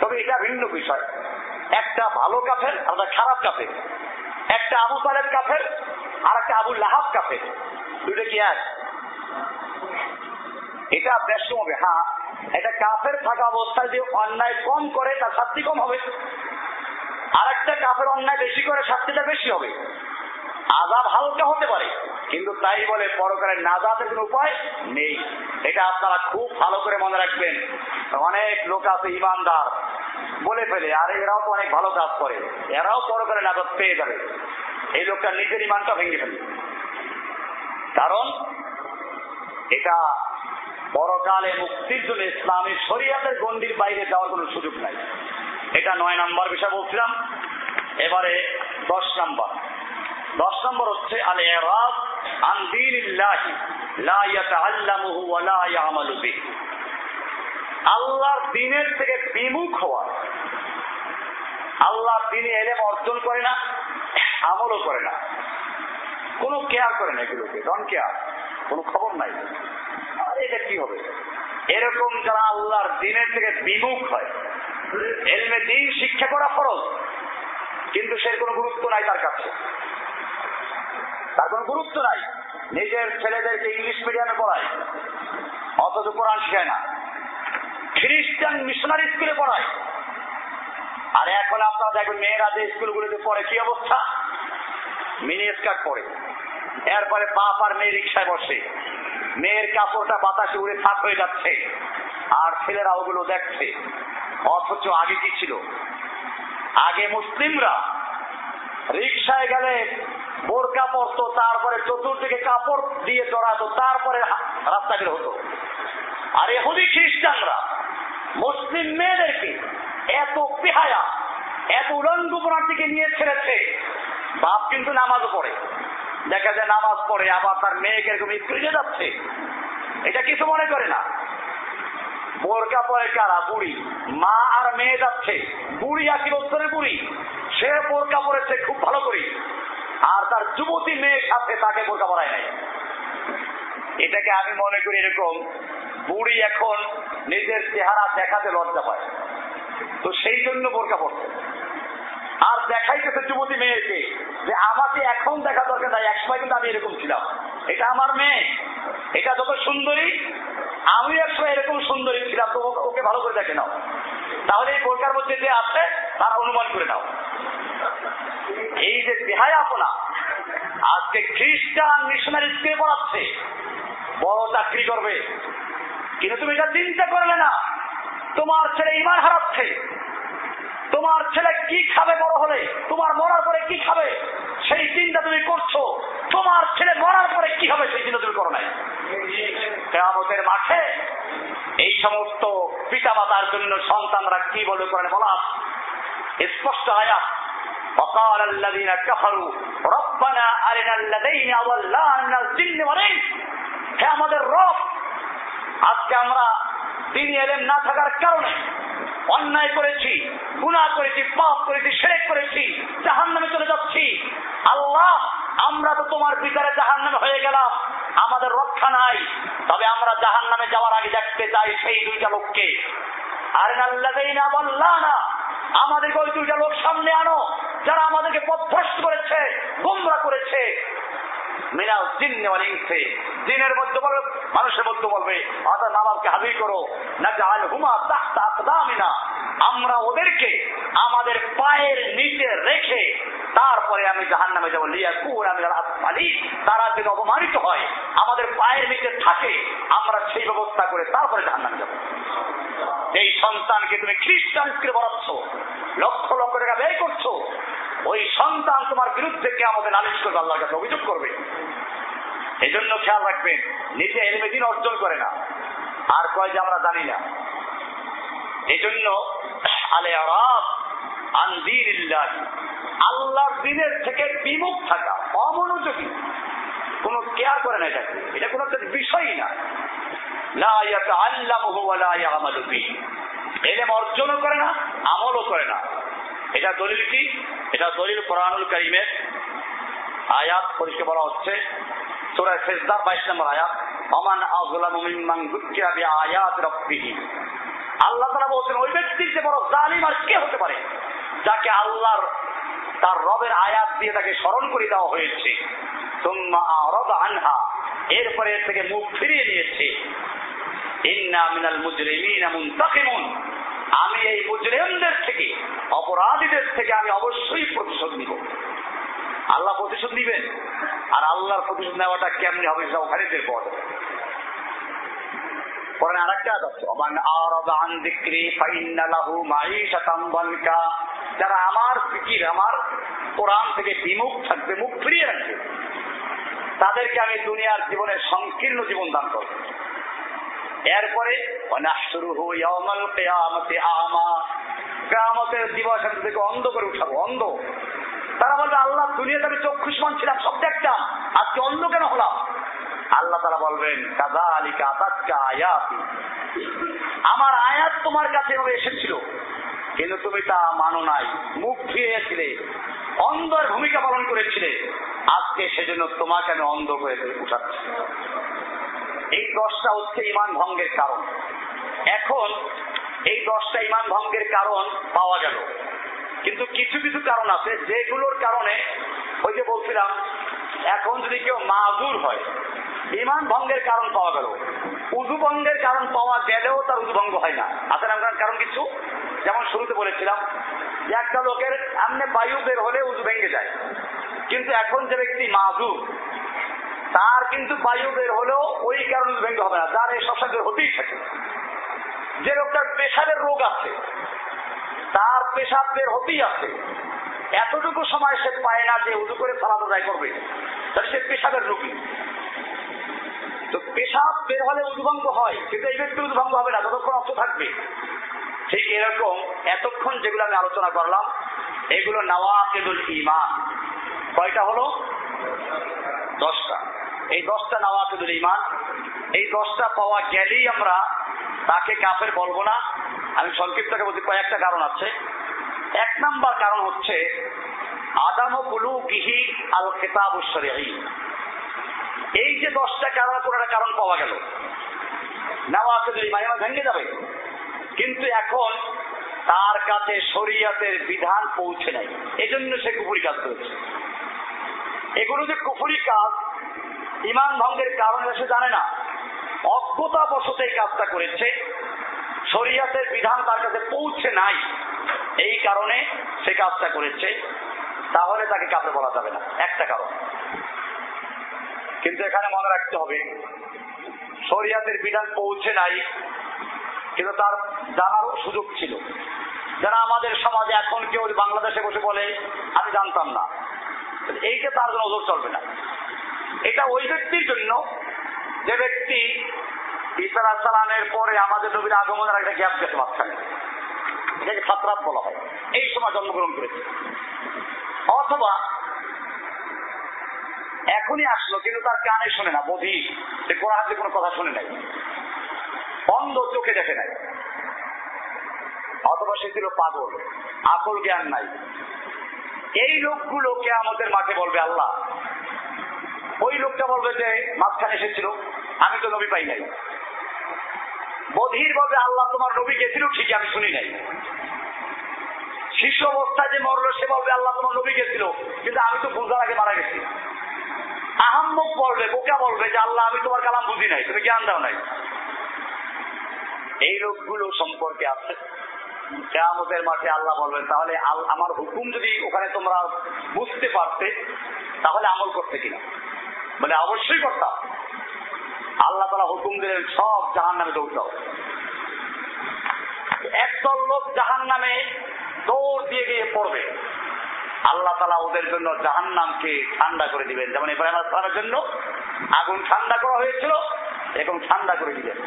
[SPEAKER 1] তবে এটা ভিন্ন বিষয়। একটা ভালো কাফের আর খারাপ কাফের। একটা আবু তালেব কাফের আর একটা আবু লাহাব কাফের। দুটো কি এক? এটা ব্যস্ত হবে হ্যাঁ। এটা কাফের থাকা অবস্থায় যে অন্যায় কম করে, তার শাস্তি কম হবে। আর একটা কাফের অন্যায় বেশি করে, শাস্তিটা বেশি হবে। আজাব হালকা হতে পারে, কিন্তু তাই বলে পরকারের নাজাতের কোন উপায় নেই। এটা আপনারা খুব ভালো করে মনে রাখবেন। অনেক লোক আছে, ইমানদার, বলে ফেলে, আর এরাও তো অনেক ভালো কাজ করে। এরাও পরকারে নাজাত পেয়ে যাবে। এই লোকটা নিজের ইমানটা ভেঙে ফেলে কারণ এটা পরকালে মুক্তির জন্য ইসলামী শরিয়াতের গন্ডির বাইরে যাওয়ার কোন সুযোগ নাই। এটা নয় নম্বর বিষয় বলছিলাম। এবারে দশ নম্বর। দশ নম্বর হচ্ছে আল দিনের থেকে বিমুখ হওয়া। আল্লাহর দিনে এলেম অর্জন করে না, আমলও করে না। কোনো কেয়ার করে না এগুলোকে। ডন কেয়ার কোনো খবর নাই। এটা কি হবে? এরকম যারা আল্লাহর দিনের থেকে বিমুখ হয় দিন শিক্ষা করা ফরজ, কিন্তু সে কোনো গুরুত্ব নাই তার কাছে। তার কোনো গুরুত্ব নাই। নিজের ছেলেদেরকে ইংলিশ মিডিয়ামে পড়ায়, অথচ কোরআন শিখায় না। খ্রিস্টান মিশনারি স্কুলে পড়ায়। আর এখন আপনারা দেখবেন মেয়েরা যে স্কুলগুলোতে পড়ে, কি অবস্থা? মিনি স্কার্ট পরে। এরপরে বাপ আর মেয়ে রিক্সায় বসে। মেয়ের কাপড়টা বাতাসে উড়ে ফাঁক হয়ে যাচ্ছে। আর ছেলেরা ওগুলো দেখছে। অথচ আগে কি ছিল? আগে মুসলিমরা রিক্সায় গেলে বোরকা পরতো, তারপরে চতুর্দিকে কাপড় দিয়ে জড়াতো তারপরে রাস্তা বের হতো। আর এহুদি খ্রিস্টানরা, মুসলিম মেয়েদেরকে এত পেহায়া, এত উলঙ্গপনার দিকে নিয়ে ছেড়েছে। বাপ কিন্তু নামাজও পড়ে। দেখা যায় নামাজ পড়ে, আবার তার মেয়েকে এরকম স্কুলে যাচ্ছে। এটা কিছু মনে করে না। বোরকা পরে কারা? বুড়ি। মা আর মেয়ে যাচ্ছে। বুড়ি আশি বছরের বুড়ি। সে বোরকা পরেছে খুব ভালো করি। আর তার যুবতী মেয়ে সাথে তাকে বোরকা পরায় নাই। এটাকে আমি মনে করি এরকম, বুড়ি এখন নিজের চেহারা দেখাতে লজ্জা পায়। তো সেই জন্য বোরকা পড়ছে আর দেখাইতেছে যুবতী মেয়েকে যে আমাকে এখন দেখা দরকার নাই, একসময় কিন্তু আমি এরকম ছিলাম। এটা আমার মেয়ে। এটা যত সুন্দরী আমি একসময় এরকম সুন্দরী ছিলাম। তো ওকে ভালো করে দেখে নাও। তাহলে এই বোরকার মধ্যে যে আছে, তার অনুমান করে নাও। এই যে বেহায় আপনা, আজকে খ্রিস্টান মিশনারি স্কুলে পড়াচ্ছে। বড় চাকরি করবে? কিন্তু তুমি এটা চিন্তা করবে না। তোমার ছেলে ইমান হারাচ্ছে। তোমার ছেলে কি খাবে বড় হলে তোমার মরার পরে কি খাবে সেই চিন্তা তুমি করছো তোমার ছেলে মরার পরে কি হবে সেই চিন্তা তুমি করো নাই কেয়ামতের মাঠে এই সমস্ত পিতা মাতার জন্য সন্তানরা কি বলে করেন বলা স্পষ্ট আয়াত وقال الذين كفروا ربنا أرنا الذين أضلانا من الجن والإنس হে আমাদের রব আজকে আমরা তিনি এলেন না থাকার কারণে অন্যায় করেছি গুণা করেছি পাপ করেছি, সেরেক করেছি জাহান নামে চলে যাচ্ছি। আল্লাহ, আমরা তো তোমার বিচারে জাহান নামে হয়ে গেলাম, আমাদের রক্ষা নাই। তবে আমরা জাহান নামে যাওয়ার আগে দেখতে চাই সেই দুইটা লোককে। আর না বললা না আমাদেরকে ওই দুইটা লোক সামনে আনো, যারা আমাদেরকে পথভ্রষ্ট করেছে, গুমরা করেছে। মিনাল জিন্নে অনেকছে দিনের মধ্যে বলবে মানুষের মধ্যে বলবে অর্থাৎ নামাজকে হাজির করো না জাহাল হুমা তাহতা আকদামিনা। আমরা ওদেরকে আমাদের পায়ের নিচে রেখে তারপরে আমি জাহান নামে যাব। লিয়া কুর আমি আলী তারা যেন অপমানিত হয়, আমাদের পায়ের নিচে থাকে, আমরা সেই ব্যবস্থা করে তারপরে জাহান নামে যাব। এই সন্তানকে তুমি খ্রিস্টান পড়াচ্ছ, লক্ষ লক্ষ টাকা ব্যয় করছ ওই সন্তান তোমার বিরুদ্ধে কে আমাদের নালিশ করবে, আল্লাহর কাছে অভিযোগ করবে। এই জন্য খেয়াল রাখবেন, নিজে এলমে দিন অর্জন করে না। আর কয় যে আমরা জানি না। এই জন্য আলে আরাব আল্লাহর দিনের থেকে বিমুখ থাকা, অমনোযোগী, কোন কেয়ার করে না এটাকে। এটা কোন বিষয়ই না। আল্লাহ এলেম অর্জনও করে না, আমলও করে না। এটা দলিল কি? এটা দলিল কোরআনুল করিমের আয়াত পরিষ্কার বলা হচ্ছে। বাইশ নম্বর আয়াত অমান আয়াত আল্লাহ তারা বলছেন, ওই ব্যক্তির যে বড় জালিম আর কে হতে পারে? যাকে আল্লাহর তার রবের আয়াত দিয়ে তাকে স্মরণ করে দেওয়া হয়েছে। এরপরে থেকে মুখ ফিরিয়ে নিয়েছে। আমি এই মুজরিমদের থেকে, অপরাধীদের থেকে আমি অবশ্যই প্রতিশোধ নিব। আল্লাহ প্রতিশোধ নিবেন? আর আল্লাহর প্রতিশোধ নেওয়াটা কেমনি হবে সেটা ওখানে বের বিমুখ থাকবে তাদেরকে আমি দুনিয়ার জীবনে সংকীর্ণ জীবন দান করব। এরপরে কিয়ামতের দিবস থেকে অন্ধ করে উঠাবো, অন্ধ। তারা বলবে, আল্লাহ, দুনিয়াতে আমি চক্ষুষ্মান ছিলাম, সব দেখতাম। আজকে অন্ধ কেন হলাম? আল্লাহ তারা বলবেন কাজা আলী কাতাক্কা আয়াতি। আমার আয়াত তোমার কাছে এভাবে এসেছিল, কিন্তু তুমি তা মানো নাই, মুখ ফিরিয়েছিলে, অন্ধর ভূমিকা পালন করেছিলে। আজকে সেজন্য তোমাকে আমি অন্ধ করে উঠাচ্ছি। এই দশটা হচ্ছে ইমান ভঙ্গের কারণ। এখন এই দশটা ইমান ভঙ্গের কারণ পাওয়া গেল। কিন্তু কিছু কিছু কারণ আছে, যেগুলোর কারণে ওই যে বলছিলাম, এখন যদি কেউ মাজুর হয় ইমান ভঙ্গের কারণ পাওয়া গেল। উজু ভঙ্গের কারণ পাওয়া গেলেও তার উজু ভঙ্গ হয় না। আছে না কারণ কিছু? যেমন শুরুতে বলেছিলাম যে একটা লোকের সামনে বায়ু বের হলে উজু ভেঙে যায়। কিন্তু এখন যে ব্যক্তি মাজুর তার কিন্তু বায়ু বের হলেও ওই কারণে ভেঙে হবে না। যার এই সবসময় হতেই থাকে। যে লোকটার পেশাবের রোগ আছে, তার পেশাব বের হতেই আছে। এতটুকু সময় সে পায় না যে উজু করে সালাদ আদায় করবে। তাহলে সে পেশাবের রোগী। তো পেশাব বের হলে উদ্ভঙ্গ হয়, কিন্তু এই ব্যক্তি উদ্ভঙ্গ হবে না ততক্ষণ অর্থ থাকবে। ঠিক এরকম এতক্ষণ যেগুলো আমি আলোচনা করলাম, এগুলো নওয়াকেদুল ইমান কয়টা হলো? দশটা। এই দশটা নওয়াকেদুল ইমান এই দশটা পাওয়া গেলেই আমরা তাকে কাফের বলব না। আমি সংক্ষিপ্ত বলছি, কয়েকটা কারণ আছে। এক নাম্বার কারণ হচ্ছে, আদাম বুলু গিহি আল খেতাব এই যে দশটা কারণ কোনো কারণ পাওয়া গেল। নওয়াকেদুল ইমান ইমান ভেঙে যাবে। কিন্তু এখন তার কাছে শরীয়তের বিধান পৌঁছে নাই। এজন্য সে কুপুরি কাজ করেছে। এগুলো যে কুপুরি কাজ, ইমান ভঙ্গের কারণ সে জানে না। অজ্ঞতা বশত এই কাজটা করেছে। শরিয়াতের বিধান তার কাছে পৌঁছে নাই। এই কারণে সে কাজটা করেছে। তাহলে তাকে কাপড়ে বলা যাবে না। একটা কারণ। কিন্তু এখানে মনে রাখতে হবে, শরিয়াতের বিধান পৌঁছে নাই, কিন্তু তার জানার সুযোগ ছিল। যারা আমাদের সমাজে এখন কেউ বাংলাদেশে বসে বলে, আমি জানতাম না। এইটা তার জন্য ওজোর চলবে না। এটা ওই ব্যক্তির জন্য যে ব্যক্তি ইসারা সালামের পরে আমাদের নবীর আগমনের একটা গ্যাপ গেছে মাঝখানে এটাকে বলা হয়। এই সময় জন্মগ্রহণ করেছে। অথবা এখনই আসলো, কিন্তু তার কানে শোনে না, বধি। সে কোরআন কোনো কথা শুনে নাই। অন্ধ চোখে দেখে নাই। অথবা সে ছিল পাগল আকল জ্ঞান নাই। এই লোকগুলো আমাদের মাঠে বলবে আল্লাহ। ওই লোকটা বলবে যে, মাঝখানে এসেছিল, আমি তো নবী পাই নাই। বধির বলবে, আল্লাহ তোমার নবী গেছিল, ঠিকই আমি শুনি নাই। শিশু অবস্থায় যে মরলো, সে বলবে, আল্লাহ তোমার নবী গেছিল, কিন্তু আমি তো বুঝার আগে মারা গেছি। আহাম্মক বলবে, বোকা বলবে যে, আল্লাহ, আমি তোমার কালাম বুঝি নাই, তুমি জ্ঞান দাও নাই। এই লোকগুলো সম্পর্কে আছে। কেয়ামতের মাঠে আল্লাহ বলবেন, তাহলে আমার হুকুম যদি ওখানে তোমরা বুঝতে পারতে, তাহলে আমল করতে কিনা? বলে অবশ্যই করতাম আল্লাহ তালা হুকুম দিলেন, সব জাহান নামে দৌড়াও একদল লোক জাহান নামে দৌড় দিয়ে গিয়ে পড়বে। আল্লাহ তালা ওদের জন্য জাহান নামকে ঠান্ডা করে দিবেন। যেমন ইব্রাহিম আসলামের জন্য আগুন ঠান্ডা করা হয়েছিল এখন ঠান্ডা করে দিবেন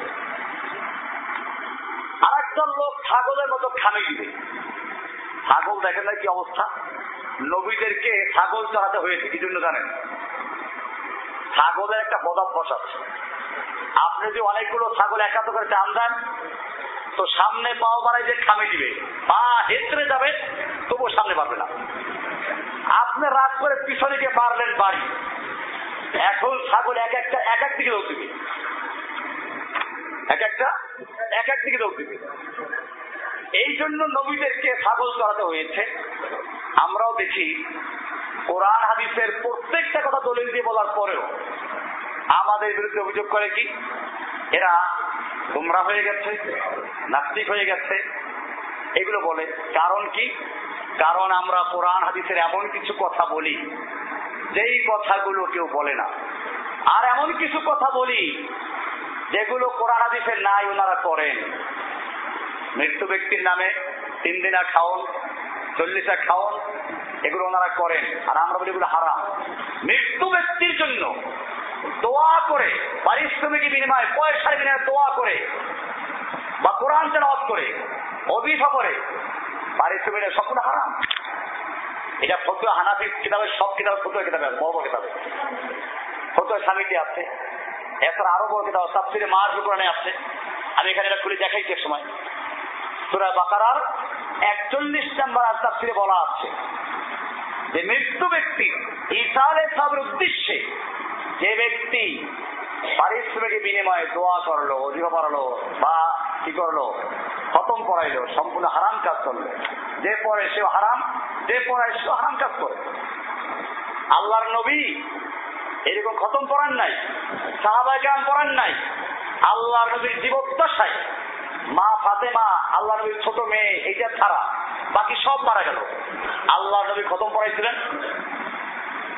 [SPEAKER 1] একজন লোক ছাগলের মতো খামে দিবে ছাগল দেখেন না কি অবস্থা? নবীদেরকে ছাগল চড়াতে হয়েছে, কি জন্য জানেন? ছাগলের একটা বদাভ্যাস আছে। আপনি যদি অনেকগুলো ছাগল একাত্র করে টান দেন, তো সামনে পাও বাড়াই যে খামে দিবে। পা হেতরে যাবে, তবুও সামনে পারবে না। আপনি রাত করে পিছনে গিয়ে মারলেন বাড়ি। এখন ছাগল এক একটা, এক এক দিকে দিবে। এক একটা, এক এক দিকে দৌড় দিবে। এই জন্য নবীদেরকে ছাগল চড়াতে হয়েছে। আমরাও দেখি কোরআন, হাদিসের প্রত্যেকটা কথা দলিল দিয়ে বলার পরেও আমাদের বিরুদ্ধে অভিযোগ করে কি? এরা তোমরা হয়ে গেছে, নাস্তিক হয়ে গেছে। এগুলো বলে। কারণ কি? কারণ আমরা কোরআন, হাদিসের এমন কিছু কথা বলি, যেই কথাগুলো কেউ বলে না। আর এমন কিছু কথা বলি যেগুলো কোরআন হাদিসের নাই ওনারা করেন। মৃত্যু ব্যক্তির নামে তিন দিনা খাওন চল্লিশা খাওন, এগুলো ওনারা করেন। আর আমরা বলি এগুলো হারাম। মৃত্যু ব্যক্তির জন্য দোয়া করে পারিশ্রমিক বিনিময়ে, পয়সার বিনিময়ে দোয়া করে, বা কোরআন তেলাওয়াত করে অভিশা করে পারিশ্রমিক সবগুলো হারাম। এটা ফতুয়া হানাফি কিতাবের সব কিতাব ফতুয়া কিতাবে বড় কিতাবে। ফতুয়া স্বামীটি আছে। এছাড়া আরও বড় কিতাব সাবসিডি মার কোরআনে আছে। আমি এখানে এটা খুলে দেখাইছি এক সময়। সুরা বাকারার একচল্লিশ নাম্বার বলা আছে যে, মৃত্যু ব্যক্তি উদ্দেশ্যে যে ব্যক্তি বিনিময়ে দোয়া করল পড়ালো বা কি করল, খতম পড়াইলো সম্পূর্ণ হারাম কাজ করল, যে পরে সে হারাম, যে পরে সে হারাম কাজ করে। আল্লাহর নবী এরকম খতম পড়ান নাই সাহাবাই কাম পড়ান নাই, আল্লাহর নবীর জীবদ্দশায়। মা ফাতেমা আল্লাহ নবীর ছোট মেয়ে, এইটা ছাড়া বাকি সব মারা গেল। আল্লাহ নবী খতম পড়াইছিলেন?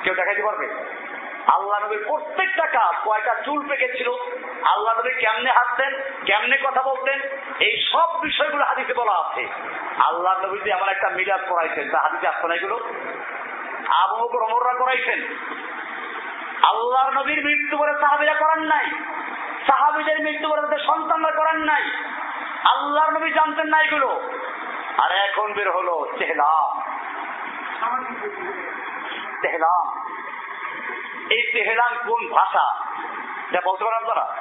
[SPEAKER 1] কেউ দেখাইতে পারবে? আল্লাহ নবীর প্রত্যেকটা কাজ, কয়টা চুল পেকেছিল আল্লাহ নবী কেমনে হাঁটতেন, কেমনে কথা বলতেন, এই সব বিষয়গুলো হাদিসে বলা আছে। আল্লাহ নবী যে আমার একটা মিলাদ করাইছেন তা হাদিসে আসছে না এগুলো? আবু বকর করাইছেন। আল্লাহর নবীর মৃত্যু করে সাহাবিরা করান নাই। সাহাবিদের মৃত্যু করে তাদের সন্তানরা করান নাই। আল্লাহর নবী জানতেন না এগুলো। আর এখন বের হলো চেহলাম তেহলাম এই তেহলাম কোন ভাষা? যা বলতে পারেন আপনারা?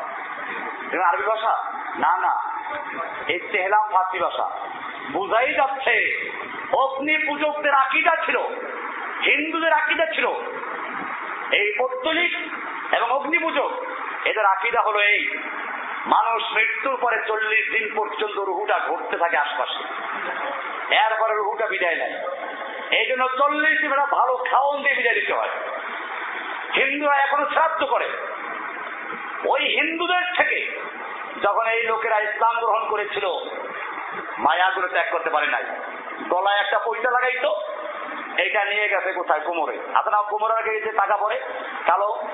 [SPEAKER 1] আরবি ভাষা? না না। এই তেহলাম ফার্সি ভাষা। বুঝাই যাচ্ছে অগ্নি পূজকদের আকিদা ছিল, হিন্দুদের আকিদা ছিল। এই পত্তলিক এবং অগ্নি পূজক এদের আকিদা হলো এই। মানুষ মৃত্যুর পরে চল্লিশ দিন পর্যন্ত রুহুটা ঘুরতে থাকে আশপাশে। এরপরে রুহুটা বিদায় নেয়। এই জন্য চল্লিশ দিন ভালো খাওয়ন দিয়ে বিদায় দিতে হয়। হিন্দুরা এখনও শ্রাদ্ধ করে। ওই হিন্দুদের থেকে যখন এই লোকেরা ইসলাম গ্রহণ করেছিল, মায়াগুলো ত্যাগ করতে পারে নাই। গলায় একটা পয়সা লাগাইতো এটা নিয়ে গেছে কোথায়? কোমরে। আপনার কোমরে আগে যে টাকা পড়ে, কালো।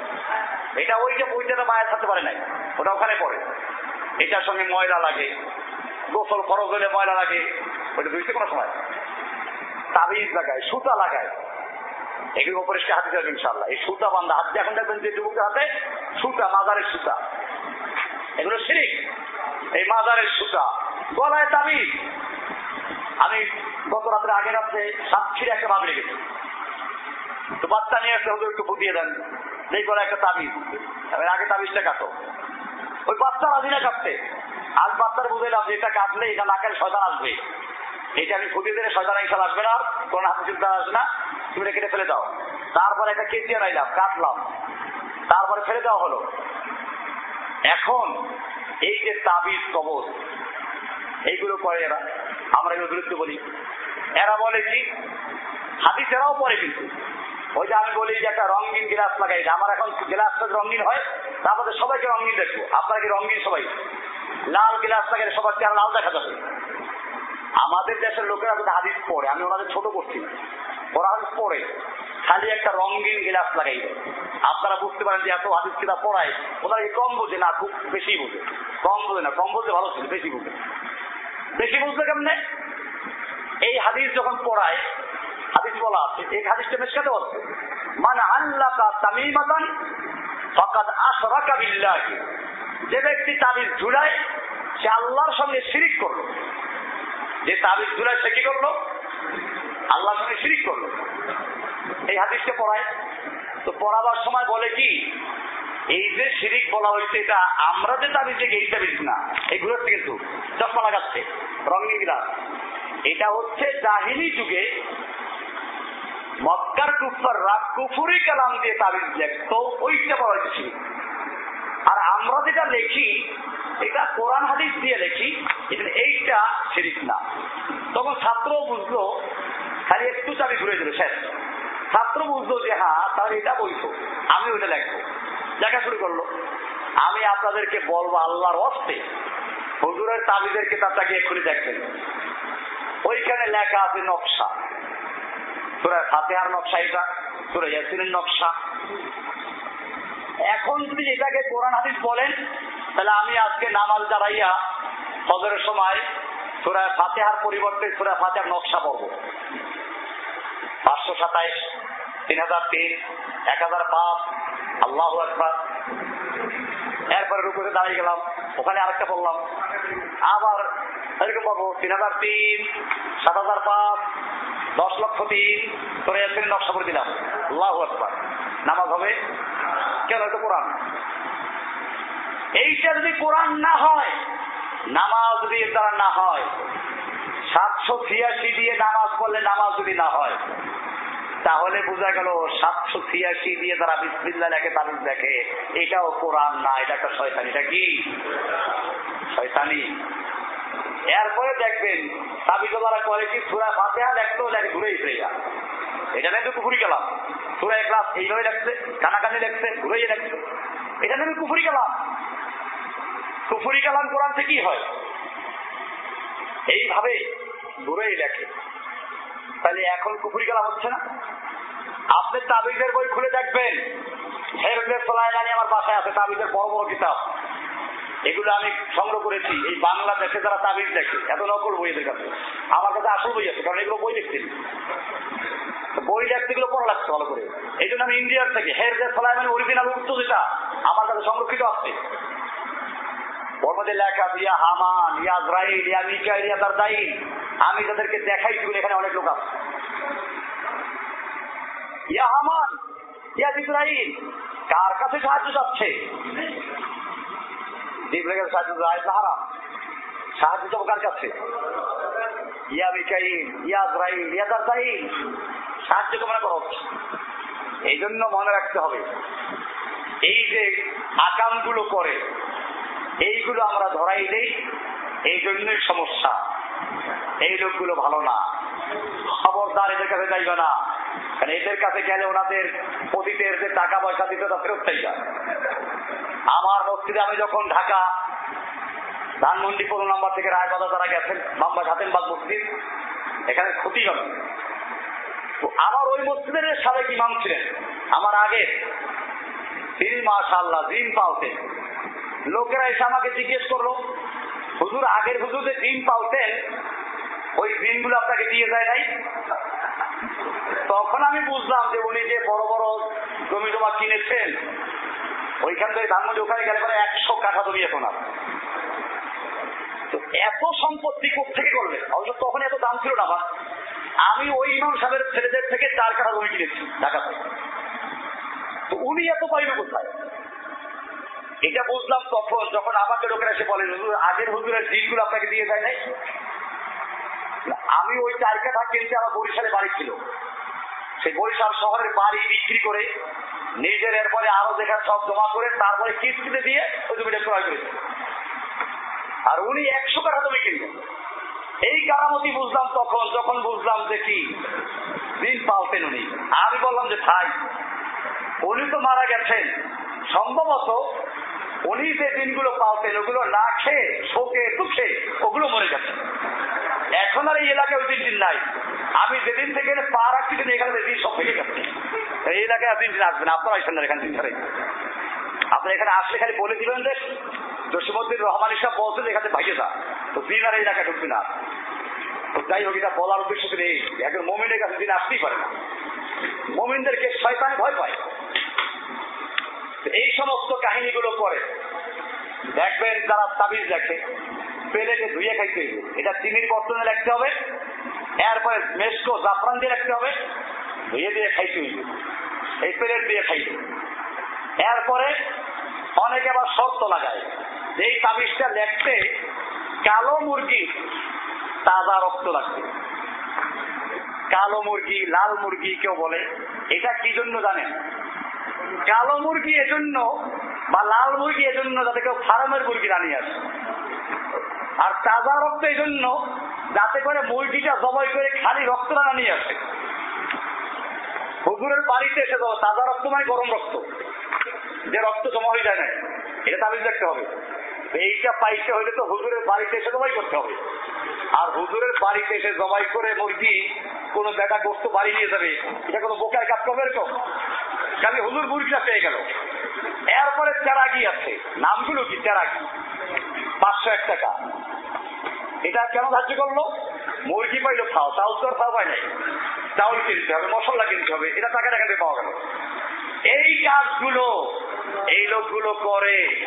[SPEAKER 1] এটা ওই যে পয়সাটা মায়া থাকতে পারে নাই, ওটা ওখানে পড়ে। এটার সঙ্গে ময়লা লাগে, গোসল খরচ হলে ময়লা লাগে ওইটা বুঝতে কোনো সময়। তাবিজ লাগায়, সুতা লাগায়। এগুলো পরিষ্কার হাতে যাবে ইনশাল্লাহ এই সুতা বান্ধা, হাত এখন দেখবেন যে যুবকের হাতে সুতা, মাজারের সুতা। এগুলো শিরিক। এই মাজারের সুতা। গলায় তাবিজ। আমি গত রাত্রে আগের রাত্রে সাতক্ষীরে একটা ভাব রেখেছি তো বাচ্চা নিয়ে আসতে হুজুর একটু ফুটিয়ে দেন। এই গলায় একটা তাবিজ। আগে তাবিজটা কাটো। ওই বাচ্চা রাজি না কাটতে। আজ বাচ্চার বুঝলাম যে এটা কাটলে এটা নাকের শয়তান আসবে। এটা আমি ফুটিয়ে দিলে শয়তান ইনশাল আসবে না। কোন হাতে চিন্তা আসবে না। তুমি কেটে ফেলে দাও। তারপরে একটা কেটে আনাইলাম কাটলাম। তারপরে ফেলে দেওয়া হলো। এখন এই যে তাবিজ কবজ, এইগুলো করে এরা। আমরা এগুলো বিরুদ্ধে বলি। এরা বলে কি হাতিস এরাও পরে কিন্তু। ওই যে আমি বলি যে একটা রঙিন গ্লাস লাগাই আমার এখন গ্লাসটা রঙিন হয়, তারপরে সবাইকে রঙিন দেখব। আপনারা কি রঙিন সবাই? লাল গ্লাস লাগালে সবার চেহারা লাল দেখা যাবে। আমাদের দেশের লোকেরা কিন্তু হাদিস পড়ে, আমি ওনাদের ছোট করছি ওরা হাদিস পড়ে। খালি একটা রঙিন গ্লাস লাগাই। আপনারা বুঝতে পারেন যে এত হাদিস কিনা পড়ায়, ওনারা কম বোঝে? না, খুব বেশি বোঝে। কম বোঝে না, কম বলতে ভালো ছিল, বেশি বোঝে। বেশি বুঝলে কেমনে? এই হাদিস যখন পড়ায়, হাদিস বলা আছে, এই হাদিসটা বেশ কেন আছে মানে আল্লাহ তামিমাতান ফকাত আশরাকা বিল্লাহি। যে ব্যক্তি তাবিজ ঝুলায়, সে আল্লাহর সঙ্গে শিরিক করল। যে তাবিজ ঝুলায়, সে কি করল? আল্লাহর সঙ্গে শিরিক করল। এই হাদিসটা পড়ায়। তো পড়াবার সময় বলে কি? এই যে শিরিক বলা হয়েছে, এটা আমরা যে তাবিজ থেকে এই তাবিজ না এগুলো হচ্ছে কিন্তু চশমা লাগাচ্ছে, রঙিন গ্লাস। এটা হচ্ছে জাহিলি যুগে মক্কার কুফাররা কুফুরি কালাম দিয়ে তাবিজ লেখতো ওইটা বলা হয়েছে আর আমরা যেটা লেখি, এটা কোরআন হাদিস দিয়ে লেখি এইটা শিরিক না। তখন ছাত্র বুঝলো, খালি একটু চাবি ঘুরে দিল, শেষ। ছাত্র বুঝলো যে হ্যাঁ তাহলে এটা বইতো আমি ওইটা লেখবো। লেখা শুরু করল। আমি আপনাদেরকে বলব আল্লাহর অস্তে হুজুরের তাবিদের কিতাবটা গিয়ে খুলে দেখবেন। ওইখানে লেখা আছে নকশা। তোরা ফাতেহার নকশা এটা তোরা ইয়াসিনের নকশা। এখন যদি এটাকে কোরআন হাদিস বলেন, তাহলে আমি আজকে নামাজ দাঁড়াইয়া ফজরের সময় সুরা ফাতেহার পরিবর্তে সুরা ফাতেহার নকশা পড়ব। পাঁচশো সাতাইশ তিন হাজার তিন এক হাজার পাঁচ আল্লাহ একবার এরপরে দাঁড়িয়ে গেলাম, ওখানে আরেকটা বললাম, আবার এরকম পাবো, তিন হাজার তিন সাত হাজার পাঁচ দশ লক্ষ তিন তোরা এসে নকশা করে দিলাম। আল্লাহ একবার নামাজ হবে? কেন? এটা কোরআন। এইটা যদি কোরআন না হয়, নামাজ যদি এর দ্বারা না হয়, সাতশো ছিয়াশি দিয়ে নামাজ পড়লে নামাজ যদি না হয় তাহলে বোঝা গেল সাতশো ছিয়াশি দিয়ে তারা বিসমিল্লা লেখে, তাবিজ দেখে এটাও কোরআন না, এটা একটা শয়তানি। এটা কি? শয়তানি। এরপরে দেখবেন করে কি? সুরা ঘুরেই ফিরে যা এটা নেবে কুফুরি গেলাম সুরা ক্লাস এইভাবে দেখছে, কানাকানি ঘুরেই এটা কোরআন থেকে কি হয়। এইভাবে ঘুরেই লেখে তাহলে এখন কুফুরি কালাম হচ্ছে না? আপনি তাবিজের বই খুলে দেখবেন। আমার বাসায় আছে, তাবিজের বড় বড় কিতাব। এগুলো আমি সংগ্রহ করেছি। এই বাংলাদেশে যারা তাবিজ দেখে, এত নকল বই এদের কাছে। আমার কাছে আসল বই আছে, কারণ এগুলো বই দেখছি। বই দেখতে গেলে পড়া লাগছে ভালো করে। এই জন্য আমি ইন্ডিয়ার থেকে হেরবে সোলাইমানি অরিজিনাল উর্দু যেটা, আমার কাছে সংরক্ষিত আছে। ওর লেখা আছে ইয়া হামান, ইয়া আজরাইল, ইয়া মিকাইল, ইয়া দারদাইল। আমি তাদেরকে দেখাই দিগুলো এখানে অনেক লোক আছে। ইয়া হামান, ইয়া জিব্রাইল, কার কাছে সাহায্য চাচ্ছে? জিব্রাইলের সাহায্য যায় হারাম সাহায্য চাও কার কাছে? ইয়া মিকাইল, ইয়া আজরাইল, ইয়া দারদাইল। সাহায্য কামনা করা। এই জন্য মনে রাখতে হবে। এই যে আকামগুলো করে এইগুলো আমরা ধরাই দেই, এই জন্যই সমস্যা। এই লোকগুলো ভালো না। খবরদার এদের কাছে যাইবে না। কারণ এদের কাছে গেলে ওনাদের অতীতের যে টাকা পয়সা দিতে তা ফেরত চাইবা। আমার মসজিদে আমি যখন ঢাকা, ধানমন্ডি পনেরো নাম্বার থেকে রায়বাদা তারা গেছেন মাম্বা হাতেনবাগ মসজিদ, এখানে ক্ষতি হবে। তো আমার ওই মসজিদের সাবেক ইমাম ছিলেন আমার আগে। তিনি মাশাল্লাহ জিম পাওতেন লোকেরা এসে আমাকে জিজ্ঞেস করল, হুজুর, আগের হুজুর যে দিন পাওতেন, ওই দিনগুলো আপনাকে দিয়ে যায় নাই? তখন আমি বুঝলাম যে উনি যে বড় বড় জমি জমা কিনেছেন, ওইখান থেকে ধানমন্ডি ওখানে গেলে পরে একশো কাঠা জমি এখন আর এত সম্পত্তি থেকে করলেন? অবশ্য তখন এত দাম ছিল না আমি ওই ইমাম সাহেবের ছেলেদের থেকে চার কাঠা জমি কিনেছি ঢাকাতে তো উনি এত পাইবে কোথায়? এটা বুঝলাম তখন, যখন আমাকে লোকেরা এসে বলে আগের হুজুরের দিনগুলো আপনাকে দিয়ে যায় নাই? আমি ওই চার কাঠা কিনতে আমার বরিশালে বাড়ি ছিল। সেই বরিশাল শহরের বাড়ি বিক্রি করে নিজের এরপরে আরও যেখানে সব জমা করে তারপরে কিস্তিতে দিয়ে ওই জমিটা ক্রয় করেছে। আর উনি একশো কাঠা জমি কিনবেন এই কারামতি বুঝলাম তখন, যখন বুঝলাম যে কি, দিন পালতেন উনি। আমি বললাম যে, ভাই, উনি তো মারা গেছেন। সম্ভবত উনি যে দিনগুলো পালতেন ওগুলো না খেয়ে, শোকে দুঃখে ওগুলো মরে গেছে এখন আর এই এলাকায় ওই দিন দিন নাই। আমি যেদিন থেকে পা রাখছি কিন্তু এখানে দিন সব ভেঙে গেছে এই এলাকায় দিন দিন আসবেন আপনারা আসেন না এখানে দিন ধরে আপনি এখানে আসলে খালি বলে দিবেন যে জসিমুদ্দিন রহমান ইসা বলছেন এখানে ভাইয়ে যা তো দিন আর এই এলাকায় ঢুকবি না। তো যাই হোক, এটা বলার উদ্দেশ্য এই। একজন মোমিনের কাছে দিন আসতেই পারে না। মোমিনদেরকে শয়তানে ভয় পায়। এই সমস্ত কাহিনীগুলো করে দেখবেন যারা তাবিজ দেখে পেলেকে ধুয়ে খাইতে হইবে। এটা চিনির বর্তনে রাখতে হবে, এরপরে মেসকো জাফরান দিয়ে রাখতে হবে, ধুয়ে দিয়ে খাইতে হইবে। এই প্লেট দিয়ে খাইবে এরপরে অনেকে আবার শর্ত লাগায় এই তাবিজটা লেখতে কালো মুরগি তাজা রক্ত লাগবে। কালো মুরগি, লাল মুরগি কেউ বলে, এটা কি জন্য জানেন? কালো মুরগি এজন্য বা লাল মুরগি এজন্য যাতে কেউ ফার্মের মুরগি রানিয়ে আসে। আর তাজা রক্ত এই জন্য যাতে করে মুরগিটা জবাই করে খালি রক্তটা নিয়ে আসে। হুজুরের বাড়িতে এসে যাব তাজা রক্ত মানে গরম রক্ত। যে রক্ত জমা হয়ে যায় না, এটা তাবিজ দেখতে হবে। এইটা পাইতে হলে তো হুজুরের বাড়িতে এসে জবাই করতে হবে। আর হুজুরের বাড়িতে এসে জবাই করে মুরগি কোন বেটা গোস্ত বাড়ি নিয়ে যাবে, এটা কোনো বোকায় কাজ করবে এরকম? খালি হুজুর মুরগিটা পেয়ে গেল। এরপরে চেরাগি আছে। নামগুলো কি? চেরাগি পাঁচশো এক টাকা। এটা কেন ধার্য করল? মুরগি পাইলো খাও, চাউল তো খাওয়া পায় নাই। চাউল কিনতে হবে, মশলা কিনতে হবে, এটা টাকা টাকাতে পাওয়া গেল। এই কাজগুলো, এই লোকগুলো করে,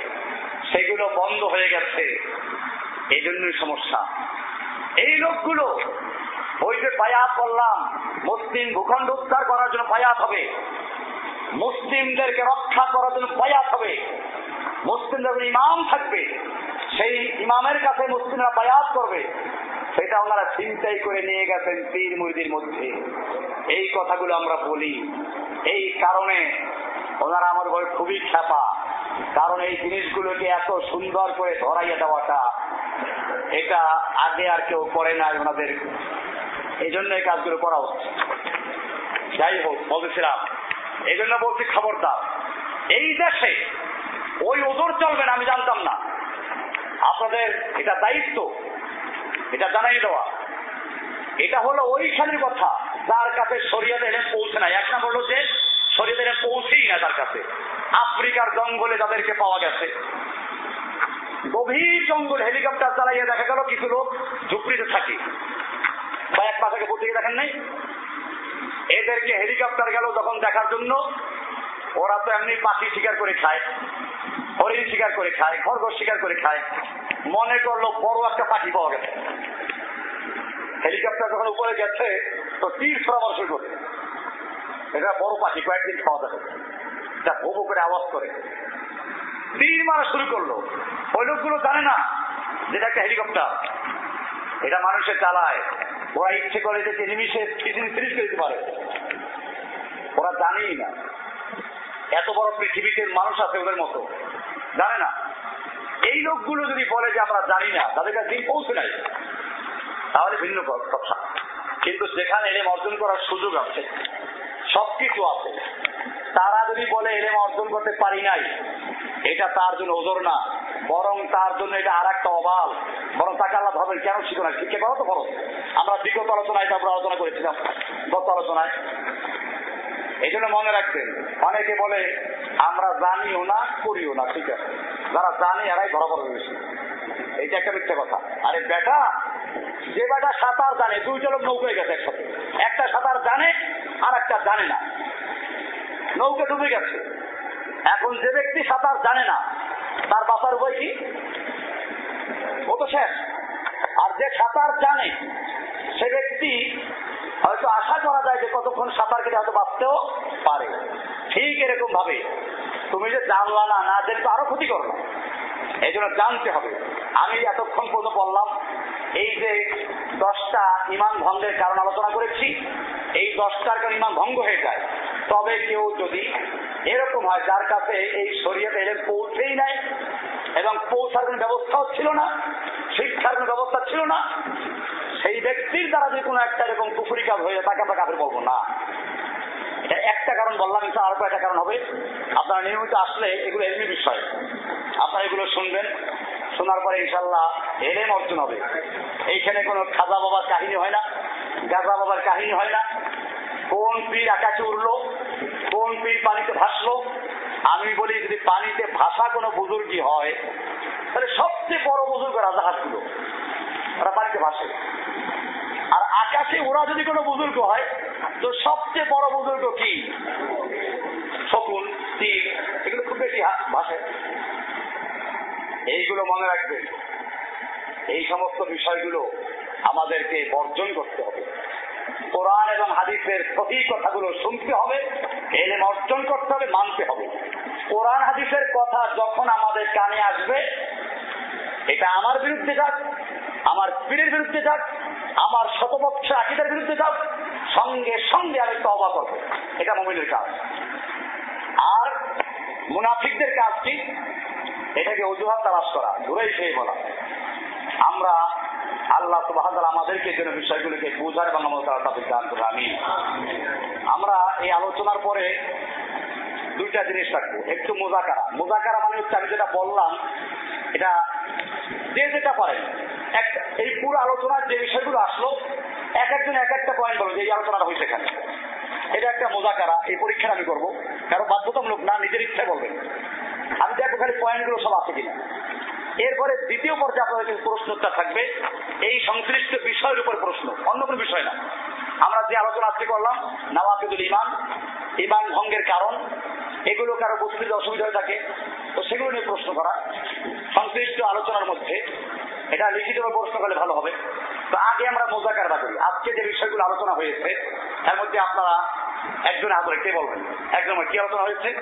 [SPEAKER 1] সেগুলো বন্ধ হয়ে গেছে। এই জন্যই সমস্যা। এই লোকগুলো, ওই যে বায়াত করলাম মুসলিম ভূখণ্ড উদ্ধার করার জন্য বায়াত হবে। মুসলিমদেরকে রক্ষা করার জন্য বায়াত হবে। মুসলিমদের ইমাম থাকবে। সেই ইমামের কাছে মুসলিমরা বায়াত করবে। সেটা ওনারা চিন্তাই করে নিয়ে গেছেন পীর মুরিদির মধ্যে। এই কথাগুলো আমরা বলি। এই কারণে ওনারা আমার ঘরে খুবই খ্যাপা। কারণ এই জিনিসগুলোকে এত সুন্দর করে ধরাইয়া দেওয়াটা, এটা আগে আর কেউ করে না ওনাদের। এই জন্য এই কাজগুলো করা হচ্ছে। যাই হোক, বলতেছিলাম। এই জন্য বলছি খবরদার। এই দেশে ওই ওজোর চলবে না, আমি জানতাম না। আপনাদের এটা দায়িত্ব, এটা জানাই দেওয়া। এটা হলো ওইখানের কথা, যার কাছে শরীয়তে এনে পৌঁছে নাই। এক নাম হলো যে শরীরের পৌঁছেই না তার কাছে। আফ্রিকার জঙ্গলে তাদেরকে পাওয়া গেছে। গভীর জঙ্গল, হেলিকপ্টার চালাইয়ে দেখা গেল, কিছু লোক ঝুপড়িতে থাকে। বা এক পাশাকে পড়তে দেখেন নাই? এদেরকে হেলিকপ্টার গেল তখন দেখার জন্য। ওরা তো এমনি পাখি শিকার করে খায়, হরিণ শিকার করে খায়, খরগোশ শিকার করে খায়। মনে করল বড় একটা পাখি পাওয়া গেছে। হেলিকপ্টার যখন উপরে গেছে তো তীর পরামর্শ করে এটা বড় পাখি, কয়েকদিন খাওয়া যাবে। যা ভোবো করে আওয়াজ করে। তীর মারা শুরু করল। ওই লোকগুলো জানে না যেটা একটা হেলিকপ্টার। এটা মানুষের চালায়। ওরা ইচ্ছে করে যে নিমিশে ফ্রিজ করে দিতে পারে। ওরা জানেই না। এত বড় পৃথিবীতে মানুষ আছে ওদের মতো। জানে না। এই লোকগুলো যদি বলে যে আমরা জানি না, তাদের কাছে পৌঁছে নাই। তাহলে ভিন্ন কথা। কিন্তু যেখানে এলেম অর্জন করার সুযোগ আছে, সবকিছু আছে। তারা যদি বলে এলেম অর্জন করতে পারি নাই, এটা তার জন্য ওজোর না, বরং তার জন্য এটা আর একটা অবাল। বরং তাকে আল্লাহ ভাবেন কেন শিখো না শিক্ষা করো তো করো আমরা বিগত আলোচনায় তারপর আলোচনা করেছিলাম, গত আলোচনায়। এই জন্য মনে রাখবেন, অনেকে বলে, আমরা জানিও না, করিও না। ঠিক আছে। যারা জানে, এরাই পড়বে বেশি। এইটা একটা মিথ্যে কথা। আরে বেটা, যে বেটা সাঁতার জানে, দুইটা লোক নৌকায় গেছে একসাথে। একটা সাঁতার জানে আর একটা জানে না। নৌকা ডুবে গেছে। এখন যে ব্যক্তি সাঁতার জানে না, তার বাঁচার উপায় কি? ও তো শেষ। আর যে সাঁতার জানে, সে ব্যক্তি হয়তো আশা করা যায় যে কতক্ষণ সাঁতার কেটে হয়তো বাঁচতেও পারে। ঠিক এরকম ভাবে তুমি যে জানলা না না জেনে তো আরও ক্ষতি করো। এই জন্য জানতে হবে। আমি এতক্ষণ পর্যন্ত বললাম এই যে দশটা ইমান ভঙ্গের কারণ আলোচনা করেছি, এই দশটার কারণ ইমান ভঙ্গ হয়ে যায়। তবে কেউ যদি এরকম হয়, যার কাছে এই শরীয়তে এলেন পৌঁছেই নাই এবং পৌঁছার কোনো ব্যবস্থাও ছিল না, শিক্ষার কোনো ব্যবস্থা ছিল না, সেই ব্যক্তির দ্বারা যদি কোনো একটা এরকম পুকুরি কাজ হয়ে তাকে আমরা কাপড় বলব না। এটা একটা কারণ বললাম, কিন্তু আরও একটা কারণ হবে। আপনারা নিয়মিত আসলে এগুলো এমনি বিষয়। আপনারা এগুলো শুনবেন। শোনার পরে ইনশাল্লাহ এলেম অর্জন হবে। এইখানে কোনো খাজা বাবার কাহিনী হয় না, গাজা বাবার কাহিনী হয় না। কোন পীর আকাশে উঠল কোন পীর পানিতে ভাসলো, আমি বলি যদি পানিতে ভাসা কোনো বুজুর্গি হয়, তাহলে সবচেয়ে বড় বুজুর্গ রাজাহাট ছিল ওরা পানিতে ভাসে। আর আকাশে ওরা যদি কোনো বুজুর্গ হয়, তো সবচেয়ে বড় বুজুর্গ কি? শকুন তীর এগুলো খুব বেশি ভাসে। এইগুলো মনে রাখবেন। এই সমস্ত বিষয়গুলো আমাদেরকে বর্জন করতে হবে। কোরআন এবং হাদিসের সঠিক কথাগুলো শুনতে হবে, এলেম অর্জন করতে হবে, মানতে হবে। কোরআন, হাদিসের কথা যখন আমাদের কানে আসবে, এটা আমার বিরুদ্ধে যাক, আমার পীরের বিরুদ্ধে যাক, আমার শতপক্ষ আকিদের বিরুদ্ধে যাক, সঙ্গে সঙ্গে আমি তবা করব। এটা মোমিনের কাজ। আর মুনাফিকদের কাজ কি? এটাকে অজুহাত তালাশ করা দূরেই সেই বলা। আমরা আল্লাহ সুবাহ আমাদেরকে যেন বিষয়গুলিকে বোঝার এবং আমাদের আমি আমরা এই আলোচনার পরে দুইটা জিনিস রাখব, একটু মোজাকারা। মোজাকারা মানে হচ্ছে আমি যেটা বললাম, এটা যে যেটা পারেন। এই পুরো আলোচনার যে বিষয়গুলো আসলো, এক একজন এক একটা পয়েন্ট বলো যে এই আলোচনাটা হয়েছে এখানে এটা একটা মোজাকারা, এই পরীক্ষাটা আমি করব। কারও বাধ্যতামূলক না, নিজের ইচ্ছায় বলবেন। আমি দেখব খালি পয়েন্টগুলো সব আছে কিনা। এরপরে দ্বিতীয় পর্যায়ে আপনাদের প্রশ্নটা থাকবে। এই সংশ্লিষ্ট বিষয়ের উপর প্রশ্ন, অন্য কোনো বিষয় না। আমরা যে আলোচনা আজকে করলাম নওয়াফিদুল ইমান ইমান ভঙ্গের কারণ এগুলো কারও বুঝতে অসুবিধা হয়ে থাকে, তো সেগুলো নিয়ে প্রশ্ন করা। সংশ্লিষ্ট আলোচনার মধ্যে এটা লিখিত প্রশ্ন করলে ভালো হবে। তো আগে আমরা মোজাকারটা করি। আজকে যে বিষয়গুলো আলোচনা হয়েছে, তার মধ্যে আপনারা একজন আগে কে বলবেন। একজন কি আলোচনা হয়েছে?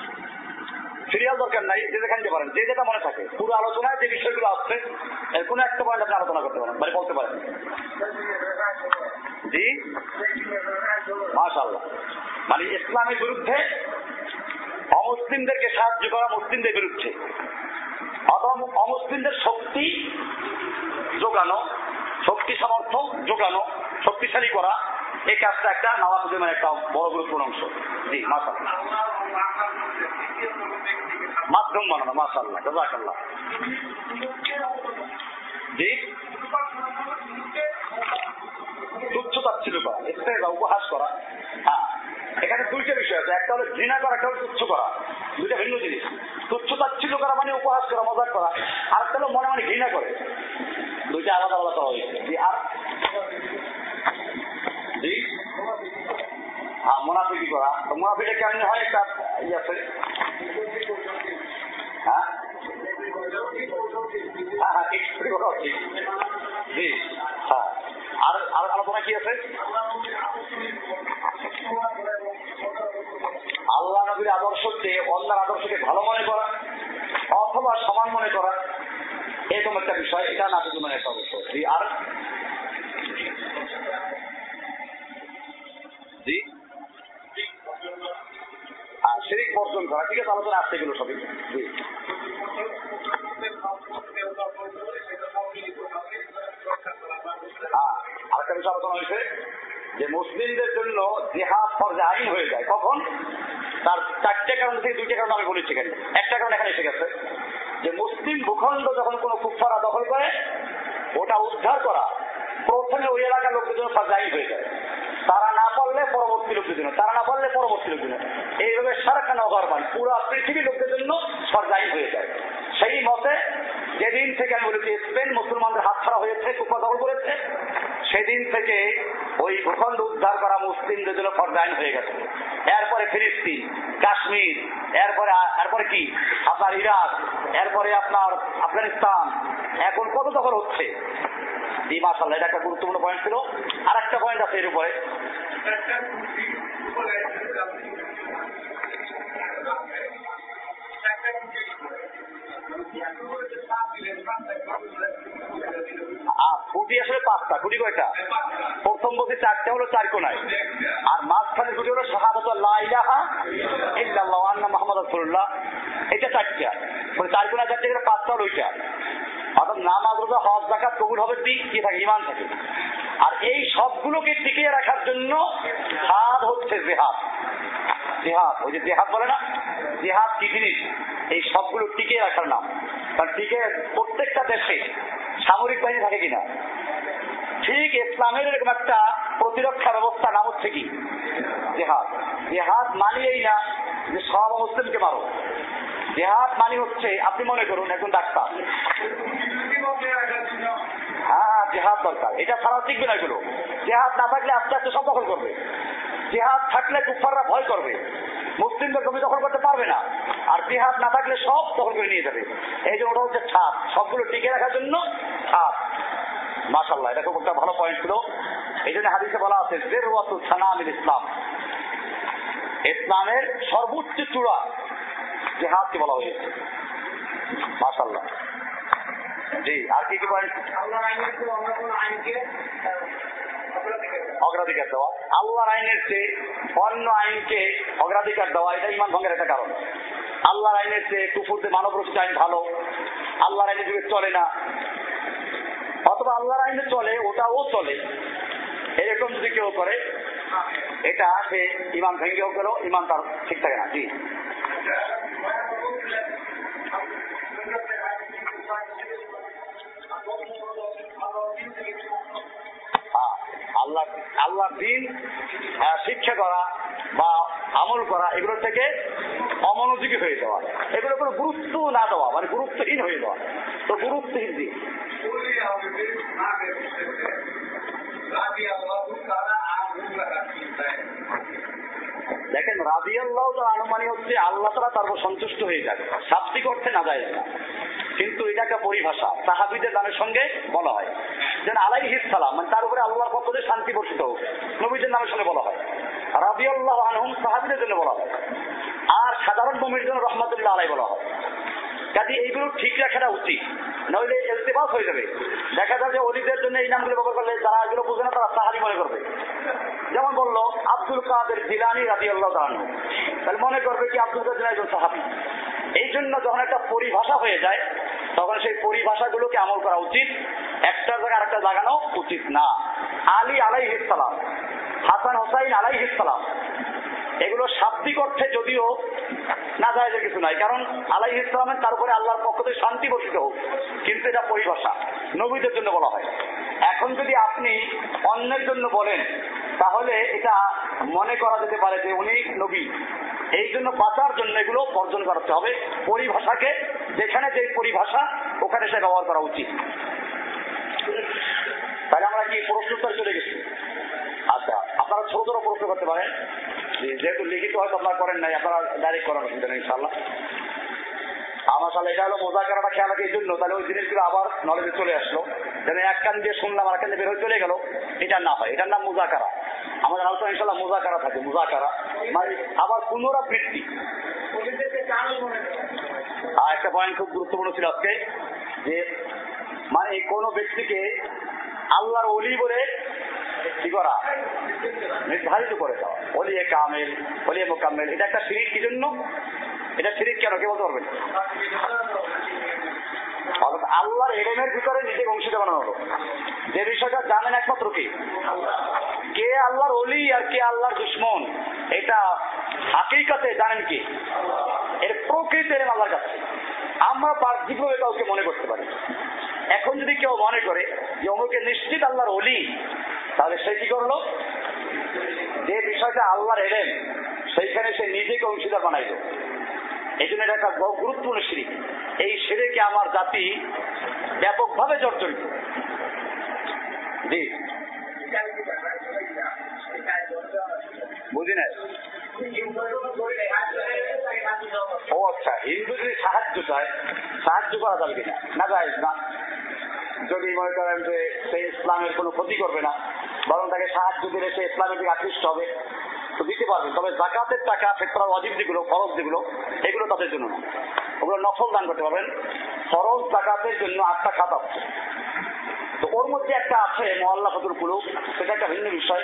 [SPEAKER 1] সিরিয়াল দরকার নাই, যে যেখানে পারেন, যে যেটা মনে থাকে। পুরো আলোচনায় যে বিষয়গুলো আসছে, এর কোনো একটা পয়েন্ট আপনি আলোচনা করতে পারেন মানে বলতে পারেন। জি? মাশাল্লাহ মানে ইসলামের বিরুদ্ধে অমুসলিমদেরকে সাহায্য করা মুসলিমদের বিরুদ্ধে। অমুসলিমদের শক্তি যোগানো, শক্তি সামর্থ্য যোগানো, শক্তিশালী করা এই কাজটা একটা নওয়াজ একটা বড় গুরুত্বপূর্ণ অংশ। জি মাসাল মাধ্যম বানানো মাসাল্লাহ জাজাকাল্লাহ। জি। উপহাস করা। হ্যাঁ এখানে দুইটা বিষয় আছে। একটা হলো ঘৃণা করা, একটা হলো তুচ্ছ করা। দুইটা ভিন্ন জিনিস। তুচ্ছ করা মানে উপহাস করা, মজাক করা। আর একটা হলো মনে মনে ঘৃণা করে। দুইটা আলাদা আলাদা হয়েছে আর হ্যাঁ আলোচনা কি আছে? আল্লাহ নবীর আদর্শকে, অন্যার আদর্শকে ভালো মনে করা অথবা সমান মনে করা, এরকম একটা বিষয়। এটা না মনে মানে একটা অবশ্য আর জি। বর্জন করা, ঠিক আছে আলোচনা আসছে এগুলো সবই। হ্যাঁ আরেকটা বিষয় আলোচনা হয়েছে, যে মুসলিমদের জন্য জেহাদ ফরজে আইন হয়ে যায়, কখন? তার চারটে কারণ থেকে দুইটা কারণ আমি বলেছি এখানে। একটা কারণ এখানে এসে গেছে, যে মুসলিম ভূখণ্ড যখন কোনো কুফারা দখল করে, ওটা উদ্ধার করা প্রথমে ওই এলাকার লোকের জন্য আইন হয়ে যায়। তারা না পারলে পরবর্তী লোকের জন্য, তারা না পারলে পরবর্তী লোকের জন্য। এইভাবে সারাখানা অগরবান পুরো পৃথিবীর লোকের জন্য ফরজাইন হয়ে যায়। সেই মতে যেদিন থেকে আমি বলেছি স্পেন মুসলমানদের হাত ছাড়া হয়েছে কুপা দখল করেছে, সেদিন থেকে ওই ভূখণ্ড উদ্ধার করা মুসলিমদের জন্য ফরজাইন হয়ে গেছে। এরপরে ফিলিস্তিন, কাশ্মীর, এরপরে এরপরে কি? আপনার ইরাক, এরপরে আপনার আফগানিস্তান। এখন কত দখল হচ্ছে? জি মাসাল্লাহ এটা একটা গুরুত্বপূর্ণ পয়েন্ট ছিল। আর একটা পয়েন্ট আছে এর উপরে। ফুটি আসলে পাঁচটা। ফুটি কয়টা? প্রথম বসে চারটা হলো চার কোনায়। আর মাঝখানে দুটি হলো আন্না মোহাম্মদ রাসূলুল্লাহ। এটা চারটা। মানে চার কোনায় চারটে পাঁচটা হলো ওইটা। অর্থাৎ নামাজ রোজা হজ জাকাত কবুল হবে দিক কি থাকে, ইমান থাকে। আর এই সবগুলোকে টিকিয়ে রাখার জন্য হাত হচ্ছে জেহাদ। জেহাদ, ওই যে জেহাদ বলে না? জেহাদ কি জিনিস? এই সবগুলো টিকিয়ে রাখার নাম। কারণ টিকে প্রত্যেকটা দেশে সামরিক বাহিনী থাকে কিনা? ঠিক ইসলামের এরকম একটা প্রতিরক্ষা ব্যবস্থা, নাম হচ্ছে কি? জেহাদ। জেহাদ মানিয়েই না যে সব মুসলিমকে মারো। জেহাদ মানে হচ্ছে, আপনি মনে করুন একজন ডাক্তার। হ্যাঁ জেহাদ দরকার। এটা ছাড়া শিখবে না এগুলো জেহাদ না থাকলে আস্তে আস্তে সব দখল করবে। জেহাদ থাকলে কুফাররা ভয় করবে। মুসলিমদের জমি দখল করতে পারবে না। আর জেহাদ না থাকলে সব দখল করে নিয়ে যাবে। এই যে ওটা হচ্ছে ছাদ সবগুলো টিকে রাখার জন্য ছাদ মাসাল্লাহ এটা খুব একটা ভালো পয়েন্ট ছিল। এই জন্য হাদিসে বলা আছে জেরুয়াতুল সানামিল ইসলাম। ইসলামের সর্বোচ্চ চূড়া। জেহাদকে বলা হয়েছে। মাসাল্লাহ জি আর কি কি পয়েন্ট? অগ্রাধিকার দেওয়া। আল্লাহর আইনের চেয়ে অন্য আইনকে অগ্রাধিকার দেওয়া এটা ইমান ভঙ্গের একটা কারণ। আল্লাহর আইনের চেয়ে কুফুরতে মানব রচিত আইন ভালো। আল্লাহর আইনের যুগে চলে না। অথবা আল্লাহর আইনে চলে ওটাও চলে। এরকম যদি কেউ করে এটা সে ইমান ভেঙ্গেও গেল ইমান তার ঠিক থাকে না। জি। আল্লাহ আল্লাহ দিন শিক্ষা করা বা আমল করা, এগুলো থেকে অমনোযোগী হয়ে যাওয়া। এগুলো কোনো গুরুত্ব না দেওয়া মানে গুরুত্বহীন হয়ে যাওয়া। তো গুরুত্বহীন দিক দেখেন রাজি আল্লাহ তো আনুমানি হচ্ছে আল্লাহ তারা তারপর সন্তুষ্ট হয়ে যাবে। শাব্দিক অর্থে না যায় না। কিন্তু এটা একটা পরিভাষা, সাহাবিদের নামের সঙ্গে বলা হয়। যেন আলাই সালাম মানে তার উপরে আল্লাহর পক্ষ থেকে শান্তি বর্ষিত হোক, নবীদের নামের সঙ্গে বলা হয়। রাবি আল্লাহ আনহুম, সাহাবিদের জন্য বলা হয়। আর সাধারণ নবীর জন্য রহমতুল্লাহ আলাই বলা হয়। কাজে এইগুলো ঠিক রাখাটা উচিত। নইলে এলতেবাস হয়ে যাবে। দেখা যায় যে অলিদের জন্য এই নামগুলো ব্যবহার করলে যারা এগুলো বুঝে না, তারা সাহারি মনে করবে। যেমন বলল, আব্দুল কাদের জিলানি রাজি আল্লাহ তাহলে মনে করবে কি আব্দুল কাদের একজন সাহাবি। এই জন্য যখন একটা পরিভাষা হয়ে যায়, তখন সেই পরিভাষা পরিভাষাগুলোকে আমল করা উচিত। একটার জায়গায় আরেকটা লাগানো উচিত না। আলী আলাই ইসলাম হাসান হোসাইন আলাই ইসলাম এগুলো শাব্দিক অর্থে যদিও না যায় কিছু নাই। কারণ আলাই ইসলামের তারপরে আল্লাহর পক্ষ থেকে শান্তি বসিত হোক, কিন্তু এটা পরিভাষা, নবীদের জন্য বলা হয়। এখন যদি আপনি অন্যের জন্য বলেন, তাহলে এটা মনে করা যেতে পারে যে উনি নবী। এই জন্য বাঁচার জন্য এগুলো বর্জন করতে হবে পরিভাষাকে, যেখানে যে পরিভাষা, ওখানে সে ব্যবহার করা উচিত। তাহলে আমরা কি প্রশ্নোত্তর চলে গেছি? আচ্ছা আপনারা ছোট ছোট প্রশ্ন করতে পারেন। যেহেতু লিখিত হয়তো আপনারা করেন নাই, আপনারা ডাইরেক্ট করার অসুবিধা নেই ইনশাল্লাহ আমার সালে এটা হলো মোজাকারাটা খেয়াল রাখে এই জন্য, তাহলে ওই জিনিসগুলো আবার নলেজে চলে আসলো। যেন এক কান দিয়ে শুনলাম আর কান বের হয়ে চলে গেল, এটা না হয়, এটার নাম মুজাকারা। আমাদের আলোচনা ইনশাল্লাহ মুজাকারা থাকে, মুজাকারা। মানে আবার পুনরাবৃত্তি। আর একটা পয়েন্ট খুব গুরুত্বপূর্ণ ছিল আজকে, যে মানে কোন ব্যক্তিকে আল্লাহর অলি বলে কি করা? নির্ধারিত করে দেওয়া। অলিয়ে কামেল অলিয়ে মোকাম্মেল। এটা একটা সিরিজ কি জন্য এটা সিরিজ কেন? কে বলতে পারবেন? আল্লাহর এলেমের ভিতরে নিজেকে অংশীদার বানানো হলো। যে বিষয়টা জানেন একমাত্র কি? কে আল্লাহর অলি আর কে আল্লাহর দুশ্মন? এটা হাকিকাতে জানেন কি? এর প্রকৃত এলেম আল্লাহর কাছে। আমরা বাহ্যিকভাবে কাউকে মনে করতে পারি এখন যদি কেউ মনে করে যে অমুকে নিশ্চিত আল্লাহর অলি তাহলে সে কি করল? যে বিষয়টা আল্লাহর এলেম, সেইখানে সে নিজেকে অংশীদার বানাইল। এই জন্য এটা একটা গুরুত্বপূর্ণ সিঁড়ি এই সিঁড়িকে আমার জাতি ব্যাপকভাবে জর্জরিত। জি। বুঝি না ও আচ্ছা হিন্দু যদি সাহায্য চায়। সাহায্য করা যাবে কিনা? না, যায় না। যদি মনে করেন যে সে ইসলামের কোনো ক্ষতি করবে না, বরং তাকে সাহায্য দিলে সে ইসলামের দিকে আকৃষ্ট হবে, তো দিতে পারবেন। তবে জাকাতের টাকা ফেতরা অজিব যেগুলো, ফরজ যেগুলো, এগুলো তাদের জন্য ওগুলো নফল দান করতে পারবেন। ফরজ জাকাতের জন্য আটটা খাত আছে। তো ওর মধ্যে একটা আছে মহল্লা ফতুল কুলুক সেটা একটা ভিন্ন বিষয়।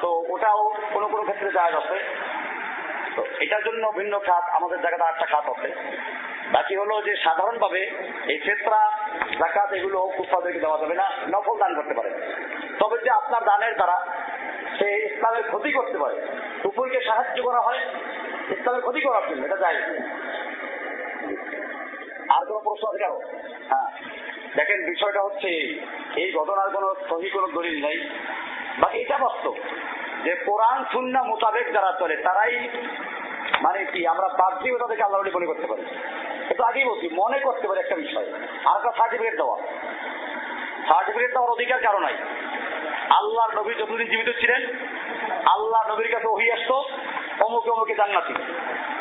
[SPEAKER 1] তো ওটাও কোনো কোনো ক্ষেত্রে জায়গা আছে তো এটার জন্য ভিন্ন খাত, আমাদের জায়গাতে আটটা খাত আছে। বাকি হলো যে সাধারণভাবে এই ফেতরা, জাকাত এগুলো কুফাদেরকে দেওয়া যাবে না, নফল দান করতে পারে। তবে যে আপনার দানের দ্বারা সে ইসলামের ক্ষতি করতে পারে কুপুরকে সাহায্য করা হয়, ইসলামের ক্ষতি করার জন্য, এটা যায়। আর কোনো প্রশ্ন আছে হ্যাঁ। দেখেন, বিষয়টা হচ্ছে এই ঘটনার কোনো সহি কোনো দলিল নেই। বা এটা বাস্তব যে কোরআন শূন্য মোতাবেক যারা চলে, তারাই মানে কি, আমরা বাহ্যিকতা থেকে আল্লাহ মনে করতে পারি। একটু আগেই বলছি, মনে করতে পারি একটা বিষয়। আর একটা সার্টিফিকেট দেওয়া। সার্টিফিকেট দেওয়ার অধিকার কারও নাই। আল্লাহর নবী যতদিন জীবিত ছিলেন আল্লাহ নবীর কাছে ওহি আসতো, অমুকে অমুকে জান্নাতি।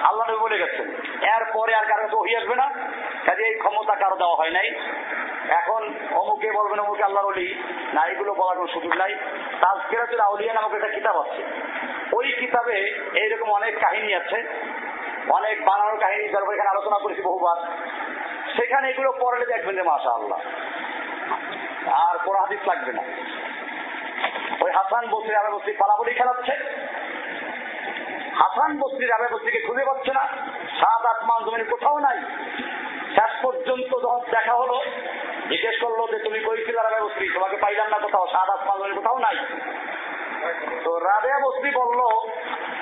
[SPEAKER 1] আল্লাহ নবী বলে গেছেন। এরপরে আর কারও কাছে ওহি আসবে না। কাজে এই ক্ষমতা কারও দেওয়া হয় নাই। এখন অমুকে বলবেন, অমুকে আল্লাহর অলি না এগুলো বলার কোনো সুযোগ নাই। তাজকেরাতুল আউলিয়া নামক একটা কিতাব আছে। ওই কিতাবে এইরকম অনেক কাহিনী আছে। অনেক বানানো কাহিনী যার এখানে আলোচনা করেছি বহুবার। সেখানে এগুলো পড়লে দেখবেন যে মাসা আল্লাহ আর কোনো হাদিস লাগবে না। ওই হাসান বসরি আবে বসরি পালাবলি খেলাচ্ছে। হাসান বসরির আবে বসরিকে খুঁজে পাচ্ছে না। সাত আট মান জমিনে কোথাও নাই। শেষ পর্যন্ত যখন দেখা হলো, জিজ্ঞেস করল যে, তুমি কই ছিল রাবে তোমাকে পাইলাম না কোথাও, সাত মান জমিনে কোথাও নাই। তো রাবেয়া বসরি বলল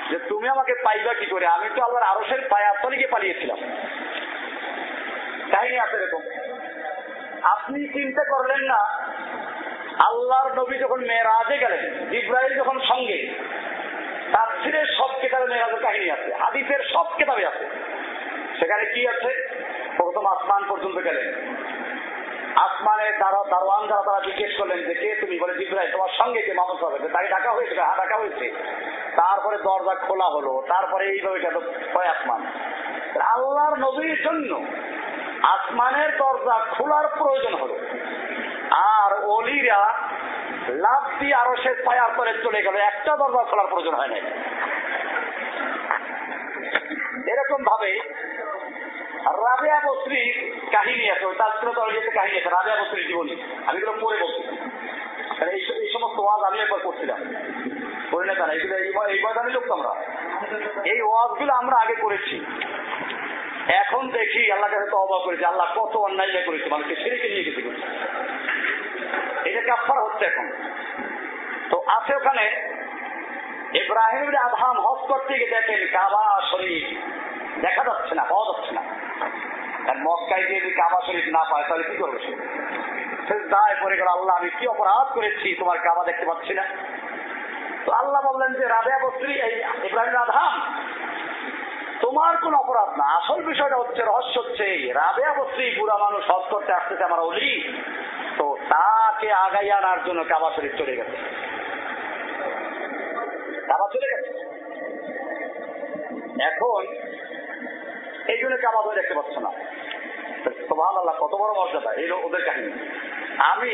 [SPEAKER 1] যে, তুমি আমাকে পাইবা কি করে? আমি তো আল্লাহর আরসের পায়াতলিকে পালিয়েছিলাম। কাহিনী আছে এরকম। আপনি চিন্তা করলেন না, আল্লাহর নবী যখন মেয়েরাজে গেলেন ইব্রাহিম যখন সঙ্গে তাফসিরের সব কেতাবে মেয়েরাজের কাহিনী আছে, হাদিসের সব কেতাবে আছে। সেখানে কি আছে? প্রথম আসমান পর্যন্ত গেলেন। আসমানের দারো- দারোয়ান যারা তারা জিজ্ঞেস করলেন যে কে তুমি? বলে জিব্রাহিম তোমার সঙ্গে কে মামুস হবে তাকে ডাকা হয়েছে হ্যাঁ ডাকা হয়েছে। তারপরে দরজা খোলা হলো, তারপরে এইভাবে গেল ছয় আসমান। আল্লাহর নবীর জন্য আসমানের দরজা খোলার প্রয়োজন হলো। আর অলিরা লাভ দিয়ে আরও সে পায়ার করে চলে গেল, একটা দরজা খোলার প্রয়োজন হয় নাই। এরকম ভাবে রাবেয়া বস্ত্রীর কাহিনী আছে তাজপুরত কাহিনী আছে জীবনী। আমি এগুলো পড়ে বলছি। এই সমস্ত ওয়াজ আমি একবার করছিলাম করি না এই লোক আমরা। এই ওয়াজগুলো আমরা আগে করেছি। এখন দেখি আল্লাহ কাছে তো অবাক করেছে, আল্লাহ কত অন্যায় করেছে, মানুষকে ছেড়েকে নিয়ে গেছে এটা কাফার হচ্ছে এখন। তো আছে ওখানে, ইব্রাহিম আবহাম হজ করতে গিয়ে দেখেন কাবা শরীফ। দেখা যাচ্ছে না, পাওয়া যাচ্ছে না। আর মক্কায় দিয়ে যদি কাবা শরীফ না পায়, তাহলে কি করবে সে? দায় পরে গেল, আল্লাহ, আমি কি অপরাধ করেছি? তোমার কাবা দেখতে পাচ্ছি না। আল্লাহ বললেন যে রাবেয়া বস্ত্রী এই ইব্রাহিম আধাম তোমার কোন অপরাধ না। আসল বিষয়টা হচ্ছে, রহস্য হচ্ছে রাবেয়া বস্ত্রী বুড়া মানুষ হজ করতে আসতেছে আমার অলি। তো তাকে আগাই আনার জন্য কাবা শরীফ চলে গেছে। কাবা চলে গেছে। এখন এই জন্য কাবা ধরে দেখতে পাচ্ছ না। সোহান আল্লাহ কত বড় মর্যাদা, এই ওদের কাহিনী। আমি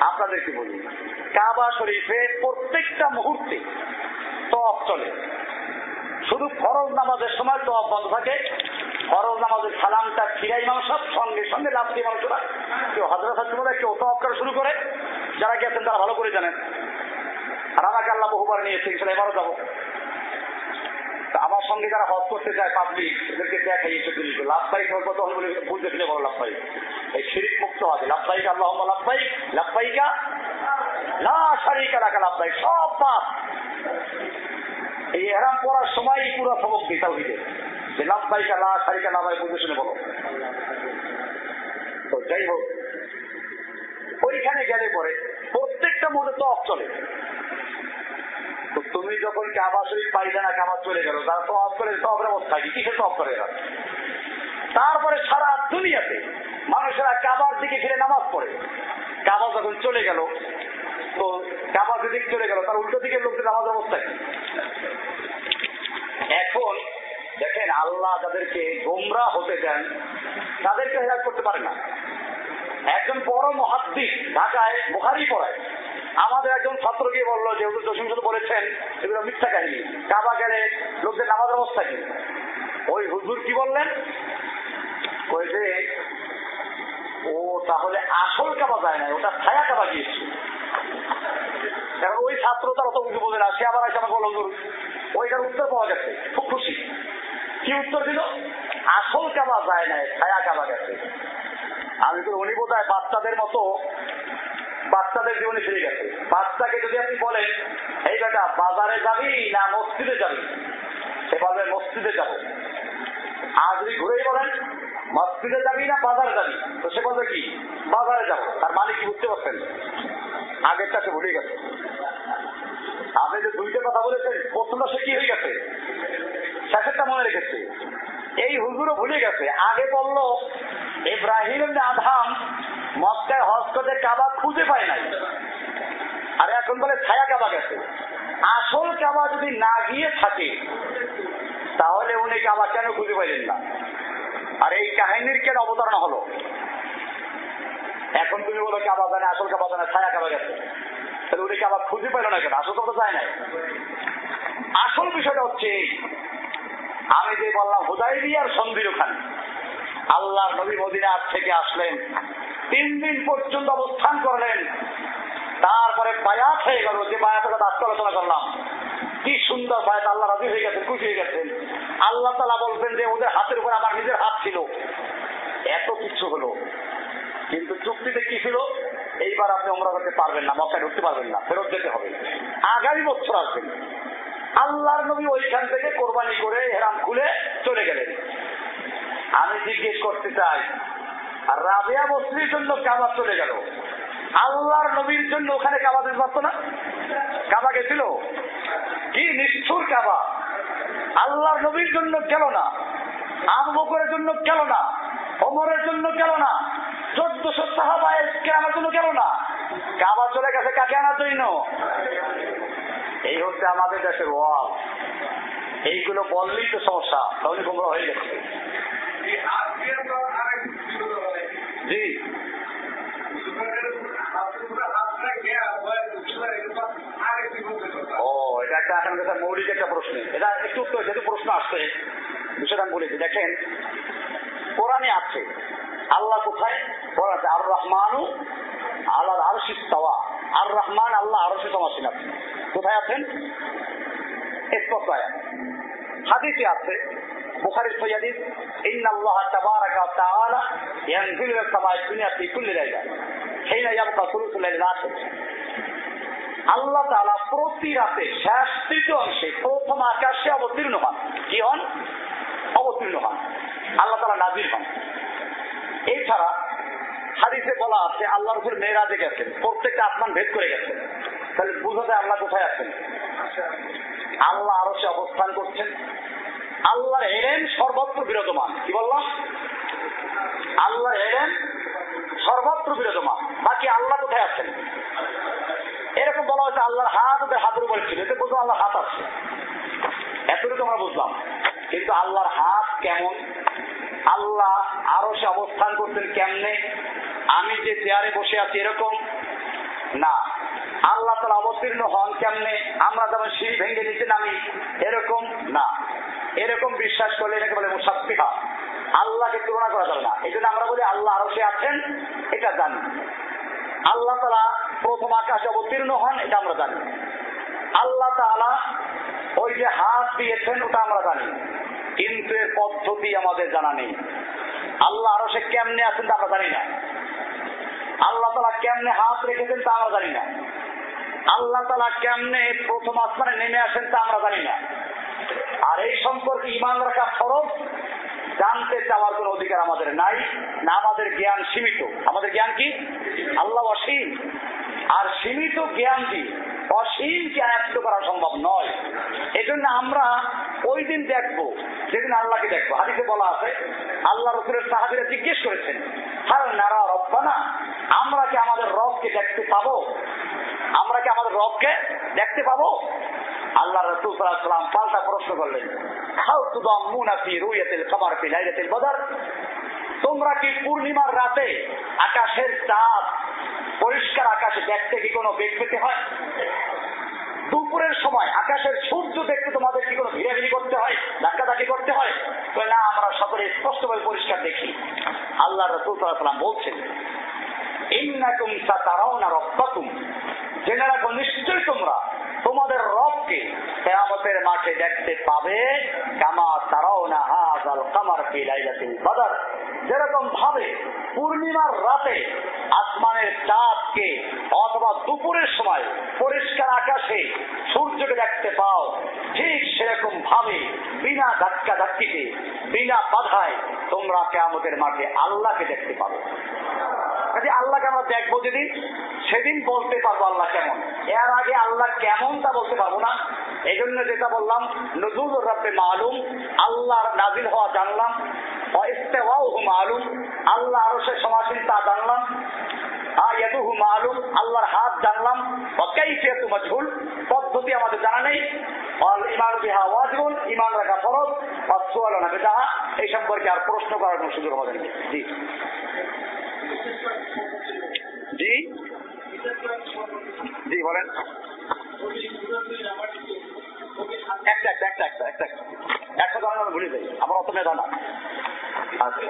[SPEAKER 1] আপনাদেরকে বলি, কাবা শরীফে প্রত্যেকটা মুহূর্তে তফ চলে। শুধু ফরজ নামাজের সময় তফ বন্ধ থাকে। ফরজ নামাজের সালামটা ফিরাই মানুষ সঙ্গে সঙ্গে লাভ দিয়ে মানুষরা কেউ হাজরা বলে, কেউ তফ করা শুরু করে। যারা গেছেন তারা ভালো করে জানেন। আর আমাকে আল্লাহ বহুবার নিয়েছে এবারও যাব। আমার সঙ্গে যারা হজ করতে চায় পাবলিক এদেরকে দেখাই লাভবাহিক বলে বুঝতে ফেলে বলো লাভবাহিক এই শিরিক মুক্ত লাভবাহিক আল্লাহ লাভবাহিক লাভবাহিকা না রাখা লাভবাহিক সব পাপ এই এরাম পড়ার সময় পুরো সবক দিই তাওহিদের যে লাভবাহিকা লা লাভাই বুঝে শুনে বলো। তো যাই হোক, ওইখানে গেলে পরে প্রত্যেকটা মধ্যে অফ চলে। তুমি যখন কাবা শরীফ পাইলে না কাবা চলে গেল। তারা অফ করে তবের অবস্থা কি? কিসে অফ করে এরা? তারপরে সারা দুনিয়াতে মানুষেরা কাবার দিকে ফিরে নামাজ পড়ে। কাবা যখন চলে গেল, তো কাবা দিক চলে গেল, তার উল্টো দিকে লোকদের নামাজ অবস্থা কি? এখন দেখেন আল্লাহ যাদেরকে গোমরা হতে দেন, তাদেরকে হেরাত করতে পারে না। একজন বড় মহাদ্দিক ঢাকায় বুহারি পড়ায়। আমাদের একজন ছাত্র গিয়ে বলল যে হুজুর জসিম শুধু বলেছেন, এগুলো মিথ্যা কাহিনী। কাবা গেলে লোকদের নামাজ অবস্থা কি? ওই হুজুর কি বললেন? ওই যে ও তাহলে আসল কাবা যায় না ওটা ছায়া কাবা গিয়েছে। কারণ ওই ছাত্র তার অত কিছু বলে না, সে আবার এসে আমাকে হুজুর, ওইটার উত্তর পাওয়া গেছে, খুব খুশি। কি উত্তর দিল? আসল কাবা যায় না ছায়া কাবা গেছে। আমি তো উনি বোধ হয় বাচ্চাদের মতো বাচ্চাদের জীবনে ফিরে গেছে। বাচ্চাকে যদি আপনি বলেন, এই বেটা, বাজারে যাবি না মসজিদে যাবি? সে বলবে, মসজিদে যাব। আর যদি ঘুরেই বলেন, মসজিদে যাবি না বাজারে যাবি? তো সে বলবে কি? বাজারে যাব। তার মানে কি বুঝতে পারছেন? আগেরটা সে ভুলে গেছে। আপনি যে দুইটা কথা বলেছেন প্রথমটা সে কি হয়ে গেছে? শেষেরটা মনে রেখেছে। এই হুজুরও ভুলে গেছে। আগে বলল, ইব্রাহিম আধাম মক্কায় হজ করতে কাবা খুঁজে পায় নাই। আর এখন বলে ছায়া কাবা গেছে আসল কাবা যদি না গিয়ে থাকে, তাহলে উনি কাবা কেন খুঁজে পাইলেন না? আর এই কাহিনীর কেন অবতারণা হলো? এখন তুমি বলো কাবা জানে, আসল কাবা জানে, ছায়া কাবা গেছে তাহলে উনি কাবা খুঁজে পাইল না কেন? আসল কথা যায় নাই। আসল বিষয়টা হচ্ছে আমি যে বললাম হুদাই দিয়ার সন্ধির ওখানে আল্লাহ নবী মদিনার থেকে আসলেন। তিন দিন পর্যন্ত অবস্থান করলেন। তারপরে বায়াত হয়ে গেল, যে বায়াতের কথা আজকে আলোচনা করলাম। কি সুন্দর বায়াত, আল্লাহ রাজি হয়ে গেছেন, খুশি হয়ে গেছেন। আল্লাহ তালা বলছেন যে ওদের হাতের উপর আমার নিজের হাত ছিল। এত কিছু হলো। কিন্তু চুক্তিতে কি ছিল? এইবার আপনি অমরা করতে পারবেন না, মক্কায় ঢুকতে পারবেন না, ফেরত যেতে হবে। আগামী বছর আসবেন আল্লাহর নবী ওইখান থেকে কোরবানি করে হেরাম খুলে চলে গেলেন। আমি জিজ্ঞেস করতে চাই আর রাবেয়া বস্তির জন্য কাবা চলে গেল। আল্লাহর নবীর জন্য ওখানে কাবা দিতে পারতো না? কাবা গেছিল? কি নিষ্ঠুর কাবা। আল্লাহর নবীর জন্য গেল না। আবু বকরের জন্য গেল না। অমরের জন্য গেল না। চোদ্দশো সাহাবায়কে আমার জন্য গেল না। কাবা চলে গেছে কাকে আনার জন্য? এই হচ্ছে আমাদের দেশের ওয়াল। এইগুলো বললেই তো সমস্যা হয়ে গেছে। জি। ও, এটা একটা এখন কাছে মৌলিক একটা প্রশ্ন। এটা একটু উত্তর, যেহেতু প্রশ্ন আসছে, বিষয়টা বলেছি। দেখেন, কোরআনে আছে, আল্লাহ কোথায়? কোরআন আছে আর রহমানু আল্লাহ আরও তাওয়া আর রহমান আল্লাহ আরও সমাসীন আছেন। কোথায় আছেন? স্পষ্ট আয়াত হাদিসে আছে বুখারীর সৈয়াদিস ইন্নাল্লাহ তাবারাকা তাআলা ইয়ানজিলু সামাই দুনিয়া ফি কুল্লি লাইলা হিনা ইয়াবকা সুলুসুল লাইল আখির আল্লাহ তাআলা প্রতি রাতে শেষ তৃতীয় অংশে প্রথম আকাশে অবতীর্ণ হন। কি হন? অবতীর্ণ হন। আল্লাহ তাআলা নাজির হন। এছাড়া হাদিসে বলা আছে আল্লাহর উপর মেয়েরাজে গেছেন প্রত্যেকটা আসমান ভেদ করে গেছেন তাহলে বুঝা যায় আল্লাহ কোথায় আছেন? আল্লাহ আরও সে অবস্থান করছেন। আল্লাহর এলেন সর্বত্র বিরাজমান। কি বললাম? আল্লাহ এলেন সর্বত্র বিরাজমান। বাকি আল্লাহ কোথায় আছেন? এরকম বলা হয়েছে আল্লাহর হাত ওদের হাতের উপরে ছিল। এতে বুঝলাম আল্লাহর হাত আছে। এতটুকু আমরা বুঝলাম। কিন্তু আল্লাহর হাত কেমন? আল্লাহ আরও সে অবস্থান করতেন কেমনে? আমি যে চেয়ারে বসে আছি এরকম? না। আল্লাহ তালা অবতীর্ণ হন কেমনে? আমরা যেমন সিঁড়ি ভেঙে নিচে নামি। এরকম? না। এরকম বিশ্বাস করলে এটাকে বলে মুসাফিহা। আল্লাহকে তুলনা করা যাবে না। এই জন্য আমরা বলি আল্লাহ আরও সে আছেন, এটা জানি। আল্লাহ তালা প্রথম আকাশে অবতীর্ণ হন, এটা আমরা জানি। আল্লাহ তালা ওই যে হাত দিয়েছেন, ওটা আমরা জানি। কিন্তু এর পদ্ধতি আমাদের জানা নেই। আল্লাহ আরও সে কেমনে আছেন তা আমরা জানি না। আল্লাহ তালা কেমনে হাত রেখেছেন তা আমরা জানি না। আল্লাহ তালা কেমনে প্রথম আসমানে নেমে আসেন তা আমরা জানি না। আর এই সম্পর্কে ইমান রাখা ফরজ, জানতে চাওয়ার কোন অধিকার আমাদের নাই, না আমাদের জ্ঞান সীমিত। আমাদের জ্ঞান কি? আল্লাহ অসীম। আর সীমিত জ্ঞান দিয়ে অসীমকে আয়ত্ত করা সম্ভব নয়। এজন্য আমরা ওই দিন দেখব, যেদিন আল্লাহকে দেখব। হাদিসে বলা আছে, আল্লাহ রসুলের সাহাবিরা জিজ্ঞেস করেছেন, হাল নারা রব্বানা? আমরা কি আমাদের রবকে দেখতে পাবো? আমরা কি আমাদের রবকে দেখতে পাবো? আল্লাহ পাল্টা প্রশ্ন করলেন লাইলাতিল বদর। তোমরা কি পূর্ণিমার রাতে আকাশের পরিষ্কার আকাশে দেখতে কি কোনো বেগ পেতে হয়? দুপুরের সময় আকাশের সূর্য দেখতে তোমাদের কি কোনো ভিড়াভিড়ি করতে হয়, ধাক্কাধাক্কি করতে হয়? না, আমরা সকলে স্পষ্টভাবে পরিষ্কার দেখি। আল্লাহ রসুল সাল্লাম বলছেন, ইন্নাকুম সাতারাউনা রব্বাকুম। জেনে রাখো নিশ্চয়ই তোমরা। তোমাদের রবকে কেয়ামতের মাঠে দেখতে পাবে। যেরকম ভাবে পূর্ণিমার রাতে আসমানের চাঁদকে অথবা দুপুরের সময় পরিষ্কার আকাশে সূর্যকে দেখতে পাও, ঠিক সেরকম ভাবে বিনা ধাক্কা ধাক্কিতে, বিনা বাধায় তোমরা কেয়ামতের মাঠে আল্লাহকে দেখতে পাবে। কাজে আল্লাহকে আমরা দেখব যেদিন সেদিন বলতে পারব আল্লাহ কেমন। এর আগে আল্লাহ কেমন তা বলতে পারব না। এই জন্য যেটা বললাম নজুল রব্বে মালুম, আল্লাহর নাজিল হওয়া জানলাম মালুম, আল্লাহ আরও সে সমাসীন তা জানলাম আল্লাহর হাত জানলাম পদ্ধতি আমাদের জানা নেই ইমান ইমান রাখা এই সম্পর্কে আর প্রশ্ন করার সুযোগ আমাদের জি। জি? জি, বলেন। আচ্ছা।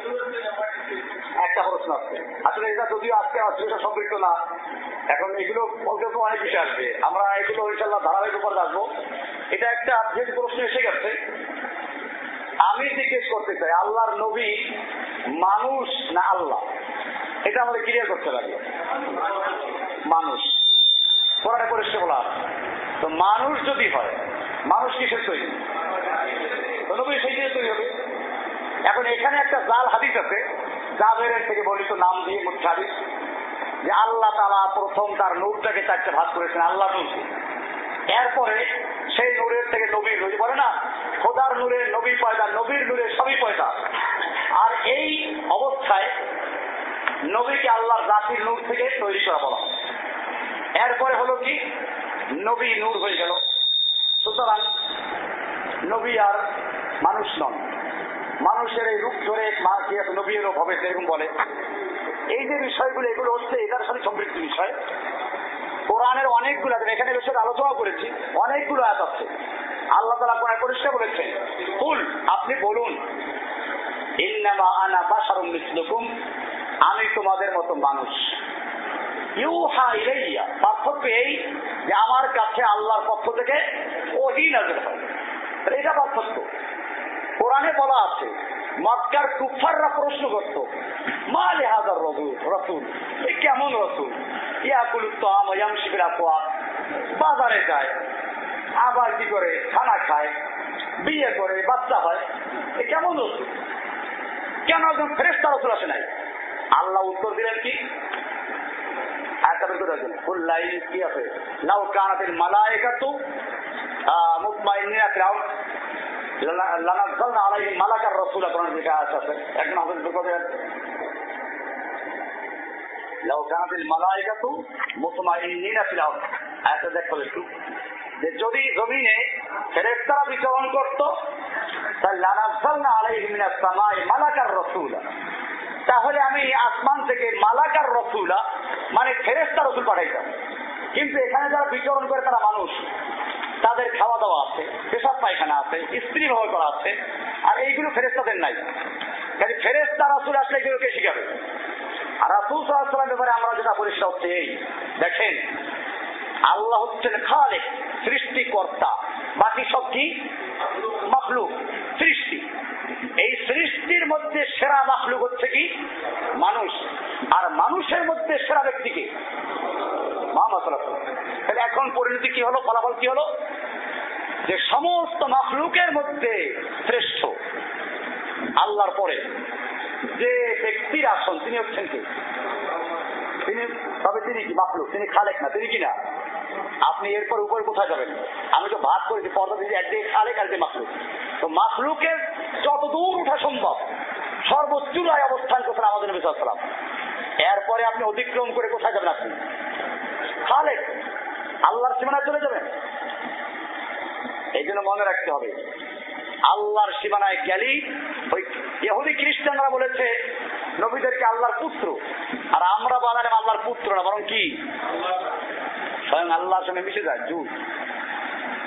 [SPEAKER 1] এগুলো বলতে তো আসবে। ধারাবাহিক উপর রাখব এটা একটা আমি জিজ্ঞেস করতে চাই, আল্লাহর নবী মানুষ না আল্লাহ? এটা আমাদের ক্লিয়ার করতে লাগবে মানুষ। কোরআনে পরিষ্কার বলা। তো মানুষ যদি হয়, মানুষ কিসের তৈরি নবী তৈরি হবে? এখন এখানে একটা জাল হাদিস আছে। জাবেরের থেকে বলিত নাম দিয়ে মুখ্য যে আল্লাহ তালা প্রথম তার নূরটাকে চারটে ভাগ করেছেন আল্লাহ নূর। এরপরে সেই নূরের থেকে নবীর নদী বলে না, খোদার নূরে নবী পয়দা, নবীর নূরে সবই পয়দা। আর এই অবস্থায় নবীকে আল্লাহর জাতির নূর থেকে তৈরি করা বলা। এরপরে হলো কি? নবী নূর হয়ে গেল। সুতরাং নবী আর মানুষ নন। মানুষের এই রূপ ধরে রূপ হবে সেরকম বলে। এই যে বিষয়গুলো, এগুলো হচ্ছে এটার সাথে সম্পৃক্ত বিষয়। কোরআনের অনেকগুলো এখানে বিষয়ে আলোচনা করেছি। অনেকগুলো আয়াত আছে। আল্লাহ তালা কোরআন পরিষ্কার বলেছেন, কুল, আপনি বলুন, ইন্নামা আনা বাশারুম মিসলুকুম আমি তোমাদের মতো মানুষ। ইউহা ইলাইয়া, পার্থক্য এই যে আমার কাছে আল্লাহর পক্ষ থেকে ওহি নাজর হয়। এটা পার্থক্য। কোরআনে বলা আছে, মক্কার কুফাররা প্রশ্ন করত, মা লেহাজার রসুল? এ কেমন রসুল? ইয়াকুলু তো আমায়াম শিবিরা কোয়া বাজারে যায়, আবার কি করে? খানা খায়, বিয়ে করে, বাচ্চা হয়। এ কেমন রসুল? কেন একজন ফেরেস্তা রসুল আসে নাই? আল্লাহ উত্তর দিলেন কি? কি আছে লাউ কানাতের মালায়িকাতু মুতমাইন্নিনা ফিরাউন। লানাজ্জালনা আলাইহিম মালাকার রাসূলা, কোরআন লেখা আছে। একজন হাফেজ বলতে লাউ কানাতিল মালাইকাতু মুতমাইন্নিনা ফিল আরদ আয়াতটা দেখো একটু। যে যদি জমিনে ফেরেশতারা বিচরণ করত, তাহলে আমি আসমান থেকে মালাকার রসুলা মানে ফেরেস্তা রসুল পাঠাইতাম। কিন্তু এখানে যারা বিচরণ করে তারা মানুষ। তাদের খাওয়া দাওয়া আছে, পেশাব পায়খানা আছে, স্ত্রী ব্যবহার করা আছে, আর এইগুলো ফেরেস্তাদের নাই। কাজে ফেরেস্তা রাসুল আসলে এগুলোকে শিখাবে? আর রাসুল সাল্লামের ব্যাপারে আমরা যেটা পরিষ্কার হচ্ছে এই, দেখেন আল্লাহ হচ্ছেন খালেক, সৃষ্টিকর্তা। বাকি সব কি? মাফলুক সৃষ্টি। এই সৃষ্টির মধ্যে সেরা মাফলুক হচ্ছে কি? মানুষ। আর মানুষের মধ্যে সেরা ব্যক্তিকে তাহলে এখন পরিণতি কি হলো? ফলাফল কি হলো? যে সমস্ত মাফলুকের মধ্যে শ্রেষ্ঠ। আল্লাহর পরে যে ব্যক্তির আসন, তিনি হচ্ছেন কি? তিনি তবে তিনি কি মাফলুক? তিনি খালেক না, তিনি কি না আপনি এরপর উপরে কোথায় যাবেন? আমি তো ভাগ করেছি, পর্দা দিদি একদিকে খালেক, আর মাফলুক। তো মাফলুকের যত দূর উঠা সম্ভব সর্বোচ্চুরায় অবস্থান করছেন আমাদের নবী এরপরে আপনি অতিক্রম করে কোথায় যাবেন আপনি? খালেক। আল্লাহর সীমানায় চলে যাবেন। এই জন্য মনে রাখতে হবে আল্লাহর সীমানায় গেলেই ওই ইহুদি খ্রিস্টানরা বলেছে, নবীদেরকে আল্লাহর পুত্র। আর আমরা বানালাম আল্লাহর পুত্র না, বরং কি? স্বয়ং আল্লাহর সঙ্গে মিশে যায় যুগ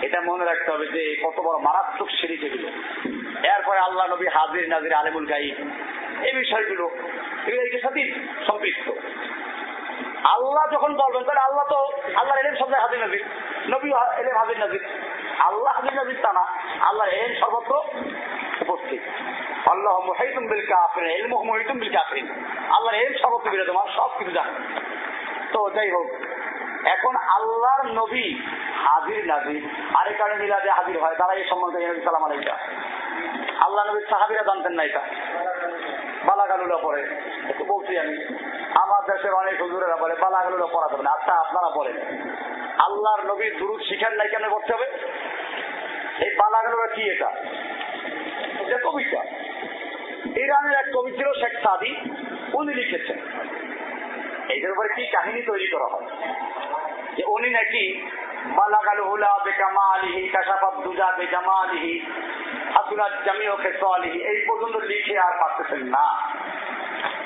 [SPEAKER 1] এটা মনে রাখতে হবে যে, কত বড় মারাত্মক সিঁড়ি এগুলো। এরপরে আল্লাহ নবী হাজির নাজির আলেমুল গাইব। এই বিষয়গুলো, এগুলো এর সাথে সম্পৃক্ত। আল্লাহ যখন বলবেন, তাহলে আল্লাহ তো আল্লাহ এলেম শব্দ হাজির নাজির। নবী এলেম হাজির নাজির। আল্লাহ হাজির নাজির তা না আল্লাহ এলেম সর্বত্র উপস্থিত। আল্লাহ মহিতুম বিল মহিতুম বিল আল্লাহ সর্বত্র বিরাজমান সব কিছু জানেন তো যাই হোক, এখন আল্লাহর নবী হাজির নাজির আরেক কারণে মিলাদে হাজির হয় তারা এই সম্বন্ধে সালাম আলাইকা আল্লাহ নবীর সাহাবিরা জানতেন না এটা। বালাগালুলা পরে বলছি আমি। আমার দেশের অনেক হুজুরেরা বলে বালাগালুলা পড়া যাবে না। আচ্ছা আপনারা বলেন, আল্লাহর নবীর দুরুদ শিখার নাই কেন করতে হবে? এই বালাগালুলা কি এটা? যে কবিতা। ইরানের এক কবি ছিল শেখ সাদি, উনি লিখেছেন। এইটার উপরে কি কাহিনী তৈরি করা হয়? যে উনি নাকি, বালাগাল হুলা বেকামালিহি, কাশাফাত দুজা বেজামালিহি হাসুনাত জামিও খেসালিহি, এই পর্যন্ত লিখে আর পারতেছেন না।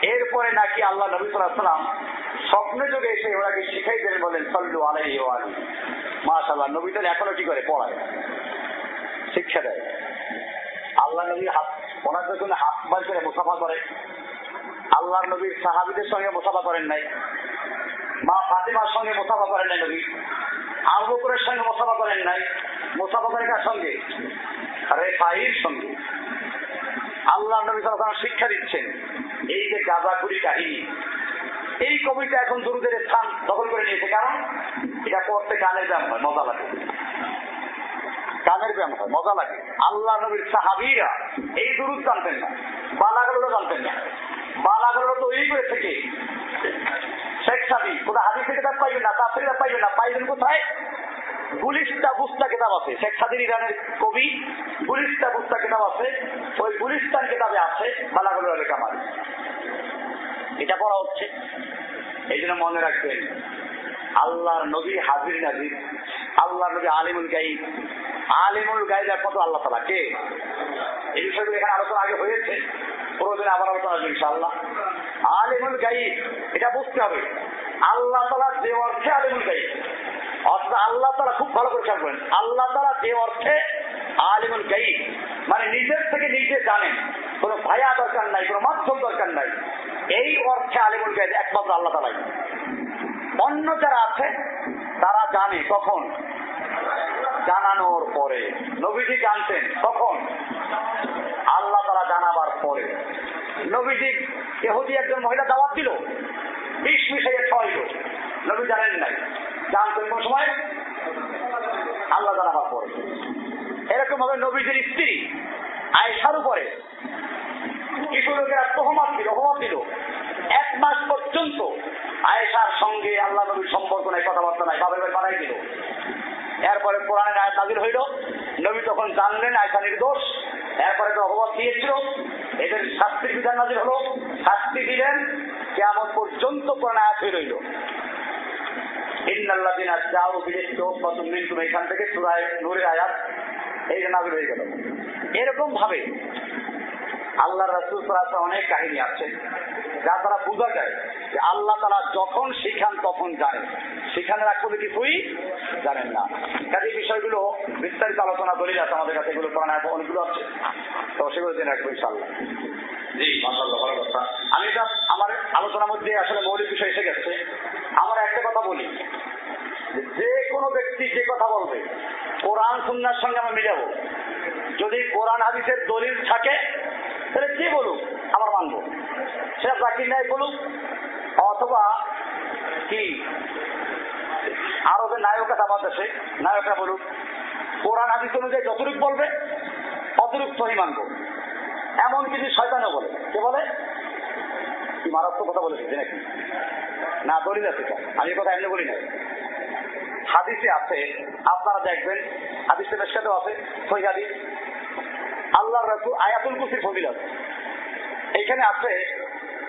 [SPEAKER 1] এরপরে নাকি আল্লাহ নবী সাল্লাম স্বপ্নে যুগে এসে ওনাকে শিখাই দেন বলেন, সল্লু আলাই আলী। মাশাল্লাহ নবী তো এখনও কি করে? পড়ায়। শিক্ষা দেয়। আল্লাহ নবী হাত, ওনার জন্য হাত বার করে মুসাফা করে। আল্লাহ নবীর সাহাবিদের সঙ্গে মুসাফা করেন নাই। মা ফাতিমার সঙ্গে মোসাফা করেন নাই নবী। বকরের সঙ্গে মোসাফা করেন নাই। মোসাফা করেন কার সঙ্গে? রেফাইর সঙ্গে। আল্লাহ নবী শিক্ষা দিচ্ছেন। এই যে গাজাকুড়ি কাহিনী, এই কবিতা এখন দুরুদের স্থান দখল করে নিয়েছে। কারণ এটা পড়তে কানের ব্যায়াম হয়, মজা লাগে। কানের ব্যায়াম হয়, মজা লাগে। আল্লাহ নবীর সাহাবিরা এই দুরুদ জানতেন না বালাগুলো জানতেন না। বালাগুলো তৈরি করে থেকে শেখ সাবি, কোথায় হাদিস থেকে তার পাইবেন না তার থেকে পাইবেন না, পাইবেন কোথায়? হচ্ছে। এই জন্য মনে রাখবেন নবী হাজির নাজির আল্লাহ নবী আলিমুল গাইব আলিমুল গাইব একমাত্র আল্লাহ তালা কে? এই বিষয়গুলো এখানে আলোচনা আগে হয়েছে। প্রয়োজনে আবার আলোচনা আসবে ইনশাআল্লাহ। আলিমুল গাইব এটা বুঝতে হবে। আল্লাহ তালা যে অর্থে আলিমুল গাইব অর্থাৎ আল্লাহ তালা খুব ভালো করে থাকবেন। আল্লাহ তালা যে অর্থে আলিমুল গাইব মানে নিজের থেকে নিজে জানেন। কোনো ভায়া দরকার নাই, কোনো মাধ্যম দরকার নাই। এই অর্থে আলিমুল গাইব একমাত্র আল্লাহ তালাই অন্য যারা আছে, তারা জানে কখন? জানানোর পরে। নবীজি জানতেন তখন আল্লাহ তারা জানাবার পরে। নবীজি এহুদি একজন মহিলা দাওয়াত দিল। বিষ মিশাইয়ে খাওয়াইল নবী জানেন নাই। জানতেন কোন সময়? আল্লাহ জানাবার পরে। এরকম ভাবে নবীজির স্ত্রী আয়সার উপরে কিছু লোকেরা তহমাত দিল অপবাদ দিল। এক মাস পর্যন্ত আয়েশার সঙ্গে আল্লাহ নবীর সম্পর্ক নাই, কথাবার্তা নাই বাবার বাড়ি বানাই দিল। এরপরে কোরআনের আয়াত নাজিল হইল। নবী তখন জানলেন, আয়সা নির্দোষ। এরপরে তো অপবাদ দিয়েছিল। এদের শাস্তির বিধান নাজিল হলো। শাস্তি দিলেন কেমন পর্যন্ত কোরআন আয়াত হয়ে রইল। এখান থেকে এই হয়ে গেল। এরকম ভাবে আল্লাহ রাসূল অনেক কাহিনী আছে। যা তারা বোঝা যায় যে আল্লাহ তারা যখন শিখান তখন জানেন শিখানের আগ পর্যন্ত কিছুই জানেন না। কাজে বিষয়গুলো বিস্তারিত আলোচনা দলিল আছে আমাদের কাছে এগুলো কোরআন আয়াত অনেকগুলো আছে। তো সেগুলো জেনে রাখব জি ভালো কথা। আমি এটা আমার আলোচনার মধ্যে আসলে মৌলিক বিষয় এসে গেছে। আমার একটা কথা বলি। যে কোনো ব্যক্তি যে কথা বলবে কোরআন সুন্নার সঙ্গে আমরা মিলাবো। যদি কোরআন হাদিসের দলিল থাকে, তাহলে যে বলুক আমার মানব। সেটা জাকির নাই বলুক অথবা কি? আরও যে নায়ক আছে। আমার দেশে নায়করা বলুক কোরআন হাদিস অনুযায়ী যতটুক বলবে অতটুক সহি মানব। এমন কিছু শয়তানও বলে। কে বলে? কি মারাত্মক কথা বলেছে নাকি না, দলিল আছে আমি কথা এমনি বলি না। হাদিসে আছে, আপনারা দেখবেন হাদিসে বেশ আছে, সহি হাদিস। আল্লাহ রসুল, আয়াতুল কুসির ফজিলত। এখানে আছে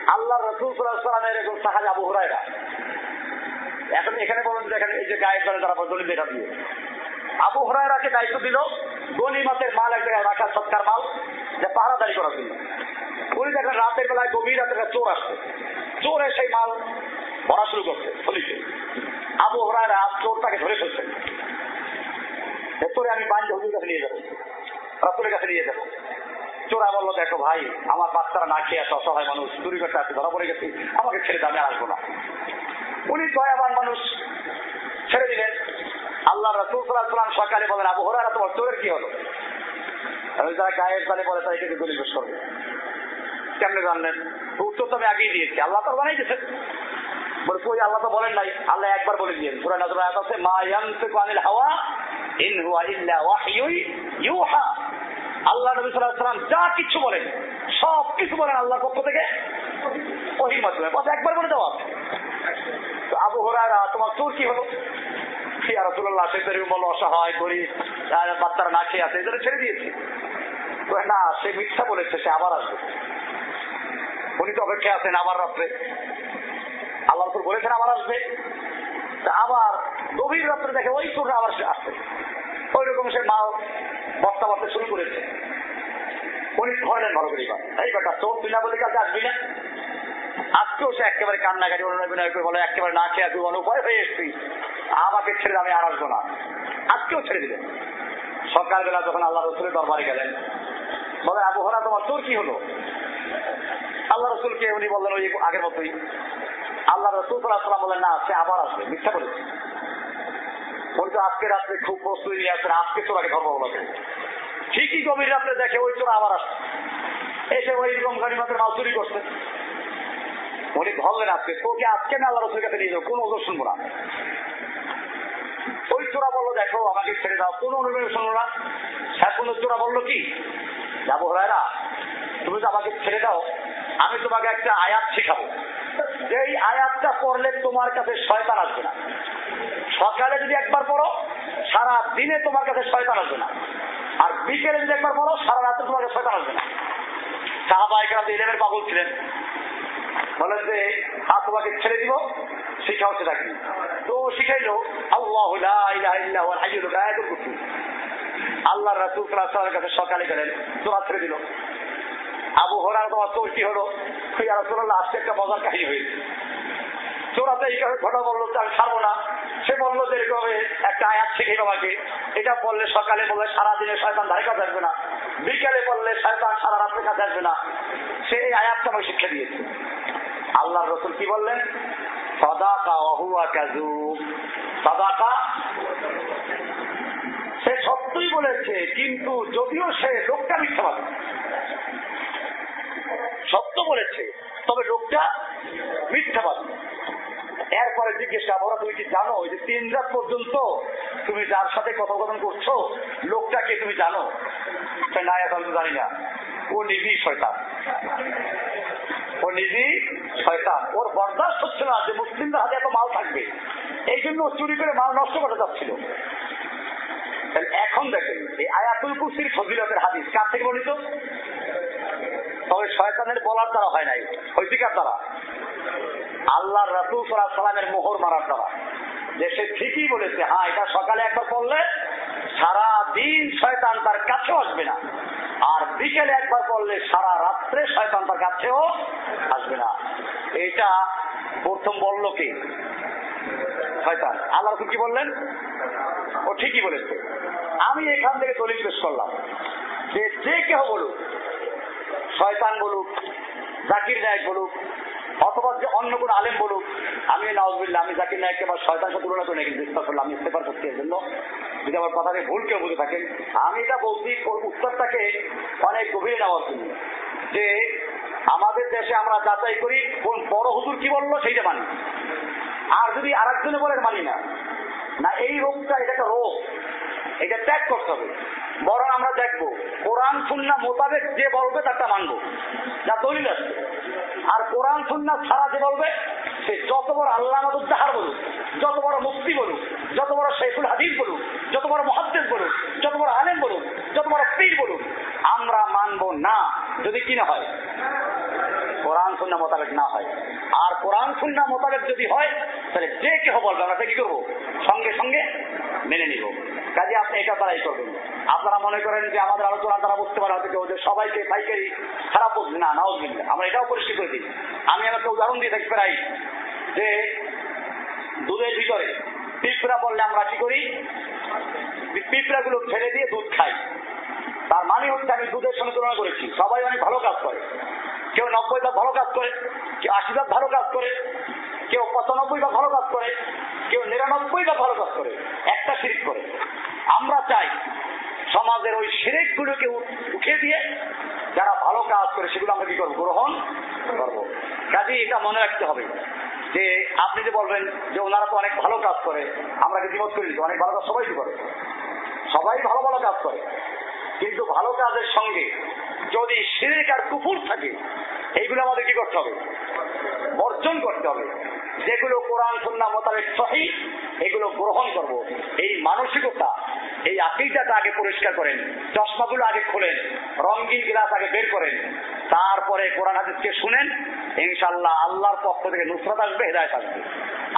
[SPEAKER 1] আল্লাহ রসুল সাল্লামের একজন সাহাজ আবু হুরায়রা। এখন এখানে বলুন যে এখানে এই যে গায়ে দলে তারা দলিল দেখা দিয়ে। আবু হরাইরাকে দায়িত্ব দিল, গনিমাতের মাল এক জায়গায় রাখা সৎকার মাল, যে পাহারাদারি করার জন্য। উনি দেখেন রাতের বেলায় গভীর রাতে চোর আসছে। চোর সেই মাল পড়া শুরু করছে ফলিতে আবু হরাইরা চোরটাকে ধরে ফেলছেন তোরে আমি বাঞ্জ হুজুর কাছে নিয়ে যাব, রাসুলের কাছে নিয়ে যাব। চোরা বলল, দেখো ভাই, আমার বাচ্চারা না খেয়ে আছে অসহায় মানুষ। চুরি করতে আছে ধরা পড়ে গেছি, আমাকে ছেড়ে দামে আসব না। উনি দয়াবান মানুষ, ছেড়ে দিলেন। আল্লাহ রাসুল সকালে বলেন, আবু হরারা তোমার চোরের কি হলো? যারা গায়ের তালে বলে তাই কিন্তু দলিল করবে কেমনে জানলেন? উত্তর তো আমি আগেই দিয়েছি, আল্লাহ তো বানাই দিয়েছেন। কিছু বলেন, সব কিছু বলেন আল্লাহর পক্ষ থেকে। ওহির মাধ্যমে একবার বলে দেওয়া তো আবু হরারা তোমার চোর কি হলো? মিথ্যা বলেছে আবার আসবে। উনি তো অপেক্ষা আছেন আবার রাত্রে। রসুল বলেছেন আবার আসবে। আবার গভীর রাত্রে দেখে ওই চোররা আবার সে আসছে। ওই রকম সে মাল বস্তা বস্তা শুরু করেছে। উনি ধরলেন ভালো করে এই বেটা চোখ তুই না বলে কাছে আসবি না। আজকেও সে একেবারে কান্নাকাটি অনুনয় করে বলে, একেবারে না খেয়ে তুই অনুপায় হয়ে এসছি আমাকে ছেড়ে আমি আর আসব না। আজকেও ছেড়ে দিলেন। সকালবেলা যখন আল্লাহ রসুলের দরবারে গেলেন, বলে আবহাওয়া তোমার তোর কি হলো? আল্লাহ রসুলকে উনি বললেন, ওই আগের মতোই আল্লাহ রসুল সাল্লাম বললেন না, সে আবার আসবে। মিথ্যা বলেছে। উনি তো আজকে রাত্রে খুব প্রস্তুতি নিয়ে আসছেন, আজকে চোরাকে ধর্ম বলাকে ঠিকই গভীর রাত্রে দেখে ওই চোরা আবার আসছে। এসে ওই রকম গাড়িমাতের মাল চুরি করছে। উনি ধরলেন আজকে, তোকে আজকে না আল্লাহ রসুলের কাছে নিয়ে যাও কোনো ওজন শুনব না। ওই চোরা বলল, দেখো, আমাকে ছেড়ে দাও। কোনো অনুভব শুনলো না। পর্যন্ত চোরা বলল, কি? যাব রায়রা তুমি তো আমাকে ছেড়ে দাও, আমি তোমাকে একটা আয়াত শিখাবো। যেই আয়াতটা পড়লে তোমার কাছে শয়তান আসবে না। সকালে যদি একবার পড়ো, সারা দিনে তোমার কাছে শয়তান আসবে না। আর বিকেলে যদি একবার পড়ো, সারা রাতে তোমার কাছে শয়তান আসবে না। যে আল্লাহ আল্লাহ রাসুল কাছে সকালে গেলেন তোমার ছেড়ে দিল। আবু হরার তোমার চোর হলো। রাসুল্লাহ আজকে একটা মজার কাহিনী হয়েছে। এই ঘটনা বলল ছাড়বো না। সে বলল যে এরকম একটা আয়াত এটা বললে সকালে বললে সারাদিনে শয়তান ধারে কাছে আসবে না। বিকেলে বললে শয়তান সারা রাত্রে কাছে আসবে না। সে এই আয়াতটা আমাকে শিক্ষা দিয়েছে। আল্লাহ রসুল কি বললেন? সদাকা অহুয়া কাজু সদাকা? সে সত্যই বলেছে, কিন্তু যদিও সে লোকটা মিথ্যাবাদী। সত্য বলেছে, তবে লোকটা মিথ্যাবাদী। এরপরে জিজ্ঞেসা ওরা তুমি কি জানো যে তিন রাত পর্যন্ত তুমি যার সাথে কথোপকথন করছ লোকটাকে তুমি জানো? না তো জানি না। ও নিজেই শয়তান। ও নিজেই শয়তান। ওর বরদাস্ত হচ্ছে না যে মুসলিমদের হাতে এত মাল থাকবে। এই জন্য চুরি করে মাল নষ্ট করা যাচ্ছিল। এখন দেখেন, এই আয়াতুল কুসির ফজিলতের হাদিস কার থেকে বলিত তবে শয়তানের বলার দ্বারা হয় নাই। হয়েছে কার দ্বারা। আল্লাহ রাসুল সাল্লাহ সালামের মোহর মারার দ্বারা। যে সে ঠিকই বলেছে হ্যাঁ এটা সকালে একবার পড়লে সারা দিন শয়তান তার কাছেও আসবে না। আর বিকেলে একবার পড়লে সারা রাত্রে শয়তান তার কাছেও আসবে না। এটা প্রথম বলল কি? শয়তান। আল্লাহ রসুল কি বললেন? ও ঠিকই বলেছে। আমি এখান থেকে দলিল পেশ করলাম। যে যে কেউ বলুক শয়তান বলুক, জাকির নায়ক বলুক, অথবা যে অন্য কোন আলেম বলুক, আমি নওয়াজবিল্লা আমি জাকির নায়ককে বা শয়তান সাথে তুলনা করে নাকি ইস্তার করলাম আমি ইস্তেফার করছি এর জন্য। যদি আমার কথাকে ভুল কেউ বুঝে থাকেন, আমি এটা বলছি, ওর উত্তরটাকে অনেক গভীরে নেওয়ার জন্য। যে আমাদের দেশে আমরা যাচাই করি, কোন বড় হুজুর কি বলল সেইটা মানি। আর যদি আর একজনে বলেন মানি না। না, এই রোগটা, এটা একটা রোগ। এটা ত্যাগ করতে হবে। বরং আমরা দেখব, কোরআন সুন্না মোতাবেক যে বলবে তারটা মানবো। যা দলিল আছে। আর কোরআন সুন্না ছাড়া যে বলবে, সে যত বড় আল্লাহ মাদুদ্দাহার বলুক, যত বড় মুক্তি বলুক, যত বড় শেখুল হাদিস বলুক, যত বড় মহাদ্দেশ বলুক, যত বড় আলেম বলুক, যত বড় পীর বলুক, আমরা মানবো না। যদি কি না হয়? কোরআন সুন্না মোতাবেক না হয়। আর কোরআন সুন্না মোতাবেক যদি হয়, তাহলে যে কেহ বলবে, আমরা কি করব? সঙ্গে সঙ্গে মেনে নিব। কাজে আপনি এটা তারাই করবেন। আপনারা মনে করেন যে আমাদের আলোচনা তারা বুঝতে পারা হয়তো কেউ যে সবাইকে পাইকারি খারাপ বলছে। না নাও আমরা এটাও পরিষ্কার করে দিই। আমি আমাকে উদাহরণ দিয়ে থাকি প্রায় যে দুধের ভিতরে পিঁপড়া বললে আমরা কি করি? পিঁপড়া গুলো ফেলে দিয়ে দুধ খাই। তার মানে হচ্ছে আমি দুধের সঙ্গে তুলনা করেছি। সবাই অনেক ভালো কাজ করে। নব্বই ভাগ ভালো কাজ করে, কেউ আশি ভাগ ভালো কাজ করে, কেউ পঁচানব্বই ভাগ ভালো কাজ করে, কেউ নিরানব্বই ভাগ ভালো কাজ করে, একটা সিরিপ করে। আমরা চাই সমাজের ওই সিরেক গুলোকে উঠিয়ে দিয়ে যারা ভালো কাজ করে সেগুলো আমরা কি করব? গ্রহণ করব। কাজে এটা মনে রাখতে হবে যে আপনি যে বলবেন যে ওনারা তো অনেক ভালো কাজ করে, আমরা কি বিমত করে? অনেক ভালো কাজ সবাই করে। সবাই ভালো ভালো কাজ করে। কিন্তু ভালো কাজের সঙ্গে যদি শিরিক আর কুকুর থাকে এইগুলো আমাদের কি করতে হবে? বর্জন করতে হবে। যেগুলো কোরআন সন্না মোতাবেক সহি, এগুলো গ্রহণ করব। এই মানসিকতা, এই আকিদাটা আগে পরিষ্কার করেন, চশমাগুলো আগে খোলেন রঙ্গিন গ্লাস আগে বের করেন, তারপরে কোরআন হাদিসকে শুনেন ইনশাল্লাহ আল্লাহর পক্ষ থেকে নুসরত আসবে, হেদায়ত আসবে।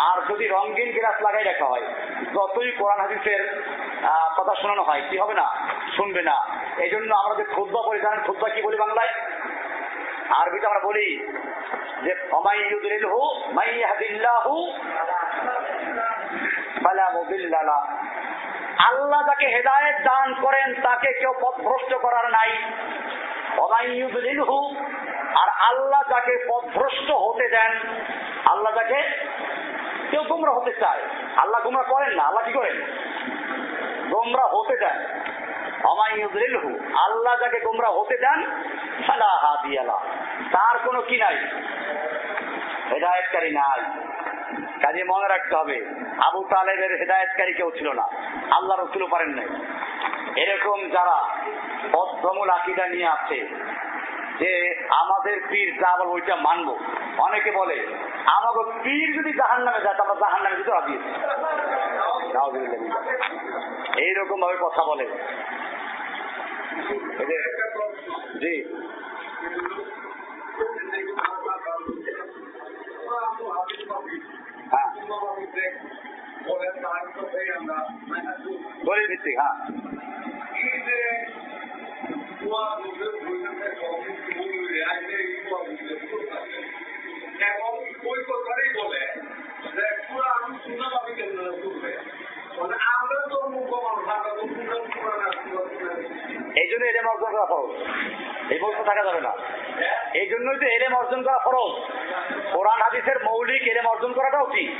[SPEAKER 1] আর যদি রঙ্গিন গ্লাস লাগাই রাখা হয়, যতই কোরআন হাদিসের কথা শোনানো হয়, কি হবে না? শুনবে না। এই জন্য আমরা যে বলি জানেন খুদ্া কি বলি বাংলায়? আরবিতে আমরা বলি যে আল্লাহ যাকে হেদায়েত দান করেন, তাকে কেউ পথভ্রষ্ট করার নাই। আর আল্লাহ যাকে পথভ্রষ্ট হতে দেন, আল্লাহ যাকে কেউ গুমরা হতে চায়। আল্লাহ গুমরা করেন না, আল্লাহ কি করেন? গোমরা হতে দেন। আল্লাহ যাকে গোমরা হতে দেন তার কোনো কি নাই? হেদায়তকারী নাই। কাজে মনে রাখতে হবে, আবু তালেবের হেদায়তকারী কেউ ছিল না। আল্লাহ রসুলও পারেন নাই। এরকম যারা অধ্যমূল আকিদা নিয়ে আছে, যে আমাদের পীর যা বলব ওইটা মানবো। অনেকে বলে আমাকে পীর যদি জাহান নামে যায় আমরা জাহান নামে যদি রাজি এইরকম ভাবে কথা বলে। জি। হ্যাঁ। দলিল ভিত্তিক হ্যাঁ।
[SPEAKER 2] এখন ওই কথাই বলে যে পুরা আমি শুনে পাবি কেন করবে আমরা তো মুখ মানুষ আমরা তো শুনে
[SPEAKER 1] এই জন্য এলেম অর্জন করা ফরজ। এই বলতে থাকা যাবে না। এই জন্যই তো এলেম অর্জন করা ফরজ। কোরআন, হাদিসের মৌলিক এলেম অর্জন করাটাও কি?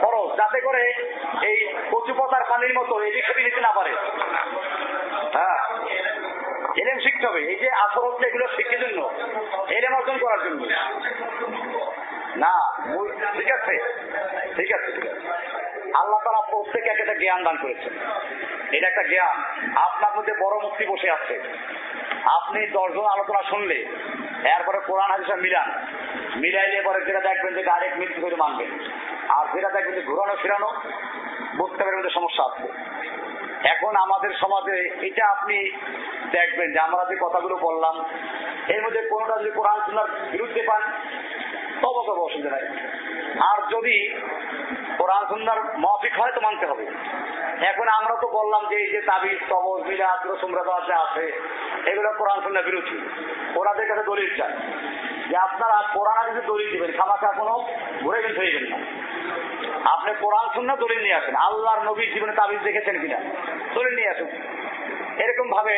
[SPEAKER 1] ফরজ, যাতে করে এই কচু পাতার পানির মতো এদিক সেদিক নিতে না পারে। হ্যাঁ। এলেম শিখতে হবে। এই যে আসর হচ্ছে এগুলো শিখতে জন্য এলেম অর্জন করার জন্য। না ঠিক আছে। ঠিক আছে ঠিক আছে। আল্লাহ তারা প্রত্যেকে এক একটা জ্ঞান দান করেছেন। এটা একটা জ্ঞান। আপনার মধ্যে বড় মুক্তি বসে আছে। আপনি দশজন আলোচনা শুনলে, এরপরে কোরআন হাদিসা মিলান। মিলাইলে পরে যেটা দেখবেন যে ডাইরেক্ট মৃত্যু করে মানবেন। আর যেটা দেখবেন যে ঘুরানো, ফিরানো বুঝতে পারবেন যে সমস্যা আছে। এখন আমাদের সমাজে এটা আপনি দেখবেন যে আমরা যে কথাগুলো বললাম, এর মধ্যে কোনোটা যদি কোরআন বিরুদ্ধে পান, তবে তবে অসুবিধা নাই। আর যদি কোরআন সুন্নার মফিক হয় তো মানতে হবে। এখন আমরা তো বললাম যে এই যে তাবিজ কবজ মিরাজ রসুমরা আছে আছে, এগুলো কোরআন সুন্নার বিরোধী। ওনাদের কাছে দলিল চান যে আপনারা কোরআন যদি দলিল দিবেন খামাখা কোনো ঘুরে কিন্তু হইবেন না। আপনি কোরআন দলিল নিয়ে আসেন। আল্লাহর নবীর জীবনে তাবিজ দেখেছেন কিনা? দলিল নিয়ে আসুন। এরকম ভাবে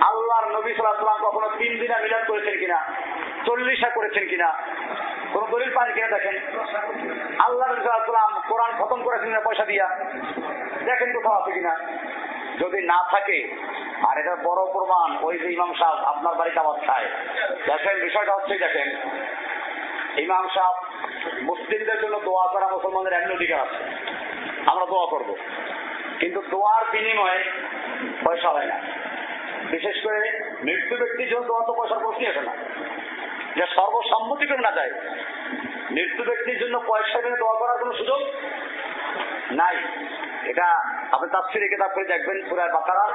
[SPEAKER 1] আল্লাহর নবী সাল্লাম কখনো তিন দিনা মিলাদ করেছেন কিনা? চল্লিশা করেছেন কিনা? কোন দলিল পান কিনা দেখেন? আল্লাহ নবী সাল্লাম কোরআন খতম করেছেন কিনা পয়সা দিয়া? দেখেন কোথাও আছে কিনা? যদি না থাকে, আর এটা বড় প্রমাণ, ওই যে ইমাম সাহেব আপনার বাড়িতে আবার খায়। দেখেন, বিষয়টা হচ্ছে দেখেন, ইমাম সাহেব মুসলিমদের জন্য দোয়া করা মুসলমানদের এমনি অধিকার আছে। আমরা দোয়া করব। কিন্তু দোয়ার বিনিময়ে পয়সা হয় না। বিশেষ করে মৃত্যু ব্যক্তির জন্য দোয়া তো পয়সার প্রশ্নই আসে না, যে সর্বসম্মতি করে না যায়? মৃত্যু ব্যক্তির জন্য পয়সা দিয়ে দোয়া করার কোনো সুযোগ নাই। এটা আপনি তাফসিরে কিতাব করে দেখবেন পুরা বাকারার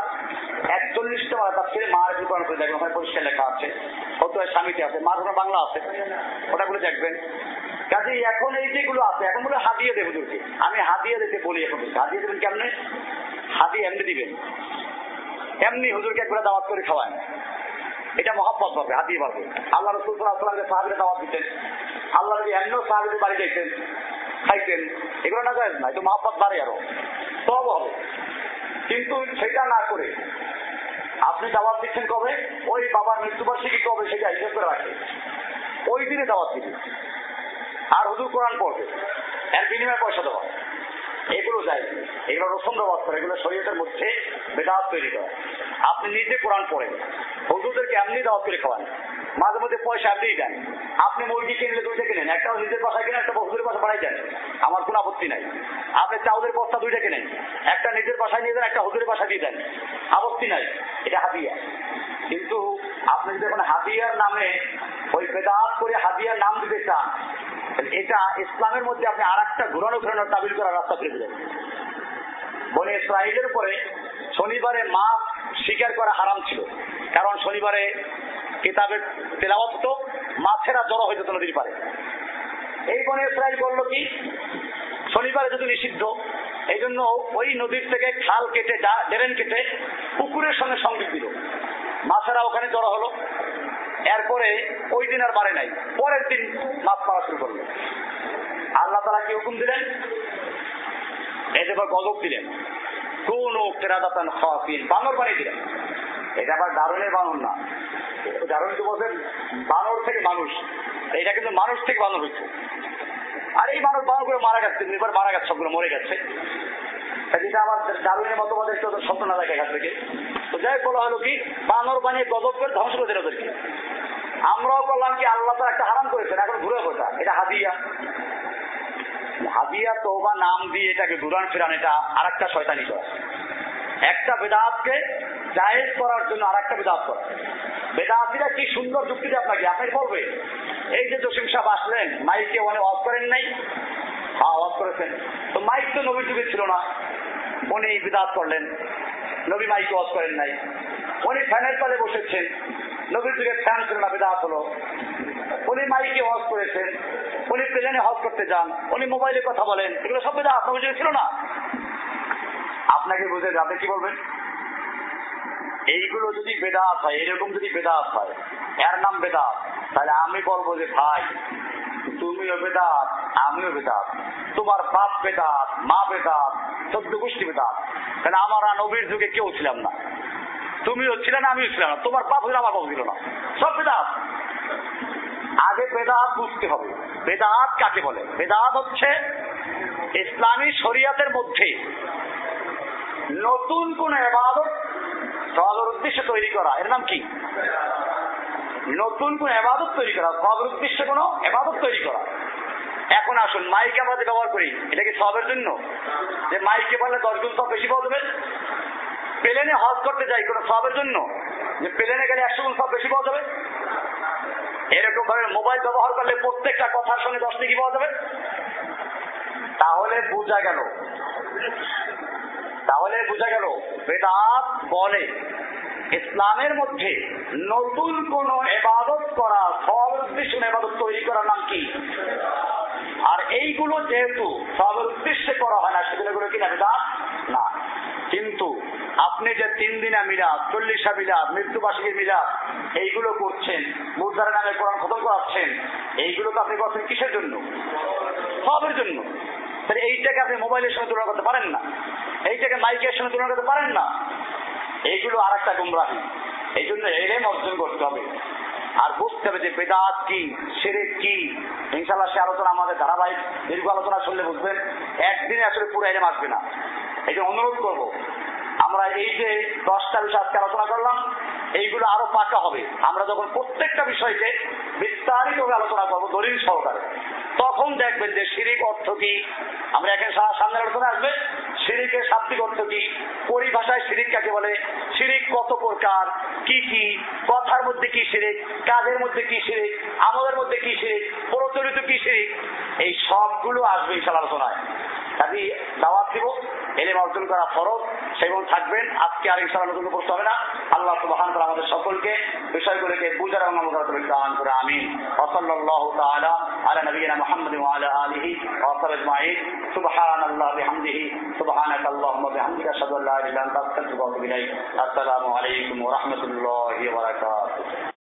[SPEAKER 1] একচল্লিশটা মানে তাফসিরে মার বিবরণ করে দেখবেন, ওখানে পরিষ্কার লেখা আছে। কত স্বামীতে আছে, মার ওখানে বাংলা আছে ওটা করে দেখবেন। কাজে এখন এই যেগুলো আছে, এখন বলে হাতিয়ে দেবো দুটি আমি হাতিয়ে দিতে বলি এখন। হাদিয়ে দেবেন কেমনে? হাদিয়ে এমনি দিবেন। এমনি হুজুরকে একবার দাওয়াত করে খাওয়ায়। এটা মহাব্বত পাবে হাতিয়ে পাবে আল্লাহ রসুল সাহাবিরে দাওয়াত দিতেন। আল্লাহ নবী এমন সাহাবিদের বাড়ি যাইতেন, খাইতেন। এগুলো না যায় না একটু মহাব্বত বাড়ে আরও। সব হবে। কিন্তু সেটা না করে আপনি দাওয়াত দিচ্ছেন কবে? ওই বাবার মৃত্যুবার্ষিকী কবে সেটা হিসেব করে রাখে। ওই দিনে দাওয়াত দিবে। আর হুজুর কোরআন পড়বে। এক বিনিময়ে পয়সা দেওয়া। এগুলো যায় এগুলো রসম ব্যবহার এগুলো শরীয়তের মধ্যে বেদাত তৈরি করা। আপনি নিজে কোরআন পড়েন। হুজুরদেরকে এমনি দাওয়াত করে খাওয়ান। মাঝে মধ্যে পয়সা আপনিই দেন। আপনি মুরগি কিনলে দুইটা কিনেন একটা নিজের বাসায় কিনেন একটা হুজুরের বাসা বাড়াই দেন। আমার কোনো আপত্তি নাই। আপনি চাউলের বস্তা দুইটা কিনেন। একটা নিজের বাসায় নিয়ে দেন একটা হুজুরের বাসায় দিয়ে দেন। আপত্তি নাই। এটা হাতিয়া কিন্তু আপনি যদি এখন হাদিয়ার নামে ওই বেদাত করে হাদিয়ার নাম দিতে চান এটা ইসলামের মধ্যে আপনি আর একটা ঘুরানো ফেরানোর তাবিল করার রাস্তা করে দিলেন বনে ইসরায়েলের উপরে শনিবারে মাছ শিকার করা হারাম ছিল। কারণ শনিবারে কিতাবের তেলাওয়াত হতো, মাছেরা জড়ো হয়ে যেত নদীর পারে এই বনে ইসরায়েল করল কি, শনিবারে যদি নিষিদ্ধ এই জন্য ওই নদীর থেকে খাল কেটে ডেরেন কেটে পুকুরের সঙ্গে সংযোগ দিল। মাছেরা ওখানে জড়ো হলো। এরপরে ওই দিন আর বাড়ে নাই। পরের দিন মাছ মারা শুরু করল। আল্লাহ তালা কি হুকুম দিলেন? এই যে গজব দিলেন। কোন কেরাদাতান খাওয়াফিন বানর বানিয়ে দিলেন। এটা আবার দারুণের বানর না। দারুণ তো বলছেন, বানর থেকে মানুষ। এটা কিন্তু মানুষ থেকে বানর হচ্ছে আর এই মানুষ বানর করে মারা গেছে, এবার মারা গেছে, সবগুলো মরে গেছে। মতবাদ একটু এটাকে শয়তানি করা একটা করার জন্য আর একটা বেদাত বেদাতিরা কি সুন্দর যুক্তি আপনাকে? আপনাকে বলবে, এই যে জসিম সাহেব আসলেন, মাইকে অনেক অফ করেন নাই। হ্যাঁ অফ করেছেন। তো মাইক তো নবীর যুগে ছিল না। উনি বিদাত করলেন। নবী মাইকে অফ করেন নাই। উনি ফ্যানের তলে বসেছেন। নবীর যুগে ফ্যান ছিল না, বিদাত হলো। উনি মাইকে হজ করেছেন। উনি প্লেনে হজ করতে যান। উনি মোবাইলে কথা বলেন। এগুলো সব বেদাত, নবীর যুগে ছিল না। আপনাকে বুঝে যাবে কি বলবেন? এইগুলো যদি বেদাত হয়, এরকম যদি বেদাত হয়, এর নাম বেদাত। তাহলে আমি বলব যে ভাই তুমিও বেদাত, আমিও বেদাত। তোমার বাপ বেদাত, মা বেদাত চোদ্দ গোষ্ঠী বেদাত। তাহলে আমরা নবীর যুগে কেউ ছিলাম না। তুমিও ছিলে না, আমিও ছিলাম না। তোমার বাপ ছিল আমার বাপ ছিল না। সব বেদাত। আগে বেদাত বুঝতে হবে। বেদাত কাকে বলে? বেদাত হচ্ছে ইসলামী শরিয়াতের মধ্যে নতুন কোন এবাদত সবের উদ্দেশ্যে তৈরি করা। এর নাম কি? নতুন কোন এবাদত তৈরি করা সবের উদ্দেশ্যে কোনো এবাদত তৈরি করা। এখন আসুন মাইক আমরা ব্যবহার করি। এটা কি সবের জন্য? যে মাইকে বললে দশ গুণ সব বেশি পাওয়া যাবে? প্লেনে হজ করতে যাই, কোনো সবের জন্য? যে প্লেনে গেলে একশো গুণ সব বেশি পাওয়া যাবে? এরকম ভাবে মোবাইল ব্যবহার করলে প্রত্যেকটা কথার সঙ্গে দশ কি পাওয়া যাবে? তাহলে বোঝা গেল। তাহলে বোঝা গেল, বেদাত বলে ইসলামের মধ্যে নতুন কোন এবাদত করা সব উদ্দেশ্য এবাদত তৈরি করার নাম কি? আর এইগুলো যেহেতু সবের উদ্দেশ্যে করা হয় না, সেগুলো কি না, বেদাত? না। কিন্তু আপনি যে তিন দিনা মিলাদ চল্লিশা মিলাদ মৃত্যুবার্ষিকী মিলাদ, এইগুলো করছেন মুদ্রার নামে কোরআন খতম করাচ্ছেন, এইগুলো তো আপনি করছেন কিসের জন্য? সবের জন্য। তাহলে এইটাকে আপনি মোবাইলের সঙ্গে তুলনা করতে পারেন না। এইটাকে মাইকের সঙ্গে তুলনা করতে পারেন না। এইগুলো আর একটা গুমরাহি। এই জন্য এলেম অর্জন করতে হবে। আর বুঝতে হবে যে বেদাত কি সেরে কি। ইনশাল্লাহ সে আলোচনা আমাদের ধারাবাহিক দীর্ঘ আলোচনা শুনলে বুঝবেন। একদিনে আসলে পুরো এলেম আসবে না। যে অনুরোধ করব আমরা এই যে দশটা বিষয় আজকে আলোচনা করলাম, এইগুলো আরও পাকা হবে। আমরা যখন প্রত্যেকটা বিষয়কে বিস্তারিতভাবে আলোচনা করব দলিল সহকারে, তখন দেখবেন যে শিরিক অর্থ কি? আমরা এখানে সারা সামনে আলোচনা আসবে। শিরিকের শাব্দিক অর্থ কি? পরিভাষায় শিরিক কাকে বলে? শিরিক কত প্রকার? কি কি? কথার মধ্যে কি শিরিক? কাজের মধ্যে কি শিরিক? আমাদের মধ্যে কি শিরিক? প্রচলিত কি শিরিক? এই সবগুলো আসবে এই আলোচনায়। কাজে দাওয়াত দিব, এলেম অর্জন করা ফরজ সেগুলো থাকবেন। আজকে আর ইনশাল্লাহ নতুন করতে হবে না। আল্লাহ সুবহান তাআলা আমাদের সকলকে বিষয়গুলোকে বুঝার এবং আমল করার দান করে, আমিন। ওয়া তাআলা আলা নবিয়িনা মুহাম্মদ ওয়া আলা আলিহি ওয়া সাহবিহি আজমাইন। সুবহানাল্লাহি বিহামদিহি সুবহানাকা আল্লাহুম্মা বিহামদিকা, আশহাদু আসসালামু আলাইকুম ওয়া